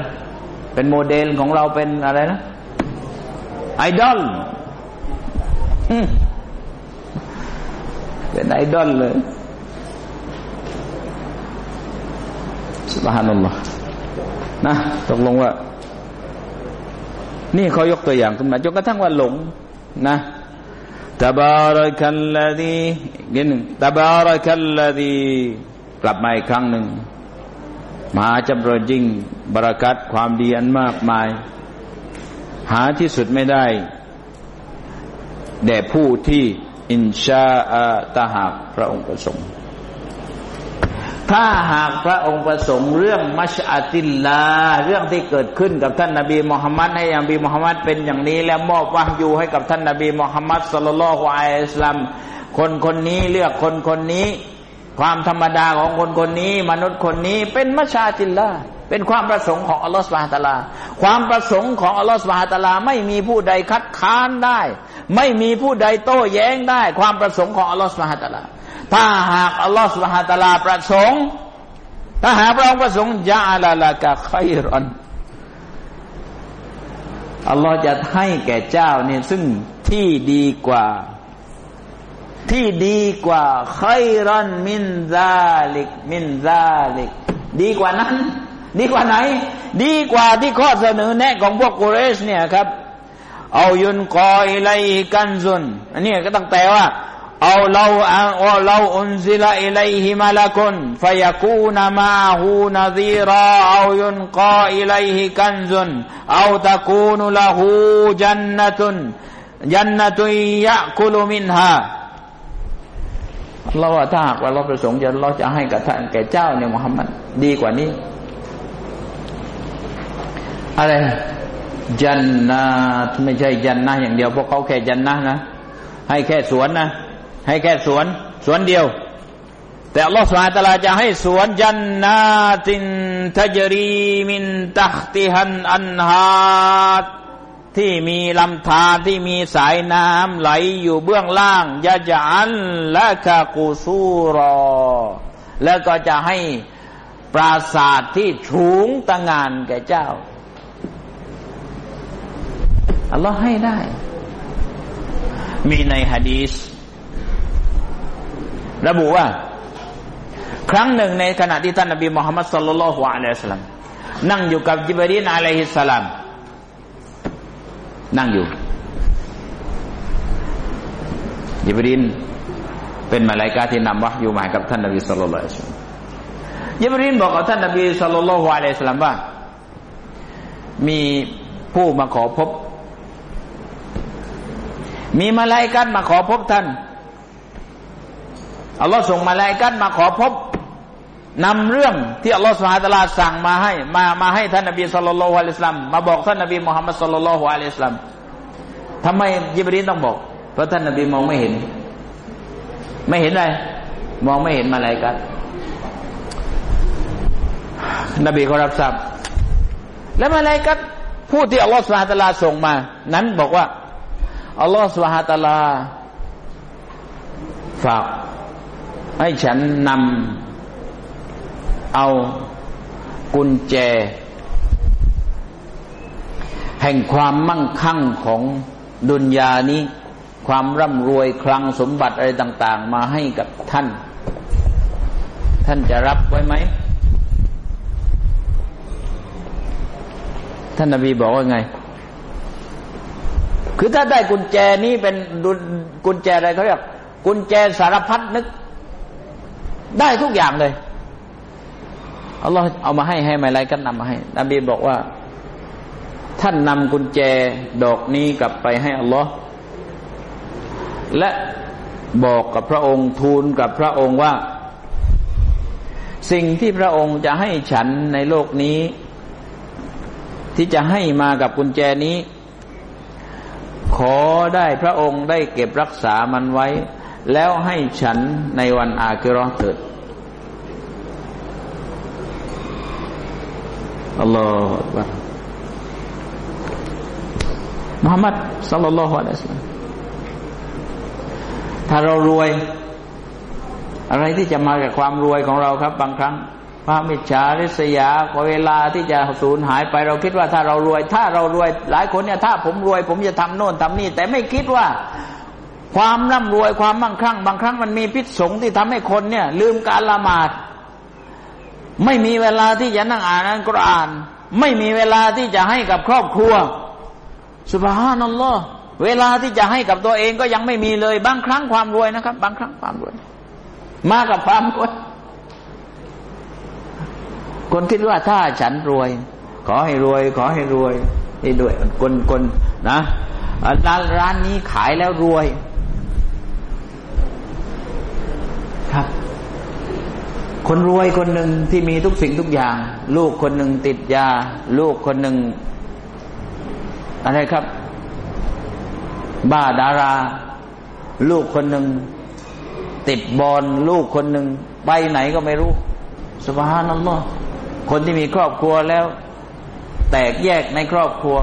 เป็นโมเดลของเราเป็นอะไรนะไอดอลเป็น ไอดอลเลยสุบฮานัลลอฮ์นะตกลงว่า นี่เขายกตัวอย่างขึ้นมาจนกระทั่งว่าหลงนะตบารักัลลดีกินตบารักัลลดีกลับมาอีกครั้งหนึ่งมหาจำเริญยิ่งบรากัตความดีอันมากมาย หาที่สุดไม่ได้แด่ผู้ที่ อินชาอัตาหากพระองค์ประสงค์ ถ้าหากพระองค์ประสงค์ เรื่องมัชอาติลา เรื่องที่เกิดขึ้นกับท่านนาบีมุฮัมมัดให้นบีมุฮัมมัดเป็นอย่างนี้ แล้วมอบวางยูให้กับท่านนาบีมุฮัมมัดสุลลัลฮวาอิสลามคนคนนี้เลือกคนคนนี้ ความธรรมดาของคนคนนี้ มนุษย์คนนี้เป็นมัชอาติลาเป็นความประสงค์ของอัลลอฮฺสุบฮาตาลา ความประสงค์ของอัลลอฮฺสุบฮาตาลา ไม่มีผู้ใดคัดค้านได้ ไม่มีผู้ใดโต้แย้งได้ ความประสงค์ของอัลลอฮฺสุบฮาตาลาถ้าหากอัลลอฮฺสุบฮาตาลาประสงค์ ถ้าหากพระองค์ประสงค์ยาลาลากะไครอนอัลลอฮฺจะให้แก่เจ้าเนี่ยซึ่งที่ดีกว่า ที่ดีกว่าخير من ذلك من ذلك ดีกว่านั้น ดีกว่าไหน ดีกว่าที่ข้อเสนอแนะของพวกกุเรชเนี่ยครับ أو يلقى إليه كنزอันนี้ก็ต้องแปลว่า เอาเราเอาเราأنزل إليه ملك فيكون معه نذيرا أو يلقى إليه كنز أو تكون لهจันนตุนยันนตุยยะคุลมินฮาเราวาถ้าหากว่าเราประสงค์จะเราจะให้กับท่านแก่เจ้าเนี่ยมุฮัมมัดดีกว่านี้ อะไร จันนาไม่ใช่จันนะอย่างเดียวเพราะเขาแค่จันนะนะให้แค่สวนนะ ให้แค่สวน สวนเดียว แต่อัลลอฮฺสุบฮาตลาจะให้สวนจันนาตินทจรีมินตักติฮันอันฮาที่มีลำธารที่มีสายน้ำไหลอยู่เบื้องล่างยาจันและคากูซูรอ แล้วก็จะให้ปราสาทที่สูงตะงานแก่เจ้า อัลลอฮ์ให้ได้ มีในฮะดีษระบุว่า ครั้งหนึ่งในขณะที่ท่านนบีมุฮัมมัดสุลลัลฮุอะลัยฮิสลามนั่งอยู่กับจิบรีนอะลัยฮิสสลาม นั่งอยู่ จิบรีนเป็นมาลายกาที่นำวะอยู่มากับท่านนบีสุลต่านละยิบรีนบอกกับท่านนบีสุลต่านละฮ์อะลัยฮิสลามว่า มีผู้มาขอพบ มีมาลายกัดมาขอพบท่านอัลลอฮ์ส่งมาลายกัดมาขอพบนำเรื่องที่อัลลอฮ์สุฮาตลาสั่งมาให้ มามาให้ท่านนบีสุลต่านละฮ์อะลัยฮิสลามมาบอกท่านนบีมุฮัมมัดสุลลัลละฮ์อะลัยฮิสลามทำไมยิบรีนต้องบอก เพราะท่านนบีมองไม่เห็น ไม่เห็นอะไรมองไม่เห็นมาอะไรกันนบีเขารับทราบแล้วมาอะไรกันผู้ที่อัลลอฮฺสุบฮาตลาส่งมา นั้นบอกว่า อัลลอฮฺสุบฮาตลา ฝากให้ฉันนำเอากุญแจ แห่งความมั่งคั่งของดุนยานี้ ความร่ำรวยคลังสมบัติอะไรต่าง ๆ มาให้กับท่าน ท่านจะรับไว้ไหม ท่านนบีบอกว่าไง คือถ้าได้กุญแจนี้เป็นกุญแจอะไรเขาเรียกกุญแจสารพัดนึก ได้ทุกอย่างเลยอัลลอฮ์เอามาให้ให้ไม่ไรกันนำมาให้ นบีบอกว่า ท่านนำกุญแจดอกนี้กลับไปให้อัลลอฮ์และบอกกับพระองค์ทูลกับพระองค์ว่า สิ่งที่พระองค์จะให้ฉันในโลกนี้ ที่จะให้มากับกุญแจนี้ ขอได้พระองค์ได้เก็บรักษามันไว้ แล้วให้ฉันในวันอาคิรอเถิดอัลลอฮฺมุฮัมมัดสัลลัลลอฮุอะลัยฮิสลลัมถ้าเรารวย อะไรที่จะมาจากความรวยของเราครับบางครั้ง พระมิจฉาริษยาเวลาที่จะสูญหายไปเราคิดว่าถ้าเรารวย ถ้าเรารวยหลายคนเนี่ยถ้าผมรวย ผมจะทำโน่นทำนี่ แต่ไม่คิดว่าความร่ำรวยความมั่งคั่ง บางครั้งมันมีพิษสงที่ทำให้คนเนี่ย ลืมการละหมาด ไม่มีเวลาที่จะนั่งอ่านอัลกุรอาน ไม่มีเวลาที่จะให้กับครอบครัวสุบฮานัลลอฮ์เวลาที่จะให้กับตัวเองก็ยังไม่มีเลย บางครั้งความรวยนะครับ บางครั้งความรวย มากับความรวย คนคิดว่าถ้าฉันรวย ขอให้รวย ขอให้รวยนี่ด้วยคนคนนะร้านร้านนี้ขายแล้วรวย ครับ คนรวยคนหนึ่งที่มีทุกสิ่งทุกอย่าง ลูกคนหนึ่งติดยา ลูกคนหนึ่งอะไรครับ บ้าดารา ลูกคนหนึ่งติดบอลลูกคนหนึ่งไปไหนก็ไม่รู้สุภานัลลอฮ์ คนที่มีครอบครัวแล้ว แตกแยกในครอบครัว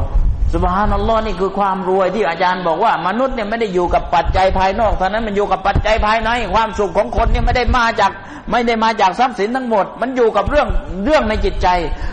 สุภานัลลอฮ์นี่คือความรวยที่อาจารย์บอกว่ามนุษย์เนี่ยไม่ได้อยู่กับปัจจัยภายนอกเท่านั้นมันอยู่กับปัจจัยภายใน ความสุขของคนเนี่ยไม่ได้มาจากไม่ได้มาจากทรัพย์สินทั้งหมด มันอยู่กับเรื่องเรื่องในจิตใจ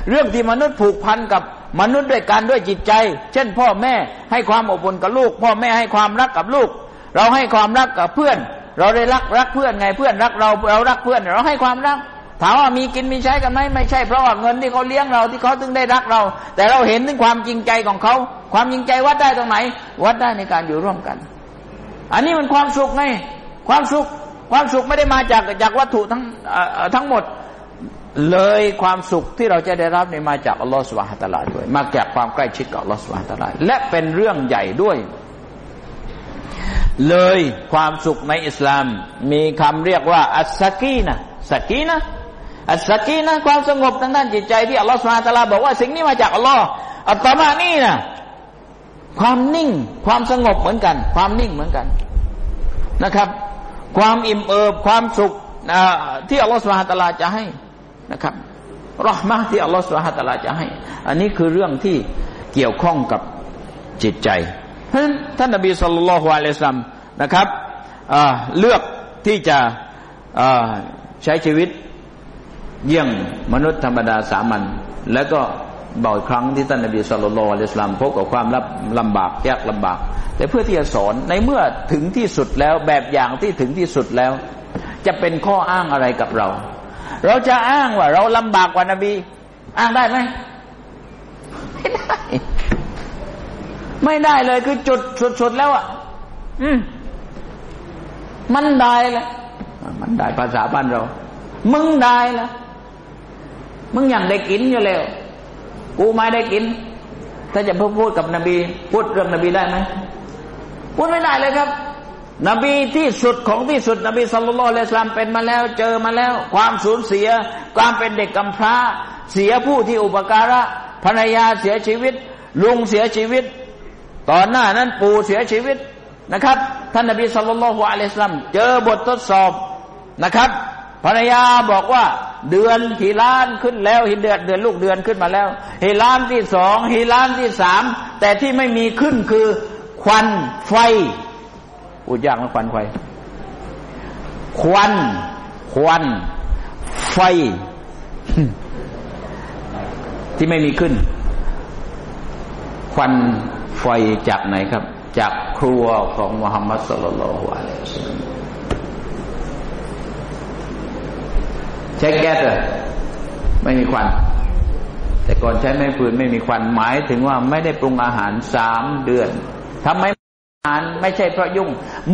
เรื่องที่มนุษย์ผูกพันกับมนุษย์ด้วยกันด้วยจิตใจ เช่น พ่อแม่ให้ความอบอุ่นกับลูก พ่อแม่ให้ความรักกับลูก เราให้ความรักกับเพื่อน เราได้รักรักเพื่อนไงเพื่อนรักเราเรารักเพื่อน เราให้ความรัก ถามว่ามีกินมีใช้กันไหมไม่ใช่เพราะว่าเงินที่เขาเลี้ยงเราที่เขาถึงได้รักเรา แต่เราเห็นถึงความจริงใจของเขา ความจริงใจวัดได้ตรงไหน วัดได้ในการอยู่ร่วมกัน อันนี้มันความสุขไงความสุขความสุขไม่ได้มาจากจากวัตถุทั้งทั้งหมดเลยความสุขที่เราจะได้รับเนี่ยมาจากอัลลอฮฺสุบฮฺตะลาด้วย มาจากความใกล้ชิดกับอัลลอฮฺสุบฮฺตะลาและเป็นเรื่องใหญ่ด้วย เลยความสุขในอิสลาม มีคำเรียกว่าอัสกีนะสกีนะ อัสกีนะความสงบทางด้านจิตใจที่อัลลอฮฺสุบฮฺตะลาบอกว่าสิ่งนี้มาจากอัลลอฮฺอัตมานี่นะความนิ่ง ความสงบเหมือนกัน ความนิ่งเหมือนกันนะครับ ความอิ่มเอิบความสุขที่อัลลอฮฺสุบฮฺตะลาจะให้นะครับรหมะที่อัลลอฮฺสุบฮฺตะลาจะให้ อันนี้คือเรื่องที่เกี่ยวข้องกับจิตใจเพราะฉะนั้นท่านนบีสุลต่านละฮ์อะลัยฮิสลามนะครับเลือกที่จะใช้ชีวิต เยี่ยงมนุษย์ธรรมดาสามัญแล้วก็บ่อยครั้งที่ท่านนบีสุลต่าห์อะลัยฮิสลามพบกับความลำบากยากลำบาก แต่เพื่อที่จะสอนในเมื่อถึงที่สุดแล้วแบบอย่างที่ถึงที่สุดแล้ว จะเป็นข้ออ้างอะไรกับเรา เราจะอ้างว่า เราลำบากกว่านบี อ้างได้ไหมไม่ได้ ไม่ได้เลยคือจุดสุดๆแล้วอะ อืมมันได้ล้วมันได้ภาษาบ้านเรา มึงได้ล้ว มึงยังได้กินอยู่แล้ว กูไม่ได้กิน ถ้าจะพูดกับนบี พูดเรื่องนบีได้ไหมพูดไม่ได้เลยครับ นบีที่สุดของที่สุด นบีสัลลัลลอฮุอะลัยฮิสลามเป็นมาแล้ว เจอมาแล้ว ความสูญเสีย ความเป็นเด็กกำพร้า เสียผู้ที่อุปการะภรรยาเสียชีวิต ลุงเสียชีวิต ตอนหน้านั้นปู่เสียชีวิตนะครับ ท่านนบีสัลลัลลอฮุอะลัยสลามเจอบททดสอบนะครับ ภรรยาบอกว่า เดือนฮิลานขึ้นแล้วฮิเดือนเดือนลูกเดือนขึ้นมาแล้วฮิลานที่สองฮิลานที่สามแต่ที่ไม่มีขึ้นคือ ควันไฟพูดยากนะควันไฟ ควัน ควัน ไฟ ที่ไม่มีขึ้น ควันไฟจากไหนครับ จากครัวของมุฮัมมัดสุลลัลฮุอะลัยฮิสลาม ช้แก๊สเหรอไม่มีควัน แต่ก่อนใช้ไม้ฟืนไม่มีควันหมายถึงว่าไม่ได้ปรุงอาหารสามเดือนทำไมอาหารไม่ใช่เพราะยุ่ง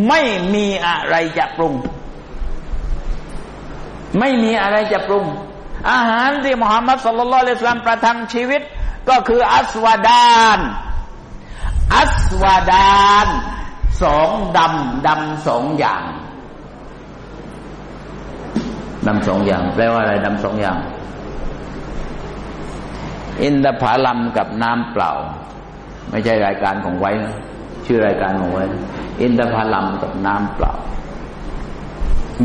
ไม่มีอะไรจะปรุง ไม่มีอะไรจะปรุง อาหารที่มุฮัมมัดสุลลัลเลสลามประทังชีวิต ก็คืออัสวาดาน อัสวาดานสองดำดำสองอย่าง ดำสองอย่าง แปลว่าอะไรดำสองอย่าง อินทผลัมกับน้ำเปล่า ไม่ใช่รายการของไว้นะชื่อรายการของไว้ อินทผลัมกับน้ำเปล่า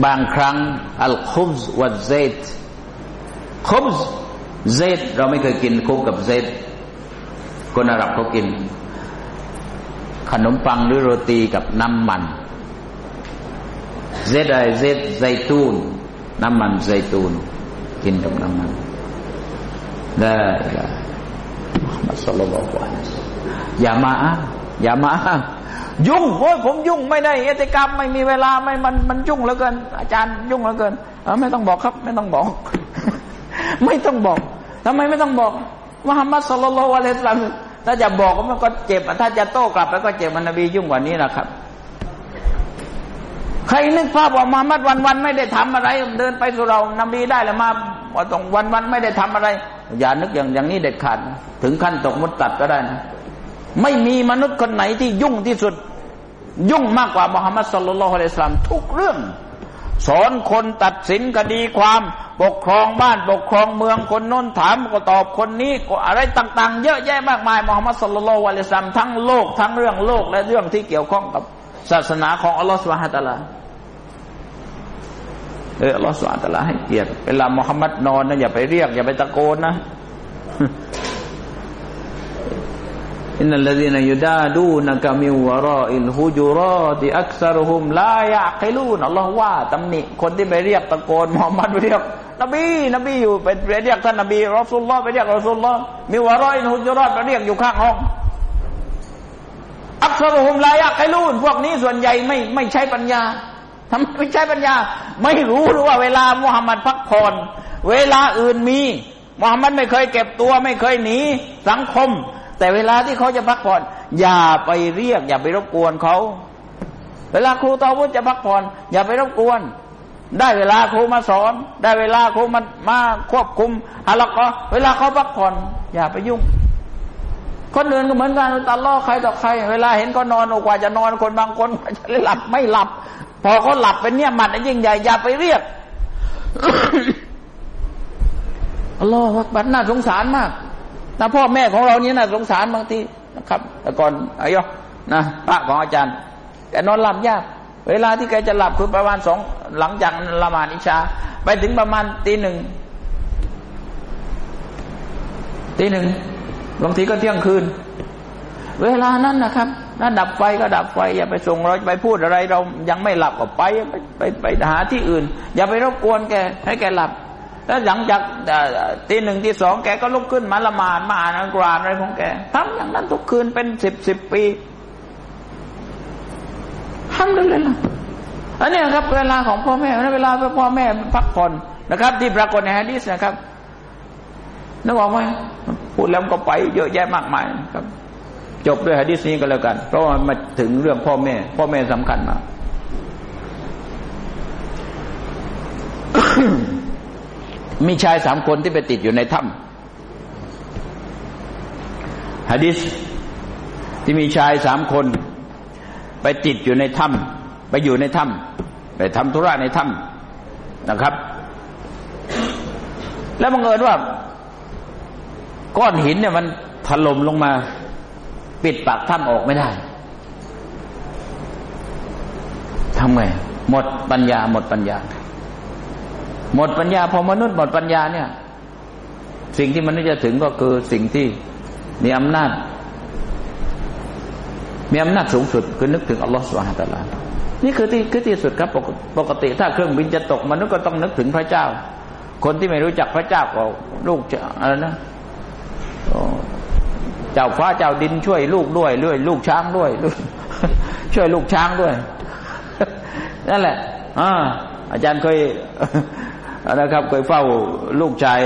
บางครั้ง อัลคุบส์วัดเซตคุบส์เซตเราไม่เคยกินคุบกับเซตคนอาหรับเขากิน ขนมปังหรือโรตีกับน้ำมันเซตอะไรเซตไซตูน น้ำมันไซตูน กินกับน้ำมันได้ละมัสลลัลลอฮุอะลัยฮิอย่ามาอ้างอย่ามาอ้างยุ่งโอ้ยผมยุ่งไม่ได้เอติกรรมไม่มีเวลาไม่มันมันยุ่งเหลือเกิน อาจารย์ยุ่งเหลือเกินเออไม่ต้องบอกครับ ไม่ต้องบอก ไม่ต้องบอกทำไมไม่ต้องบอกมุฮัมมัดสุลลัลอะลัยฮิสลามถ้าจะบอกมันก็เจ็บ ถ้าจะโต้กลับแล้วก็เจ็บมันนบียุ่งกว่านี้นะครับ ใครนึกภาพว่ามุฮัมมัดวันวันไม่ได้ทำอะไร เดินไปสู่เรานบีได้แล้วมาว่าต้องวันวันไม่ได้ทำอะไร อย่านึกอย่างอย่างนี้เด็ดขาด ถึงขั้นตกมุดตัดก็ได้นะไม่มีมนุษย์คนไหนที่ยุ่งที่สุด ยุ่งมากกว่ามุฮัมมัดสุลลัลฮุอะลัยฮิสลามทุกเรื่อง สอนคนตัดสินคดีความ ปกครองบ้านปกครองเมืองคนโน้นถามก็ตอบคนนี้อะไรต่าง ๆ เยอะแยะมากมายมุฮัมมัดสุลลัลฮุอะลัยฮิสลามทั้งโลกทั้งเรื่องโลกและเรื่องที่เกี่ยวข้องกับ ศาสนาของอัลลอฮฺสุบฮฺตะลาเอออัลลอฮฺสุบฮฺตะลาให้เกียรติเวลามุฮัมมัดนอนนะอย่าไปเรียก อย่าไปตะโกนนะإن الذين ينادونك من وراء الحجرات أكثرهم لا يعقلونอัลลอฮฺว่าตำหนิคนที่ไปเรียกตะโกนมุฮัมมัดไปเรียก นบี นบีอยู่ไปเรียกท่านนบีรอสุลลอฮ์ไปเรียกรอสุลลอฮ์من وراء الحجراتไปเรียกอยู่ข้างห้อง أكثرهم لا يعقلونพวกนี้ส่วนใหญ่ไม่ไม่ใช้ปัญญาทำไมไม่ใช้ปัญญา ไม่รู้หรือว่าเวลามุฮัมมัดพักผ่อน เวลาอื่นมีมุฮัมมัดไม่เคยเก็บตัวไม่เคยหนีสังคม แต่เวลาที่เขาจะพักผ่อน อย่าไปเรียก อย่าไปรบกวนเขา เวลาครูตอวุฒจะพักผ่อน อย่าไปรบกวน ได้เวลาครูมาสอน ได้เวลาครูมามาควบคุมอะลัก็เวลาเขาพักผ่อน อย่าไปยุ่ง คนอื่นก็เหมือนกันตลอดใครต่อใคร เวลาเห็นเขานอนกว่าจะนอนคนบางคนกว่าจะหลับไม่หลับ พอเขาหลับเป็นเนี่ยมัดยิ่งใหญ่อย่าไปเรียกอัลลอฮฺบัดน่าสงสารมากนะพ่อแม่ของเรานี่น่าสงสารบางทีนะครับ แต่ก่อนอายอนะพระของอาจารย์แกนอนหลับยาก เวลาที่แกจะหลับคือประมาณสองหลังจากละหมาดอิชา ไปถึงประมาณตีหนึ่งตีหนึ่ง บางทีก็เที่ยงคืน เวลานั้นนะครับถ้าดับไฟก็ดับไฟ อย่าไปส่งเราไปพูดอะไร เรายังไม่หลับก็ไปไปไปไปหาที่อื่น อย่าไปรบกวนแกให้แกหลับ แล้วหลังจากตีหนึ่งตีสองแกก็ลุกขึ้นมาละหมาดมาอ่านอัลกุรอานอะไรของแกทำอย่างนั้นทุกคืนเป็นสิบสิบปีทำเลยล่ะอันนี้ครับ เวลาของพ่อแม่เวลาพ่อแม่พักผ่อนนะครับ ที่ปรากฏในฮะดีษนะครับ นึกออกไหมพูดแล้วก็ไปเยอะแยะมากมายครับ จบด้วยฮะดีษนี้ก็แล้วกัน เพราะว่ามาถึงเรื่องพ่อแม่ พ่อแม่สำคัญมากมีชายสามคนที่ไปติดอยู่ในถ้ำฮะดิษที่มีชายสามคน ไปติดอยู่ในถ้ำไปอยู่ในถ้ำไปทำธุระในถ้ำนะครับ แล้วบังเอิญว่า ก้อนหินเนี่ยมันถล่มลงมา ปิดปากถ้ำออกไม่ได้ทำไงหมดปัญญา หมดปัญญา หมดปัญญาพอมนุษย์หมดปัญญาเนี่ย สิ่งที่มนุษย์จะถึงก็คือสิ่งที่มีอำนาจ มีอำนาจสูงสุดคือนึกถึงอัลลอฮฺสุบฮฺตะลานี่คือที่คือที่สุดครับปกติถ้าเครื่องบินจะตกมนุษย์ก็ต้องนึกถึงพระเจ้า คนที่ไม่รู้จักพระเจ้าก็ลูกอะไรนะ เจ้าฟ้าเจ้าดินช่วยลูกด้วยด้วยลูกช้างด้วยช่วยลูกช้างด้วย นั่นแหละอ่าอาจารย์เคยนะครับ เคยเฝ้าลูกชาย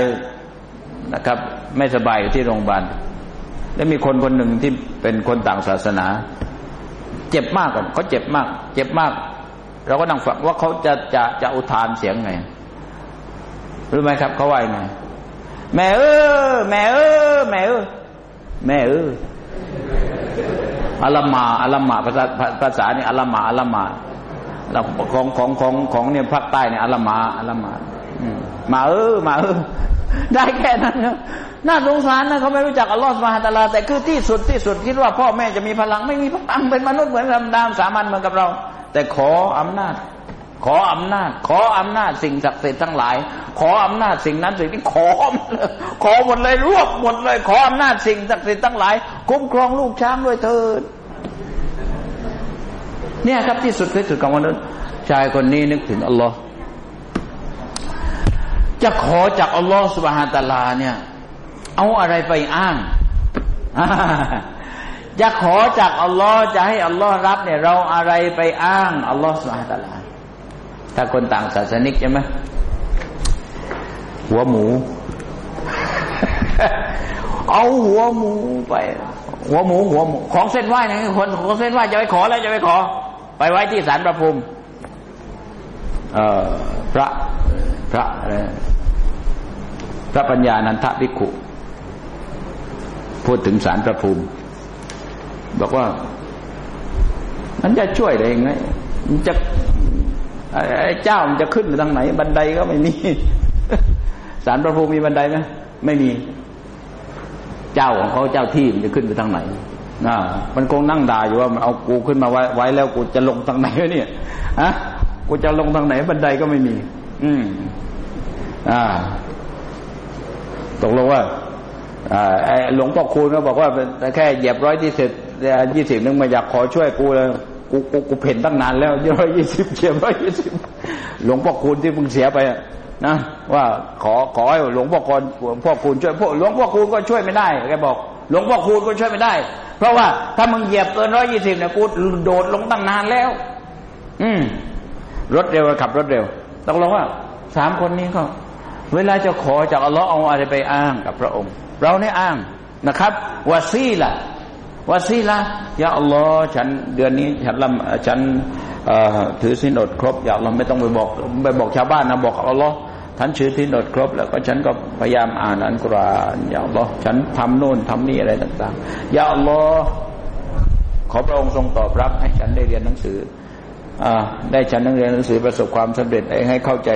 นะครับ ไม่สบายอยู่ที่โรงพยาบาลแล้วมีคนคนหนึ่งที่เป็นคนต่างศาสนา เจ็บมากเขาเจ็บมาก เจ็บมาก เราก็นั่งฟังว่าเขาจะจะจะอุทานเสียงไงรู้ไหมครับเขาว่าไงแม่เออแม่เออแม่เออ แม่เอออัลมาอัลมาภาษาภาษาเนี่ยอัลมาอัลมาเราของของของของเนี่ยภาคใต้เนี่ยอัลมาอัลมามาเออมาเออได้แค่นั้นครับน่าสงสารนะเขาไม่รู้จักอัลลอฮฺสุบฮานตะลา แต่คือที่สุดที่สุดคิดว่าพ่อแม่จะมีพลังไม่มีพลังเป็นมนุษย์เหมือนธรรมดาสามัญเหมือนกับเรา แต่ขออำนาจ ขออำนาจ ขออำนาจสิ่งศักดิ์สิทธิ์ทั้งหลาย ขออำนาจสิ่งนั้นสิ่งนี้ขอขอหมดเลยรวบหมดเลย ขออำนาจสิ่งศักดิ์สิทธิ์ทั้งหลาย คุ้มครองลูกช้างด้วยเถิดเนี่ยครับที่สุดที่สุดของมนุษย์ชายคนนี้นึกถึงอัลลอฮ์จะขอจากอัลลอฮ์สุบฮานตะลาเนี่ย เอาอะไรไปอ้างจะขอจากอัลลอฮ์จะให้อัลลอฮ์รับเนี่ย เราอะไรไปอ้างอัลลอฮ์สุบฮานตะลา ถ้าคนต่างศาสนิกใช่ไหมหัวหมู เอาหัวหมูไป หัวหมูหัวหมูของเส้นไหว้นะคนของเส้นไหว้จะไปขอแล้วจะไปขอ ไปไว้ที่ศาลประภูมิพระพระพระปัญญานันทภิกขุ พูดถึงสารพระภูมิ บอกว่า มันจะช่วยได้ยังไงมันจะ ไอ้เจ้ามันจะขึ้นไปทางไหน บันไดก็ไม่มีสารพระภูมิมีบันไดไหมไม่มี เจ้าของเขาเจ้าที่มันจะขึ้นไปทางไหนนะมันคงนั่งด่าอยู่ว่ามันเอากูขึ้นมาไว้ไว้แล้วกูจะลงทางไหนเนี่ยฮะกูจะลงทางไหน บันไดก็ไม่มี อืม อ่าตกลงว่าอ่าหลวงพ่อคูณก็บอกว่าแค่เหยียบร้อยที่สิบยี่สิบนึงมาอยากขอช่วยกูเลย กูกูกูเพ่นตั้งนานแล้วร้อยยี่สิบเหยียบร้อยยี่สิบหลวงพ่อคูณที่เพิ่งเสียไปนะว่าขอขอให้หลวงพ่อคูณหลวงพ่อคูณช่วยพวกหลวงพ่อคูณก็ช่วยไม่ได้แกบอก หลวงพ่อคูณก็ช่วยไม่ได้ เพราะว่าถ้ามึงเหยียบเกินร้อยยี่สิบเนี่ยกูโดดลงตั้งนานแล้ว อืมรถเร็วขับรถเร็วต้องลงว่าสามคนนี้ก็ เวลาจะขอจากอัลลอฮ์เอาอะไรไปอ้างกับพระองค์ เราเนี่ยอ้างนะครับวาซีล่ะ วาซีละยาอัลลอฮ์ฉันเดือนนี้ฉันลำฉันถือสินอดครบอย่าเราไม่ต้องไปบอกไปบอกชาวบ้านนะบอกอัลลอฮ์ฉันถือสินอดครบ แล้วก็ฉันก็พยายามอ่านอันกุรานอย่าอัลลอฮ์ฉันทำโน่นทำนี่อะไรต่างๆอย่าอัลลอฮ์ขอพระองค์ทรงตอบรับให้ฉันได้เรียนหนังสือ ได้ฉันนักเรียนหนังสือประสบความสำเร็จให้เข้าใจ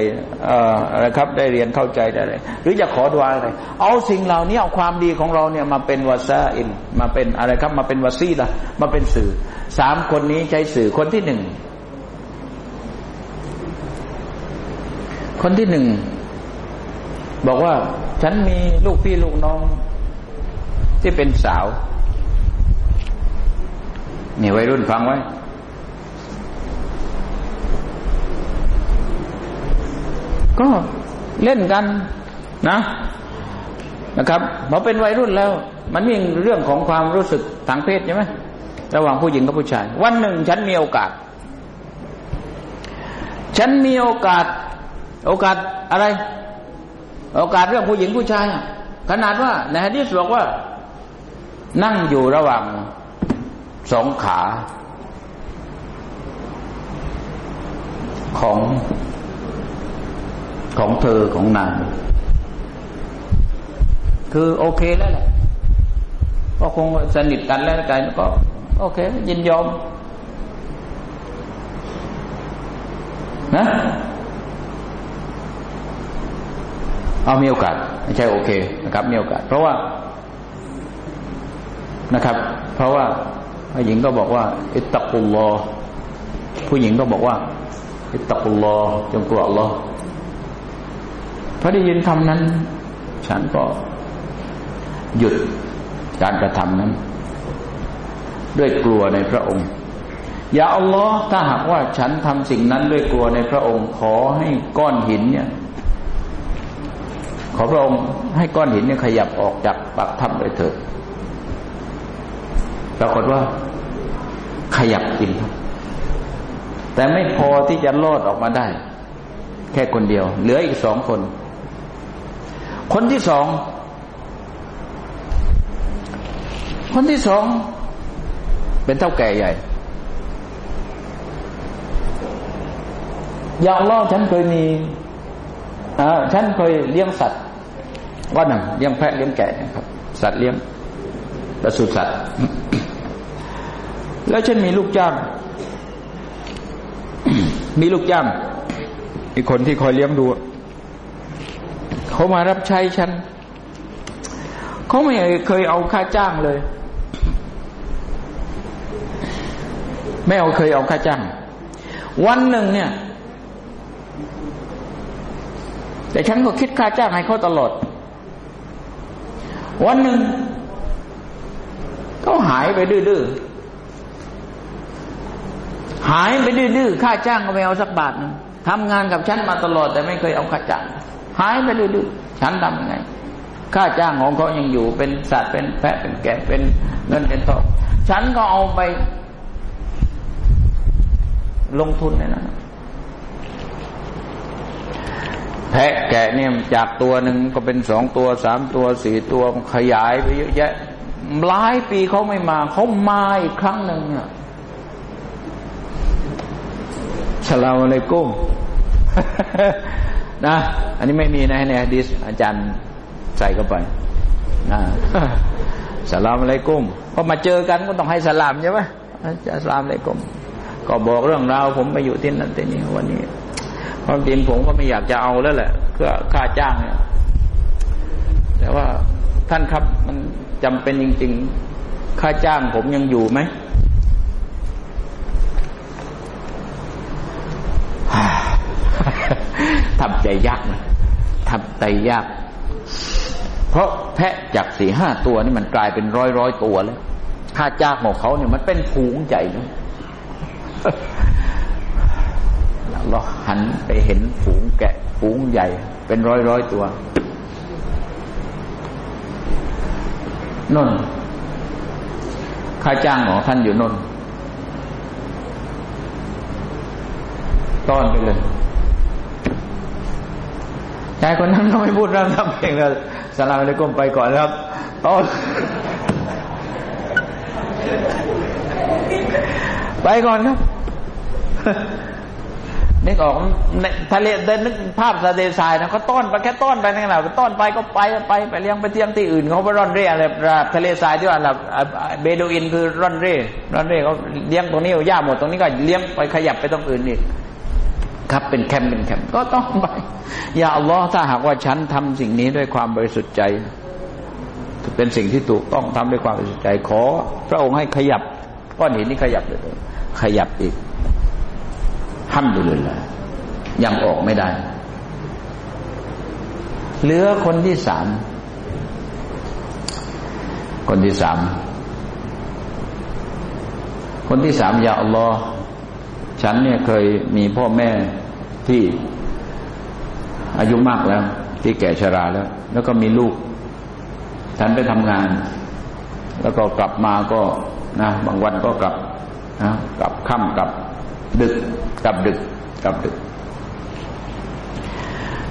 อะไรครับ ได้เรียนเข้าใจได้เลยหรือจะขอดวาอะไร เอาสิ่งเหล่านี้เอาความดีของเราเนี่ยมาเป็นวาซาอินมาเป็นอะไรครับ มาเป็นวาซีละมาเป็นสื่อสามคนนี้ใช้สื่อคนที่หนึ่งคนที่หนึ่งบอกว่าฉันมีลูกพี่ลูกน้อง ที่เป็นสาวนี่วัยรุ่นฟังไว้ ก็เล่นกันนะนะครับพอเป็นวัยรุ่นแล้ว มันมีเรื่องของความรู้สึกทางเพศใช่ไหมระหว่างผู้หญิงกับผู้ชาย วันหนึ่งฉันมีโอกาส ฉันมีโอกาส โอกาสอะไร โอกาสเรื่องผู้หญิงผู้ชายขนาดว่าในฮะดีษบอกว่า นั่งอยู่ระหว่างสองขา ของ ของเธอของนางคือโอเคแล้วแหละก็คงสนิทกันแล้วกันก็โอเค ยินยอม นะเอามีโอกาสไม่ใช่โอเคนะครับ มีโอกาส เพราะว่านะครับ เพราะว่าผู้หญิงก็บอกว่า อิตตะกุลลอผู้หญิงก็บอกว่า อิตตะกุลลอจงกลัวอัลลอฮ์ พอได้ยินคำนั้น ฉันก็หยุดการกระทำนั้น ด้วยกลัวในพระองค์ อย่าอัลลอฮ์ถ้าหากว่าฉันทำสิ่งนั้นด้วยกลัวในพระองค์ ขอให้ก้อนหินเนี่ย ขอพระองค์ให้ก้อนหินเนี่ยขยับออกจากปากถ้ำไปเถิดปรากฏว่าขยับจริงครับ แต่ไม่พอที่จะลอดออกมาได้ แค่คนเดียว เหลืออีกสองคน คนที่สอง คนที่สอง เป็นเท่าแก่ใหญ่อย่างล่อฉันเคยมีอฉันเคยเลี้ยงสัตว์ว่าหนึ่งเลี้ยงแพะเลี้ยงแกะครับ สัตว์เลี้ยงประสุสัตว์ แล้วฉันมีลูกจ้าง มีลูกจ้างอีกคนที่คอยเลี้ยงดู เขามารับใช้ฉันเขาไม่เคยเอาค่าจ้างเลย ไม่เอาเคยเอาค่าจ้าง วันหนึ่งเนี่ย แต่ฉันก็คิดค่าจ้างให้เขาตลอด วันหนึ่งเขาหายไปดื้อๆหายไปดื้อๆ ค่าจ้างก็ไม่เอาสักบาทนึงทำงานกับฉันมาตลอด แต่ไม่เคยเอาค่าจ้าง หายไปดื้อๆฉันทำยังไง ค่าจ้างของเขายังอยู่เป็นสัตว์เป็นแพะเป็นแกะเป็นเงินเป็นทองฉันก็เอาไป ลงทุนในนั้นแพะแกะเนี่ยจากตัวหนึ่งก็เป็นสองตัวสามตัวสี่ตัวขยายไปเยอะแยะหลายปีเขาไม่มาเขามาอีกครั้งหนึ่งอะสลามอะไรกุ้ม นะ อันนี้ไม่มีนะในฮะดิษอาจารย์ใส่เข้าไปนะสลามอะไรกุ้มพอมาเจอกันก็ต้องให้สลามใช่ไหมสลามอะไรกุ้มก็บอกเรื่องราวผมไปอยู่ที่นั่นที่นี่วันนี้ความจริงผมก็ไม่อยากจะเอาแล้วแหละเพื่อค่าจ้างเนี่ยแต่ว่าท่านครับมันจำเป็นจริง ๆ ค่าจ้างผมยังอยู่ไหม ทำใจยากนะทำใจยากเพราะแพะจากสี่ห้าตัวนี่มันกลายเป็นร้อยร้อยตัวแล้วค่าจ้างของเขาเนี่ยมันเป็นผูงใหญ่เลยเราหันไปเห็นฝูงแกะฝูงใหญ่ เป็นร้อยร้อยตัวนนค่าจ้างของท่านอยู่นนต้อนไปเลย ชายคนนั้นก็ไม่พูดเรื่องทำเองแล้วสลามเลยก้มไปก่อนครับต้อนไปก่อนครับนึกออกทะเลเดินนึกภาพทะเลทรายนะเขาต้อนไปแค่ต้อนไปนั่นแหละต้อนไปก็ไปไปไปเลี้ยงไปเที่ยงที่อื่นเขาไปร่อนเร่อะไรทะเลทรายที่ว่าเบดูอินคือร่อนเร่ร่อนเร่เขาเลี้ยงตรงนี้เอาหญ้าหมดตรงนี้ก็เลี้ยงไปขยับไปตรงอื่นอีก ครับเป็นแคมป์เป็นแคมป์ก็ต้องไป อย่าอัลลอฮ์ถ้าหากว่าฉันทำสิ่งนี้ด้วยความบริสุทธิ์ใจ เป็นสิ่งที่ถูกต้องทำด้วยความบริสุทธิ์ใจ ขอ พระองค์ให้ขยับก้อนหินนี้ขยับเลยขยับอีกห้ามดูเลยละยังออกไม่ได้ เหลือคนที่สามคนที่สามคนที่สามยาอัลลอฮ์ฉันเนี่ยเคยมีพ่อแม่ ที่อายุมากแล้ว ที่แก่ชราแล้ว แล้วก็มีลูกฉันไปทำงาน แล้วก็กลับมาก็นะบางวันก็กลับนะกลับค่ำกลับดึก กลับดึก กลับดึก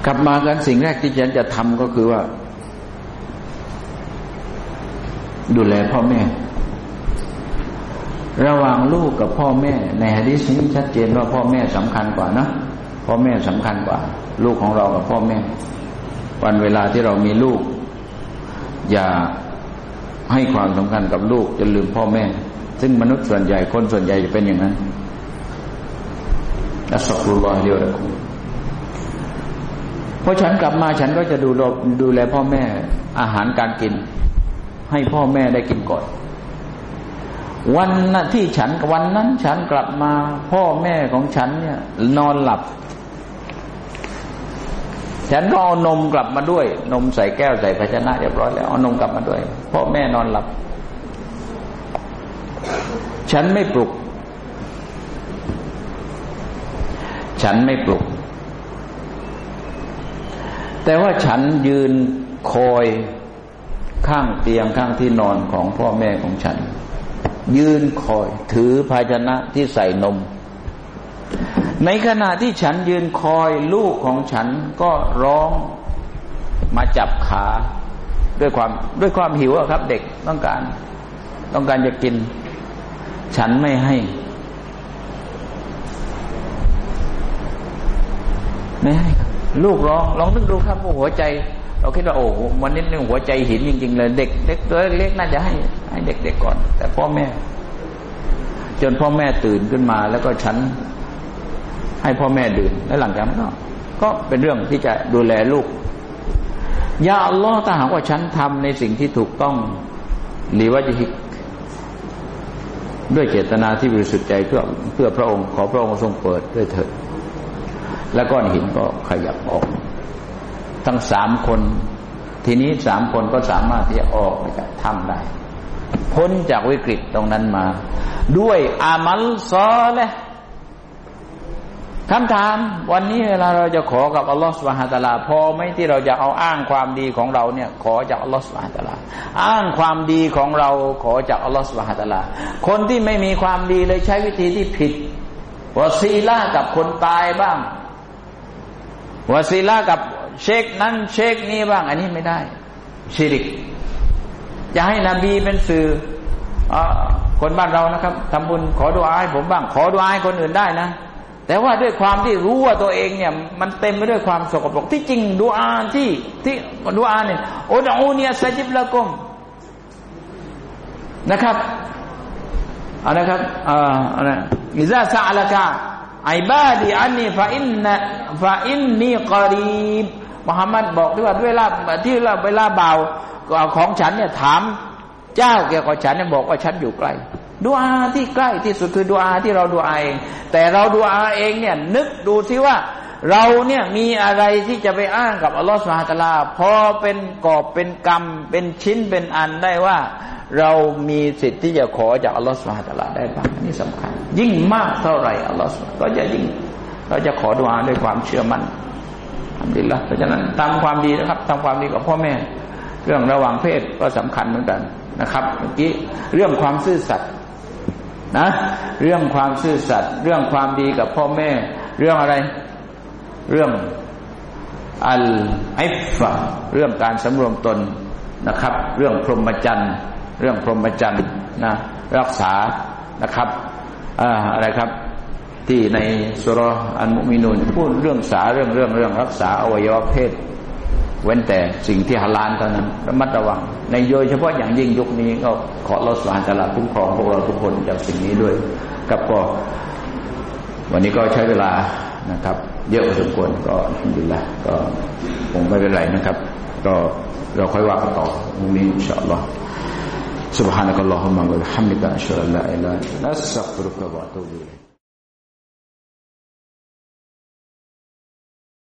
กลับมากันสิ่งแรกที่ฉันจะทำก็คือว่า ดูแลพ่อแม่ ระหว่างลูกกับพ่อแม่ ในฮะดิษนี้ชัดเจนว่าพ่อแม่สำคัญกว่านะ พ่อแม่สำคัญกว่า ลูกของเรากับพ่อแม่ วันเวลาที่เรามีลูก อย่าให้ความสำคัญกับลูกจนลืมพ่อแม่ ซึ่งมนุษย์ส่วนใหญ่คนส่วนใหญ่จะเป็นอย่างนั้นอัสกุลลอฮฺเดียวละคุณพอฉันกลับมาฉันก็จะดูดูแลพ่อแม่อาหารการกิน ให้พ่อแม่ได้กินก่อนวันนั้นที่ฉันวันนั้นฉันกลับมา พ่อแม่ของฉันเนี่ย นอนหลับ ฉันก็เอานมกลับมาด้วย นมใส่แก้วใส่ภาชนะเรียบร้อยแล้วเอานมกลับมาด้วยพ่อแม่นอนหลับ ฉันไม่ปลุก ฉันไม่ปลุก แต่ว่าฉันยืนคอยข้างเตียงข้างที่นอนของพ่อแม่ของฉัน ยืนคอยถือภาชนะที่ใส่นม ในขณะที่ฉันยืนคอยลูกของฉันก็ร้องมาจับขาด้วยความด้วยความหิวครับ เด็กต้องการ ต้องการจะกิน ฉันไม่ให้ ไม่ให้ครับลูกร้องลองนึกดูครับหัวใจ เราคิดว่าโอ้วันนี้นึงหัวใจหินจริง ๆ เลย เด็กเด็กตัวเล็กน่าจะให้ ให้เด็กๆก่อน แต่พ่อแม่ จนพ่อแม่ตื่นขึ้นมา แล้วก็ฉัน ให้พ่อแม่ดื่มแล้วหลังจากนั้นก็เป็นเรื่องที่จะดูแลลูกยาอัลลอฮ์ถ้าหากว่าฉันทำในสิ่งที่ถูกต้องหรือว่าจะฮิกด้วยเจตนาที่บริสุทธิ์ใจเพื่อเพื่อพระองค์ขอพระองค์ทรงเปิดด้วยเถิดแล้วก้อนหินก็ขยับออก ทั้งสามคน ทีนี้สามคนก็สามารถที่จะออกจากถ้ำได้ พ้นจากวิกฤตตรงนั้นมา ด้วยอามัลซอเลย คำถามวันนี้เวลาเราจะขอกับอัลลอฮฺสุบฮาตะลาพอไหมที่เราจะเอาอ้างความดีของเราเนี่ย ขอจากอัลลอฮฺสุบฮาตะลาอ้างความดีของเราขอจากอัลลอฮฺสุบฮาตะลา คนที่ไม่มีความดีเลยใช้วิธีที่ผิดวาซีล่ากับคนตายบ้างวาซีล่ากับเชคนั้นเชคนี้บ้าง อันนี้ไม่ได้ชิริก จะให้นบีเป็นสื่ออคนบ้านเรานะครับทำบุญขอดูอาให้ผมบ้าง ขอดูอาให้คนอื่นได้นะ แต่ว่าด้วยความที่รู้ว่าตัวเองเนี่ย มันเต็มไปด้วยความสกปรกที่จริงดูอาที่ที่ดูอาเนี่ยโอดอูเนียสจิบละกมนะครับอะไรครับอ่าอะไรอิซาซาลกาไอบาดีอันนี้ฟาอินนะฟาอินนีกอรีบมุฮัมมัดบอกด้วยว่าเวลาที่เราเวลาเบาของฉันเนี่ยถาม เจ้าเกี่ยวกับฉันเนี่ยบอกว่าฉันอยู่ใกล้ ดูอาที่ใกล้ที่สุดคือดูอาที่เราดูอาเอง แต่เราดูอาเองเนี่ยนึกดูซิว่าเราเนี่ยมีอะไรที่จะไปอ้างกับอัลลอฮฺสุฮาตลาพอเป็นกอบเป็นกรรม เป็นชิ้นเป็นอันได้ว่า เรามีสิทธิ์ที่จะขอจากอัลลอฮฺสุบฮาตะลาได้บ้างนี่สำคัญ ยิ่งมากเท่าไหร่อัลลอฮฺก็จะยิ่ง เราจะขอดุอาด้วยความเชื่อมั่นทำดีละเพราะฉะนั้นทำความดีนะครับทำความดีกับพ่อแม่ เรื่องระหว่างเพศก็สำคัญเหมือนกันนะครับ เมื่อกี้เรื่องความซื่อสัตย์ นะเรื่องความซื่อสัตย์เรื่องความดีกับพ่อแม่ เรื่องอะไร เรื่องอัลไอฟะเรื่องการสำรวมตนนะครับ เรื่องพรหมจรรย์เรื่องพรหมจรรย์นะรักษานะครับอะไรครับ ที่ในสุรอันมุมินูนพูดเรื่องสาเรื่องเรื่องเรื่องรักษาอวัยวะเพศ เว้นแต่สิ่งที่ฮาลาลเท่านั้นระมัดระวัง ในโดยเฉพาะอย่างยิ่งยุคนี้ ก็ขอเราสานตลาดคุ้มครองพวกเราทุกคนจากสิ่งนี้ด้วยกับก็ วันนี้ก็ใช้เวลานะครับ เยอะพอสมควรก็ดีละก็คงไม่เป็นไรนะครับ ก็เราค่อยว่ากันต่อพรุ่งนี้อินชาอัลลอฮ์ سبحانك اللهم وبحمدك أشهد أن لا إله إلا أنت أستغفرك وأتوب إليك